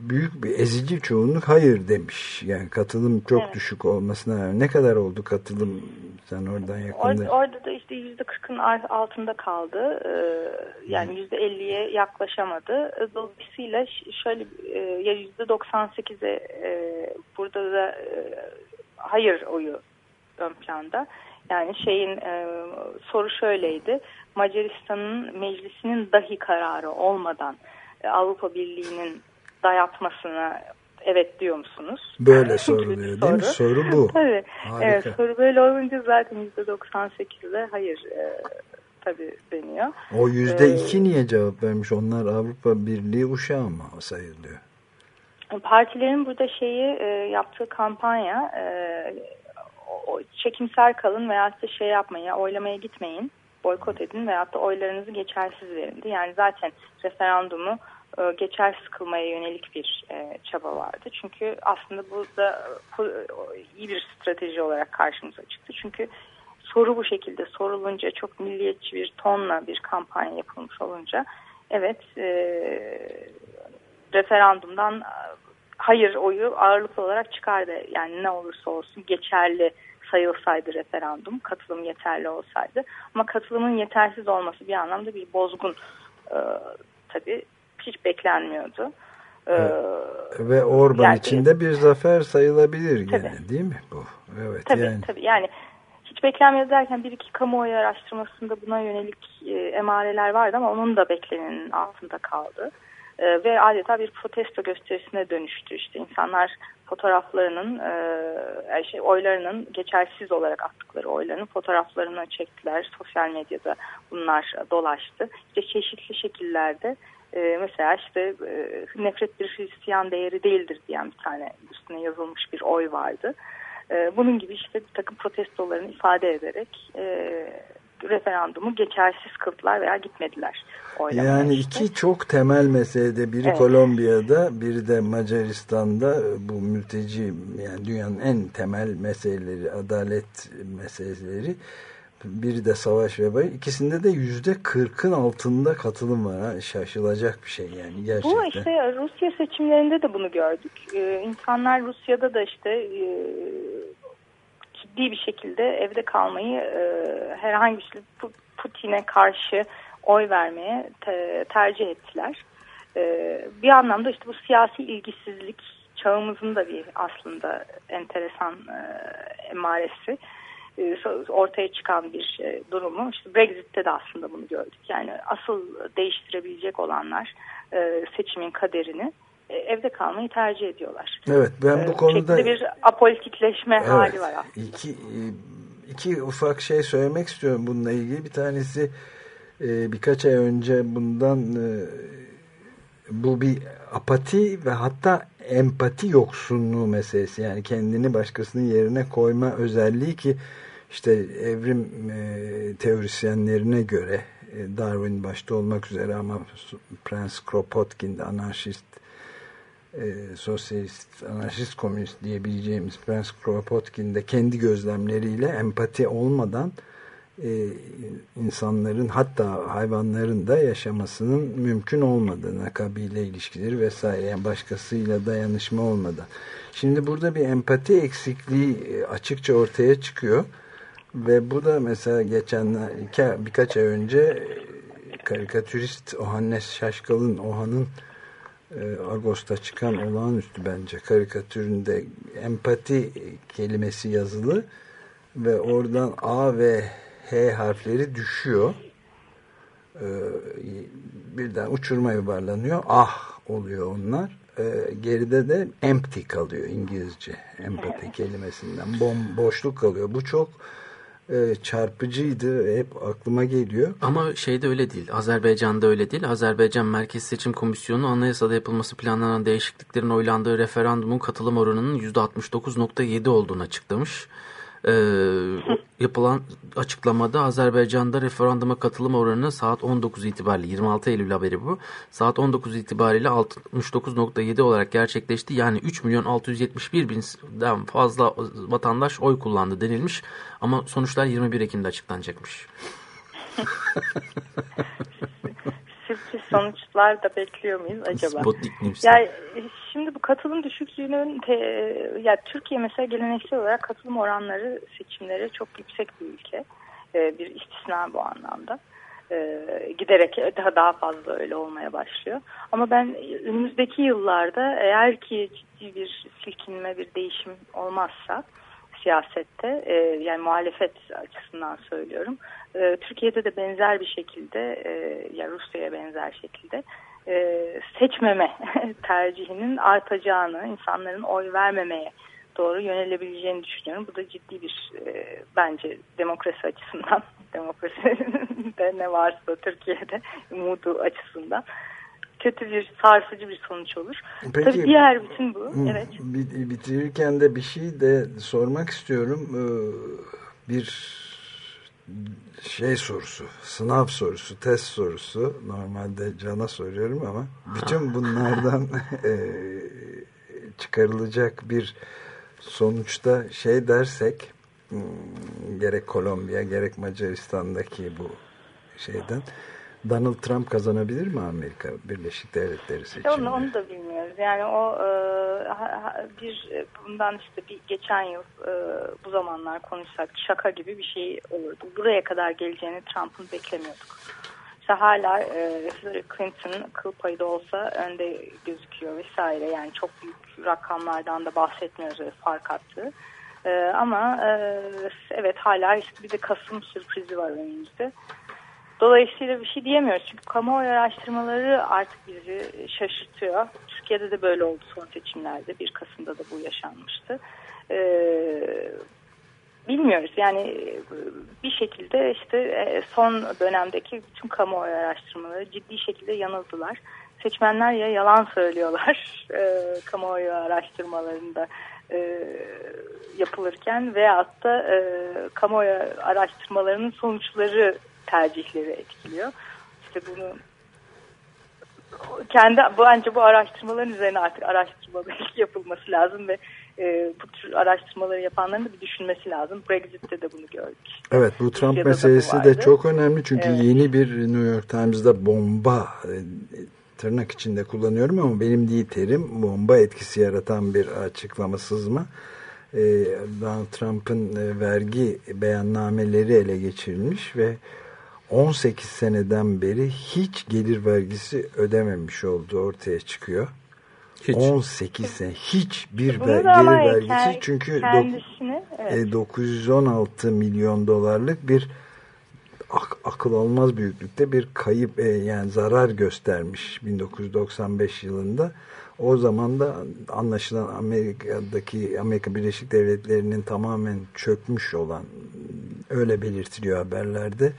büyük bir ezici çoğunluk hayır demiş. Yani katılım çok Evet. düşük olmasına rağmen. Ne kadar oldu katılım sen oradan yakında? Or- orada da işte yüzde kırkın altında kaldı. Ee, yani yüzde elliye yaklaşamadı. Ee, Dolayısıyla şöyle e, ya yüzde doksan sekize burada da e, hayır oyu ön planda. Yani şeyin e, soru şöyleydi. Macaristan'ın meclisinin dahi kararı olmadan e, Avrupa Birliği'nin dayatmasına evet diyor musunuz? Böyle soruluyor değil mi? Soru bu. Tabii. Harika. Evet, soru böyle olunca zaten %98'de hayır e, tabii deniyor. O yüzde Ee, iki niye cevap vermiş? Onlar Avrupa Birliği uşağı mı sayılıyor? Partilerin burada şeyi e, yaptığı kampanya e, o- çekimser kalın veya da şey yapmayın, ya, oylamaya gitmeyin boykot edin veyahut da oylarınızı geçersiz verindi. Yani zaten referandumu e, geçersiz kılmaya yönelik bir e, çaba vardı. Çünkü aslında bu da e, iyi bir strateji olarak karşımıza çıktı. Çünkü soru bu şekilde sorulunca çok milliyetçi bir tonla bir kampanya yapılmış olunca evet referandumdan hayır oyu ağırlıklı olarak çıkardı. Yani ne olursa olsun geçerli sayılsaydı referandum, katılım yeterli olsaydı. Ama katılımın yetersiz olması bir anlamda bir bozgun e, tabii hiç beklenmiyordu. E, Ve Orban yani, içinde bir zafer sayılabilir tabii. gene değil mi bu? Evet tabii, yani. Tabii yani hiç beklenmiyordu derken bir iki kamuoyu araştırmasında buna yönelik e, emareler vardı ama onun da beklenenin altında kaldı. E, ve adeta bir protesto gösterisine dönüştü. İşte insanlar fotoğraflarının, e, şey, oylarının geçersiz olarak attıkları oylarının fotoğraflarını çektiler. Sosyal medyada bunlar dolaştı. İşte çeşitli şekillerde e, mesela işte e, nefret bir Hristiyan değeri değildir diyen bir tane üstüne yazılmış bir oy vardı. E, bunun gibi işte bir takım protestolarını ifade ederek e, referandumu geçersiz kıldılar veya gitmediler. Yani iki çok temel meselede biri evet. Kolombiya'da biri de Macaristan'da bu mülteci yani dünyanın en temel meseleleri adalet meseleleri biri de savaş ve bay ikisinde de yüzde kırkın altında katılım var ha şaşılacak bir şey yani gerçekten. Bu işte Rusya seçimlerinde de bunu gördük. Ee, insanlar Rusya'da da işte e, ciddi bir şekilde evde kalmayı e, herhangi bir Putin'e karşı oy vermeye te, tercih ettiler. E, bir anlamda işte bu siyasi ilgisizlik çağımızın da bir aslında enteresan e, emaresi ortaya çıkan bir e, durumu. İşte Brexit'te de aslında bunu gördük. Yani asıl değiştirebilecek olanlar e, seçimin kaderini e, evde kalmayı tercih ediyorlar. Evet ben bu e, konuda bir apolitikleşme evet, hali var aslında. Iki, e, iki ufak şey söylemek istiyorum bununla ilgili. Bir tanesi birkaç ay önce bundan bu bir apati ve hatta empati yoksunluğu meselesi. Yani kendini başkasının yerine koyma özelliği ki işte evrim teorisyenlerine göre Darwin başta olmak üzere ama Prens Kropotkin de anarşist e, sosyalist, anarşist komünist diyebileceğimiz Prens Kropotkin de kendi gözlemleriyle empati olmadan e, insanların hatta hayvanların da yaşamasının mümkün olmadığına kabile ilişkileri vesaire yani başkasıyla dayanışma olmadan. Şimdi burada bir empati eksikliği e, açıkça ortaya çıkıyor ve bu da mesela geçen birkaç ay önce e, karikatürist Ohannes Şaşkal'ın Ohan'ın e, Ağustos'ta çıkan olağanüstü bence karikatüründe empati kelimesi yazılı ve oradan A ve H harfleri düşüyor. E, birden uçurma yuvarlanıyor. Ah oluyor onlar. E, geride de empty kalıyor İngilizce. Empati kelimesinden. Bom, boşluk kalıyor. Bu çok e, çarpıcıydı. Hep aklıma geliyor. Ama şeyde öyle değil. Azerbaycan'da öyle değil. Azerbaycan Merkez Seçim Komisyonu anayasada yapılması planlanan değişikliklerin oylandığı referandumun katılım oranının %69.7 olduğunu açıklamış e, yapılan açıklamada Azerbaycan'da referanduma katılım oranı saat 19 itibariyle 26 Eylül haberi bu. Saat 19 itibariyle 69.7 olarak gerçekleşti. Yani 3 milyon 671 binden fazla vatandaş oy kullandı denilmiş. Ama sonuçlar 21 Ekim'de açıklanacakmış. sürpriz sonuçlar da bekliyor muyuz acaba? Yani şimdi bu katılım düşüklüğünün te, ya Türkiye mesela geleneksel olarak katılım oranları seçimleri çok yüksek bir ülke. Ee, bir istisna bu anlamda. Ee, giderek daha daha fazla öyle olmaya başlıyor. Ama ben önümüzdeki yıllarda eğer ki ciddi bir silkinme, bir değişim olmazsa siyasette e, yani muhalefet açısından söylüyorum. E, Türkiye'de de benzer bir şekilde e, ya Rusya'ya benzer şekilde e, seçmeme tercihinin artacağını, insanların oy vermemeye doğru yönelebileceğini düşünüyorum. Bu da ciddi bir e, bence demokrasi açısından, demokraside ne varsa Türkiye'de umudu açısından kötü bir sarsıcı bir sonuç olur. Peki, Tabii diğer bütün bu. Evet. Bitirirken de bir şey de sormak istiyorum. Ee, bir şey sorusu, sınav sorusu, test sorusu. Normalde cana soruyorum ama bütün bunlardan e, çıkarılacak bir sonuçta şey dersek hmm, gerek Kolombiya gerek Macaristan'daki bu şeyden Donald Trump kazanabilir mi Amerika Birleşik Devletleri seçimini? onu, onu da bilmiyoruz. Yani o e, bir e, bundan işte bir geçen yıl e, bu zamanlar konuşsak şaka gibi bir şey olurdu. Buraya kadar geleceğini Trump'ın beklemiyorduk. İşte hala e, Hillary Clinton kıl payı da olsa önde gözüküyor vesaire. Yani çok büyük rakamlardan da bahsetmiyoruz öyle fark attığı. E, ama e, evet hala işte bir de Kasım sürprizi var önümüzde. Dolayısıyla bir şey diyemiyoruz. Çünkü kamuoyu araştırmaları artık bizi şaşırtıyor. Türkiye'de de böyle oldu son seçimlerde. 1 Kasım'da da bu yaşanmıştı. Ee, bilmiyoruz. Yani e, bir şekilde işte e, son dönemdeki bütün kamuoyu araştırmaları ciddi şekilde yanıldılar. Seçmenler ya yalan söylüyorlar e, kamuoyu araştırmalarında e, yapılırken veyahut da e, kamuoyu araştırmalarının sonuçları tercihleri etkiliyor. İşte bunu kendi bence bu araştırmaların üzerine artık araştırmaların yapılması lazım ve e, bu tür araştırmaları yapanların da bir düşünmesi lazım. Brexit'te de bunu gördük. Evet bu Trump Rusya'da da bu meselesi de çok önemli çünkü Evet. yeni bir New York Times'da bomba e, tırnak içinde kullanıyorum ama benim değil terim bomba etkisi yaratan bir açıklama sızma. E, Donald Trump'ın e, vergi beyannameleri ele geçirilmiş ve 18 seneden beri hiç gelir vergisi ödememiş olduğu ortaya çıkıyor. Hiç. 18 sene hiçbir ver, gelir vergisi kend- çünkü kendisini evet. e, 916 milyon dolarlık bir ak- akıl almaz büyüklükte bir kayıp e, yani zarar göstermiş 1995 yılında. O zaman da anlaşılan Amerika'daki Amerika Birleşik Devletleri'nin tamamen çökmüş olan öyle belirtiliyor haberlerde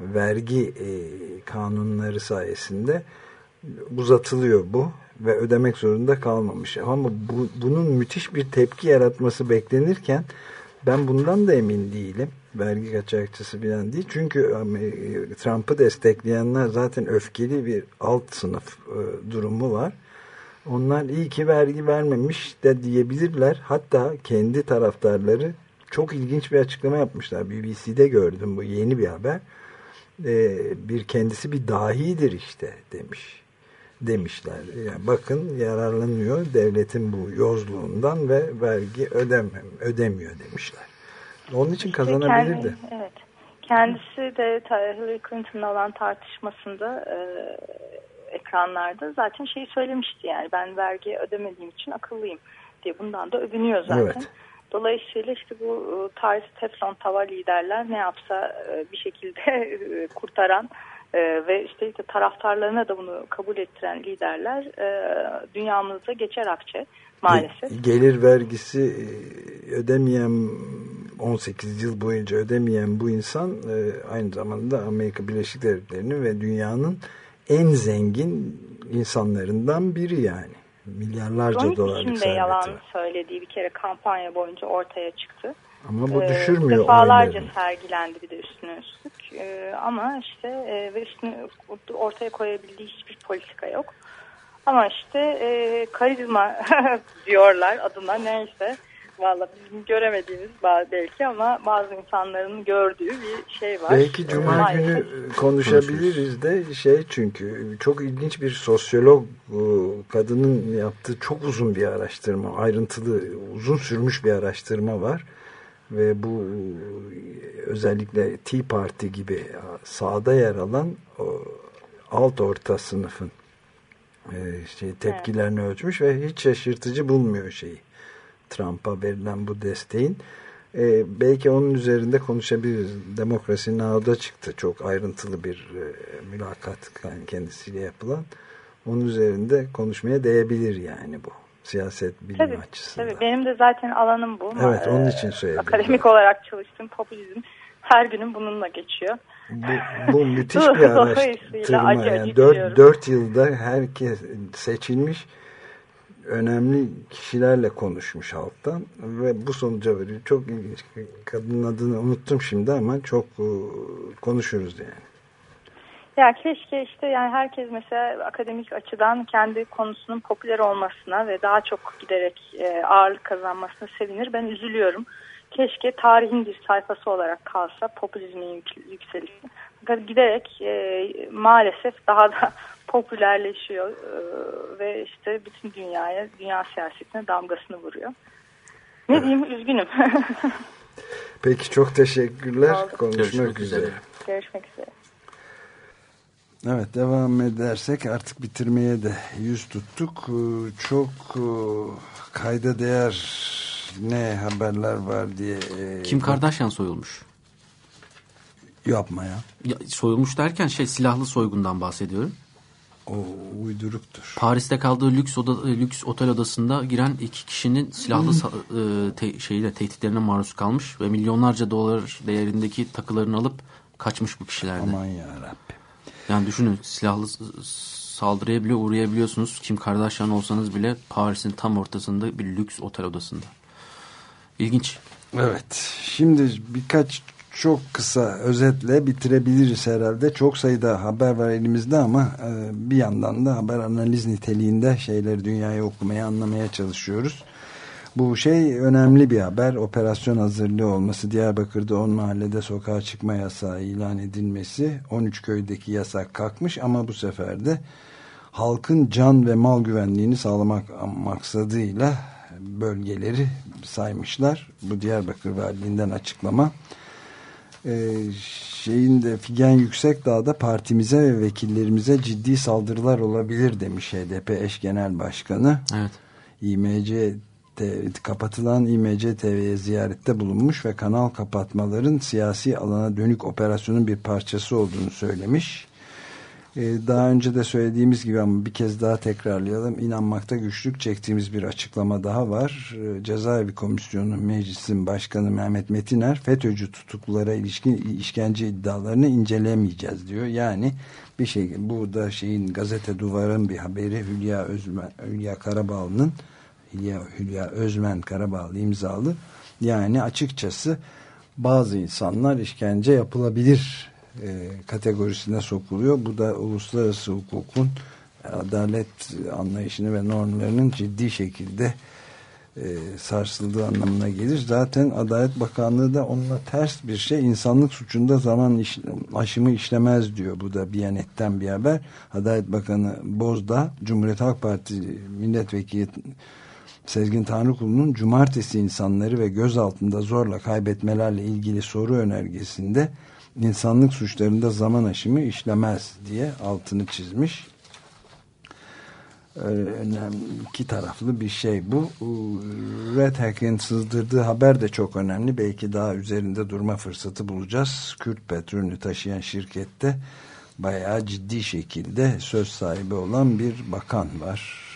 vergi e, kanunları sayesinde uzatılıyor bu ve ödemek zorunda kalmamış. Ama bu, bunun müthiş bir tepki yaratması beklenirken ben bundan da emin değilim. Vergi kaçakçısı falan değil. Çünkü Amer- Trump'ı destekleyenler zaten öfkeli bir alt sınıf e, durumu var. Onlar iyi ki vergi vermemiş de diyebilirler. Hatta kendi taraftarları çok ilginç bir açıklama yapmışlar. BBC'de gördüm bu yeni bir haber. Ee, bir kendisi bir dahidir işte demiş demişler. Yani bakın yararlanıyor devletin bu yozluğundan ve vergi ödemem, ödemiyor demişler. Onun için kazanabilirdi. Kendi- evet. Kendisi de Hillary Clinton'la olan tartışmasında e, ekranlarda zaten şeyi söylemişti yani ben vergi ödemediğim için akıllıyım diye bundan da övünüyor zaten. Evet. Dolayısıyla işte bu e, tarz teflon tava liderler ne yapsa e, bir şekilde e, kurtaran ve işte, taraftarlarına da bunu kabul ettiren liderler dünyamızda geçer akçe maalesef. Gelir vergisi ödemeyen 18 yıl boyunca ödemeyen bu insan aynı zamanda Amerika Birleşik Devletleri'nin ve dünyanın en zengin insanlarından biri yani. Milyarlarca Kronik dolarlık serveti yalan var. söylediği bir kere kampanya boyunca ortaya çıktı. Ama bu Ee, düşürmüyor Defalarca sergilendi bir de üstüne üstlük. Ee, ama işte e, ve üstüne ortaya koyabildiği hiçbir politika yok. Ama işte e, karizma diyorlar adına neyse. Valla bizim göremediğimiz belki ama bazı insanların gördüğü bir şey var. Belki Cuma Maalesef. günü konuşabiliriz de şey çünkü çok ilginç bir sosyolog bu kadının yaptığı çok uzun bir araştırma ayrıntılı uzun sürmüş bir araştırma var ve bu özellikle Tea Party gibi sağda yer alan alt orta sınıfın e, şey, tepkilerini ölçmüş ve hiç şaşırtıcı bulmuyor şeyi. Trump'a verilen bu desteğin. E, belki onun üzerinde konuşabiliriz. Demokrasi Now'da çıktı. Çok ayrıntılı bir e, mülakat kendisiyle yapılan. Onun üzerinde konuşmaya değebilir yani bu. Siyaset bilim Tabii, açısından. tabii benim de zaten alanım bu. Evet, onun Ee, için söyledim. Akademik olarak çalıştığım popülizm her günüm bununla geçiyor. Bu, bu müthiş bir araştırma. Yani. 4, 4 yılda herkes seçilmiş önemli kişilerle konuşmuş halktan ve bu sonuca varıyor. Çok ilginç. Kadının adını unuttum şimdi ama çok e, konuşuruz yani. Ya keşke işte yani herkes mesela akademik açıdan kendi konusunun popüler olmasına ve daha çok giderek e, ağırlık kazanmasına sevinir. Ben üzülüyorum. Keşke tarihin bir sayfası olarak kalsa popülizmin yük- yükselişi. Fakat giderek e, maalesef daha da popülerleşiyor e, ve işte bütün dünyaya, dünya siyasetine damgasını vuruyor. Ne diyeyim üzgünüm. Peki çok teşekkürler. Oldu. Konuşmak Görüşmek üzere. üzere. Görüşmek üzere. Evet devam edersek artık bitirmeye de yüz tuttuk. Ee, Çok e, kayda değer ne haberler var diye. e, Kim Kardashian soyulmuş. Yapma ya. Ya, soyulmuş derken şey silahlı soygundan bahsediyorum. O uyduruktur. Paris'te kaldığı lüks oda, e, lüks otel odasında giren iki kişinin silahlı e, te- şeyle tehditlerine maruz kalmış ve milyonlarca dolar değerindeki takılarını alıp kaçmış bu kişilerden. Aman ya Rabbi. Yani düşünün silahlı saldırıya bile uğrayabiliyorsunuz. Kim Kardashian olsanız bile Paris'in tam ortasında bir lüks otel odasında. İlginç. Evet. Şimdi birkaç çok kısa özetle bitirebiliriz herhalde. Çok sayıda haber var elimizde ama e, bir yandan da haber analiz niteliğinde şeyleri dünyayı okumaya, anlamaya çalışıyoruz. Bu şey önemli bir haber. Operasyon hazırlığı olması, Diyarbakır'da 10 mahallede sokağa çıkma yasağı ilan edilmesi, 13 köydeki yasak kalkmış ama bu sefer de halkın can ve mal güvenliğini sağlamak maksadıyla bölgeleri saymışlar. Bu Diyarbakır Valiliğinden açıklama. Ee, şeyin de Figen Yüksekdağ'da partimize ve vekillerimize ciddi saldırılar olabilir demiş HDP eş genel başkanı. Evet. İMC kapatılan İMC TV'ye ziyarette bulunmuş ve kanal kapatmaların siyasi alana dönük operasyonun bir parçası olduğunu söylemiş. Ee, daha önce de söylediğimiz gibi ama bir kez daha tekrarlayalım. İnanmakta güçlük çektiğimiz bir açıklama daha var. Ee, Cezaevi Komisyonu Meclisin Başkanı Mehmet Metiner FETÖ'cü tutuklulara ilişkin işkence iddialarını incelemeyeceğiz diyor. Yani bir şey bu da şeyin gazete duvarın bir haberi Hülya Özmen Hülya Karabağlı'nın Hülya, Hülya Özmen Karabağlı imzalı. Yani açıkçası bazı insanlar işkence yapılabilir kategorisine sokuluyor. Bu da uluslararası hukukun adalet anlayışını ve normlarının ciddi şekilde e, sarsıldığı anlamına gelir. Zaten Adalet Bakanlığı da onunla ters bir şey insanlık suçunda zaman iş, aşımı işlemez diyor. Bu da Biyanet'ten bir haber. Adalet Bakanı Bozda Cumhuriyet Halk Partisi milletvekili Sezgin Tanrıkulu'nun cumartesi insanları ve gözaltında zorla kaybetmelerle ilgili soru önergesinde insanlık suçlarında zaman aşımı işlemez diye altını çizmiş. Ee, önemli iki taraflı bir şey bu. Red Hack'in sızdırdığı haber de çok önemli. Belki daha üzerinde durma fırsatı bulacağız. Kürt petrolünü taşıyan şirkette bayağı ciddi şekilde söz sahibi olan bir bakan var.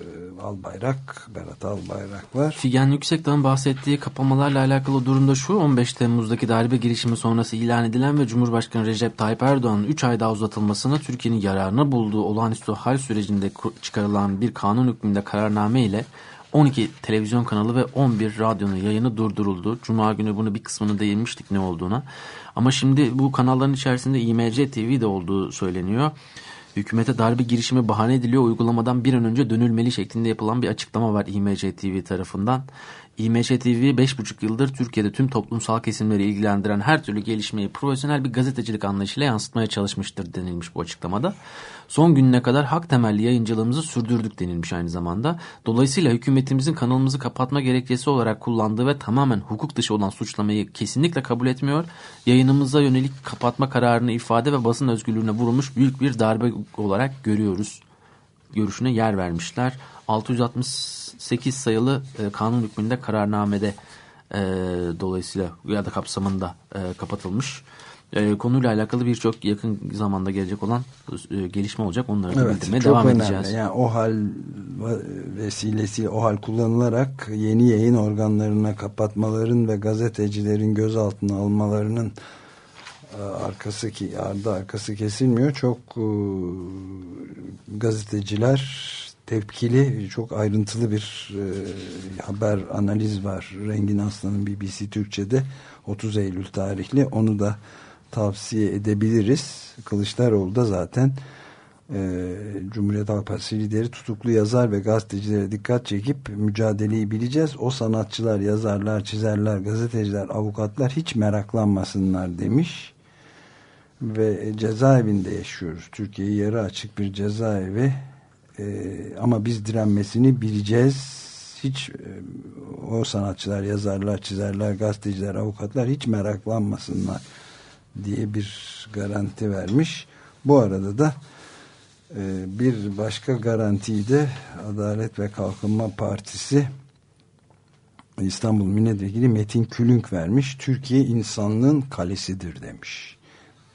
Ee, Albayrak, Berat Albayrak var. Figen Yüksekdağ'ın bahsettiği kapamalarla alakalı durumda şu 15 Temmuz'daki darbe girişimi sonrası ilan edilen ve Cumhurbaşkanı Recep Tayyip Erdoğan'ın 3 ay daha uzatılmasına Türkiye'nin yararına bulduğu olağanüstü hal sürecinde çıkarılan bir kanun hükmünde kararname ile 12 televizyon kanalı ve 11 radyonun yayını durduruldu. Cuma günü bunu bir kısmını değinmiştik ne olduğuna. Ama şimdi bu kanalların içerisinde IMC TV de olduğu söyleniyor. Hükümete darbe girişimi bahane ediliyor. Uygulamadan bir an önce dönülmeli şeklinde yapılan bir açıklama var IMC TV tarafından. IMC TV 5,5 yıldır Türkiye'de tüm toplumsal kesimleri ilgilendiren her türlü gelişmeyi profesyonel bir gazetecilik anlayışıyla yansıtmaya çalışmıştır denilmiş bu açıklamada. Son gününe kadar hak temelli yayıncılığımızı sürdürdük denilmiş aynı zamanda. Dolayısıyla hükümetimizin kanalımızı kapatma gerekçesi olarak kullandığı ve tamamen hukuk dışı olan suçlamayı kesinlikle kabul etmiyor. Yayınımıza yönelik kapatma kararını ifade ve basın özgürlüğüne vurulmuş büyük bir darbe olarak görüyoruz. Görüşüne yer vermişler. 668 sayılı e, kanun hükmünde kararnamede e, dolayısıyla ya da kapsamında e, kapatılmış. E, konuyla alakalı birçok yakın zamanda gelecek olan e, gelişme olacak. Onları da Evet, bildirmeye devam önemli. edeceğiz. Yani o hal vesilesiyle o hal kullanılarak yeni yayın organlarına kapatmaların ve gazetecilerin gözaltına almalarının e, arkası ki ardı arkası kesilmiyor. Çok e, gazeteciler tepkili, çok ayrıntılı bir e, haber analiz var. Rengin Aslan'ın BBC Türkçe'de 30 Eylül tarihli. Onu da tavsiye edebiliriz. Kılıçdaroğlu da zaten e, Cumhuriyet Halk Partisi lideri tutuklu yazar ve gazetecilere dikkat çekip mücadeleyi bileceğiz. O sanatçılar, yazarlar, çizerler, gazeteciler, avukatlar hiç meraklanmasınlar demiş. Ve cezaevinde yaşıyoruz. Türkiye yarı açık bir cezaevi. E, ama biz direnmesini bileceğiz. Hiç e, o sanatçılar, yazarlar, çizerler, gazeteciler, avukatlar hiç meraklanmasınlar diye bir garanti vermiş. Bu arada da ee, bir başka garantiyi de Adalet ve Kalkınma Partisi İstanbul Milletvekili Metin Külünk vermiş. Türkiye insanlığın kalesidir demiş.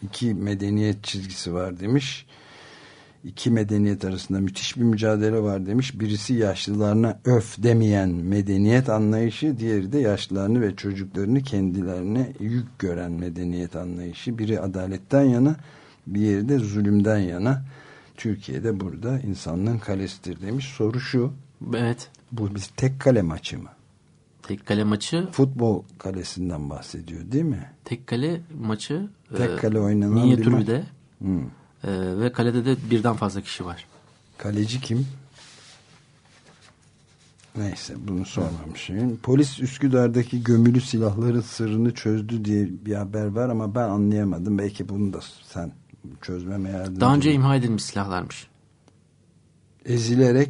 İki medeniyet çizgisi var demiş. İki medeniyet arasında müthiş bir mücadele var demiş. Birisi yaşlılarına öf demeyen medeniyet anlayışı, diğeri de yaşlılarını ve çocuklarını kendilerine yük gören medeniyet anlayışı. Biri adaletten yana, bir de zulümden yana. Türkiye'de burada insanlığın kalesidir demiş. Soru şu. Evet. Bu bir tek kale maçı mı? Tek kale maçı. Futbol kalesinden bahsediyor değil mi? Tek kale maçı. Tek kale oynanan minyatürde. bir hmm. E, ve kalede de birden fazla kişi var. Kaleci kim? Neyse bunu sormamışım. Polis Üsküdar'daki gömülü silahların sırrını çözdü diye bir haber var ama ben anlayamadım. Belki bunu da sen çözmeme yardımcı. Daha önce imha edilmiş silahlarmış. Ezilerek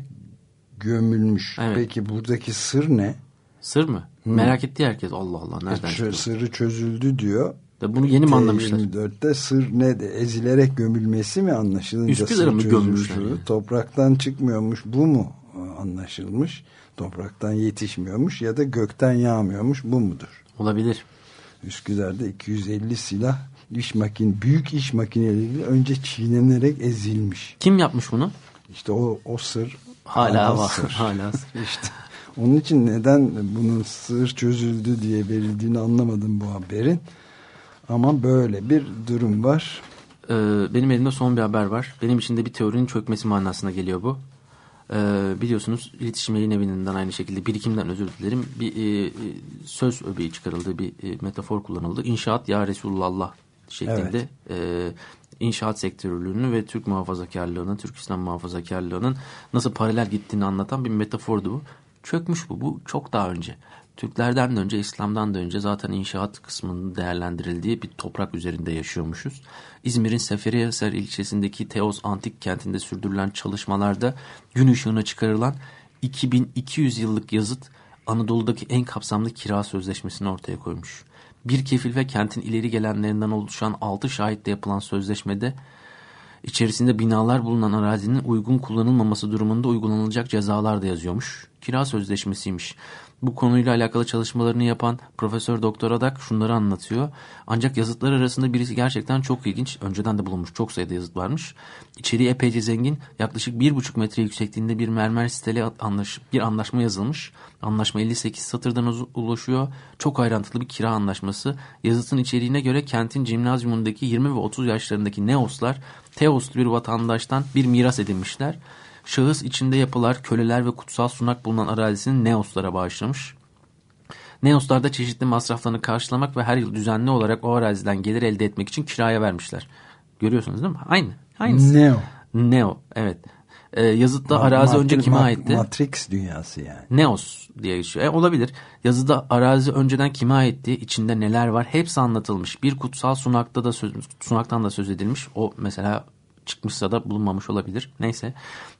gömülmüş. Evet. Peki buradaki sır ne? Sır mı? Hmm. Merak etti herkes. Allah Allah nereden Ç- çıktı? Sırrı çözüldü diyor. Da bunu yeni mi anlamışlar? T24'te sır ne de ezilerek gömülmesi mi anlaşılınca Üsküdar'ı mı gömmüşler yani? Topraktan çıkmıyormuş bu mu anlaşılmış? Topraktan yetişmiyormuş ya da gökten yağmıyormuş bu mudur? Olabilir. Üsküdar'da 250 silah iş makin büyük iş makineleriyle önce çiğnenerek ezilmiş. Kim yapmış bunu? İşte o o sır Hala var. sır. Hala sır. İşte onun için neden bunun sır çözüldü diye verildiğini anlamadım bu haberin. Ama böyle bir durum var. Ee, benim elimde son bir haber var. Benim için de bir teorinin çökmesi manasına geliyor bu. Ee, biliyorsunuz iletişim yayın evinden aynı şekilde birikimden özür dilerim. Bir e, e, söz öbeği çıkarıldı, bir e, metafor kullanıldı. İnşaat ya Resulullah şeklinde e, inşaat sektörlüğünü ve Türk muhafazakarlığının, Türk İslam muhafazakarlığının nasıl paralel gittiğini anlatan bir metafordu bu. Çökmüş bu. Bu çok daha önce. Türklerden de önce, İslam'dan da önce zaten inşaat kısmının değerlendirildiği bir toprak üzerinde yaşıyormuşuz. İzmir'in Seferihisar ilçesindeki Teos Antik Kenti'nde sürdürülen çalışmalarda gün ışığına çıkarılan 2200 yıllık yazıt Anadolu'daki en kapsamlı kira sözleşmesini ortaya koymuş. Bir kefil ve kentin ileri gelenlerinden oluşan 6 şahitle yapılan sözleşmede içerisinde binalar bulunan arazinin uygun kullanılmaması durumunda uygulanılacak cezalar da yazıyormuş. Kira sözleşmesiymiş. Bu konuyla alakalı çalışmalarını yapan Profesör Doktor Adak şunları anlatıyor. Ancak yazıtlar arasında birisi gerçekten çok ilginç. Önceden de bulunmuş çok sayıda yazıt varmış. İçeriği epeyce zengin. Yaklaşık bir buçuk metre yüksekliğinde bir mermer siteli anlaş bir anlaşma yazılmış. Anlaşma 58 satırdan ulaşıyor. Çok ayrıntılı bir kira anlaşması. Yazıtın içeriğine göre kentin cimnazyumundaki 20 ve 30 yaşlarındaki neoslar Teoslu bir vatandaştan bir miras edinmişler. Şahıs içinde yapılar, köleler ve kutsal sunak bulunan arazisini Neoslara bağışlamış. Neoslar da çeşitli masraflarını karşılamak ve her yıl düzenli olarak o araziden gelir elde etmek için kiraya vermişler. Görüyorsunuz değil mi? Aynı. Aynısı. Neo. Neo, evet. Ee, yazıtta arazi önce kime aitti? Matrix dünyası yani. Neos diye geçiyor. E, olabilir. Yazıda arazi önceden kime aitti, içinde neler var hepsi anlatılmış. Bir kutsal sunakta da söz, sunaktan da söz edilmiş. O mesela çıkmışsa da bulunmamış olabilir. Neyse.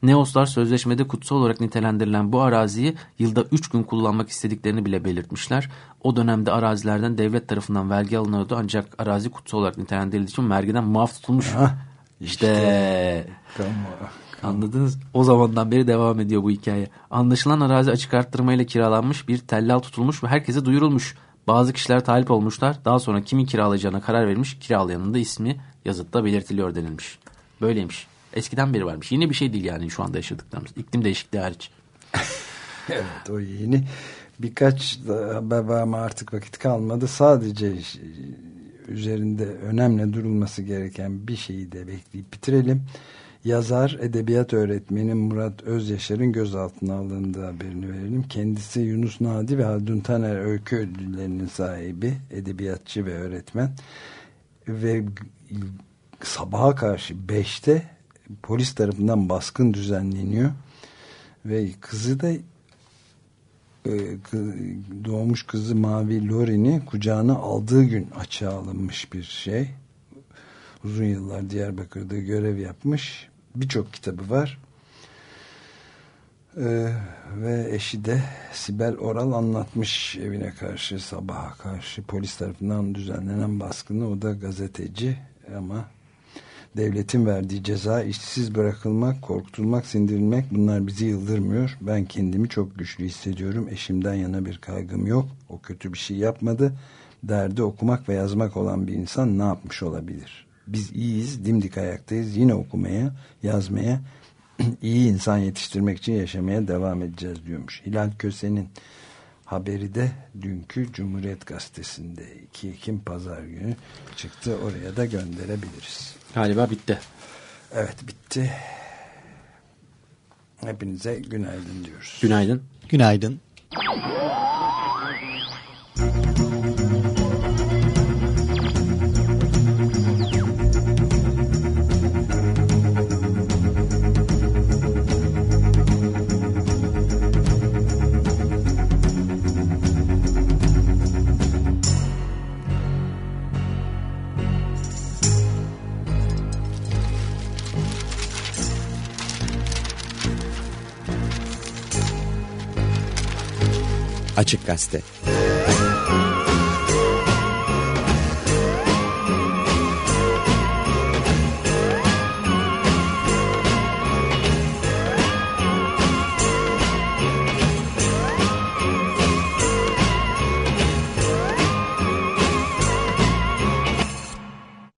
Neoslar sözleşmede kutsal olarak nitelendirilen bu araziyi yılda 3 gün kullanmak istediklerini bile belirtmişler. O dönemde arazilerden devlet tarafından vergi alınıyordu ancak arazi kutsal olarak nitelendirildiği için vergiden muaf tutulmuş. Ha, işte. işte. Anladınız? O zamandan beri devam ediyor bu hikaye. Anlaşılan arazi açık arttırmayla kiralanmış, bir tellal tutulmuş ve herkese duyurulmuş. Bazı kişiler talip olmuşlar. Daha sonra kimin kiralayacağına karar vermiş. Kiralayanın da ismi yazıtta belirtiliyor denilmiş. Böyleymiş. Eskiden beri varmış. Yine bir şey değil yani şu anda yaşadıklarımız. İklim değişikliği hariç. evet o yeni. Birkaç haber var ama artık vakit kalmadı. Sadece üzerinde önemli durulması gereken bir şeyi de bekleyip bitirelim. Yazar, edebiyat öğretmeni Murat Özyaşar'ın gözaltına alındığı haberini verelim. Kendisi Yunus Nadi ve Haldun Taner öykü ödüllerinin sahibi, edebiyatçı ve öğretmen. Ve sabaha karşı 5'te polis tarafından baskın düzenleniyor. Ve kızı da e, doğmuş kızı Mavi Lori'ni kucağına aldığı gün açığa alınmış bir şey. Uzun yıllar Diyarbakır'da görev yapmış. Birçok kitabı var. Ee, ve eşi de Sibel Oral anlatmış evine karşı sabaha karşı polis tarafından düzenlenen baskını o da gazeteci ama devletin verdiği ceza işsiz bırakılmak, korkutulmak, sindirilmek bunlar bizi yıldırmıyor. Ben kendimi çok güçlü hissediyorum. Eşimden yana bir kaygım yok. O kötü bir şey yapmadı. Derdi okumak ve yazmak olan bir insan ne yapmış olabilir? Biz iyiyiz, dimdik ayaktayız. Yine okumaya, yazmaya, iyi insan yetiştirmek için yaşamaya devam edeceğiz diyormuş. Hilal Köse'nin haberi de dünkü Cumhuriyet Gazetesi'nde 2 Ekim Pazar günü çıktı. Oraya da gönderebiliriz. Galiba bitti. Evet bitti. Hepinize günaydın diyoruz. Günaydın. Günaydın. Açık Gazete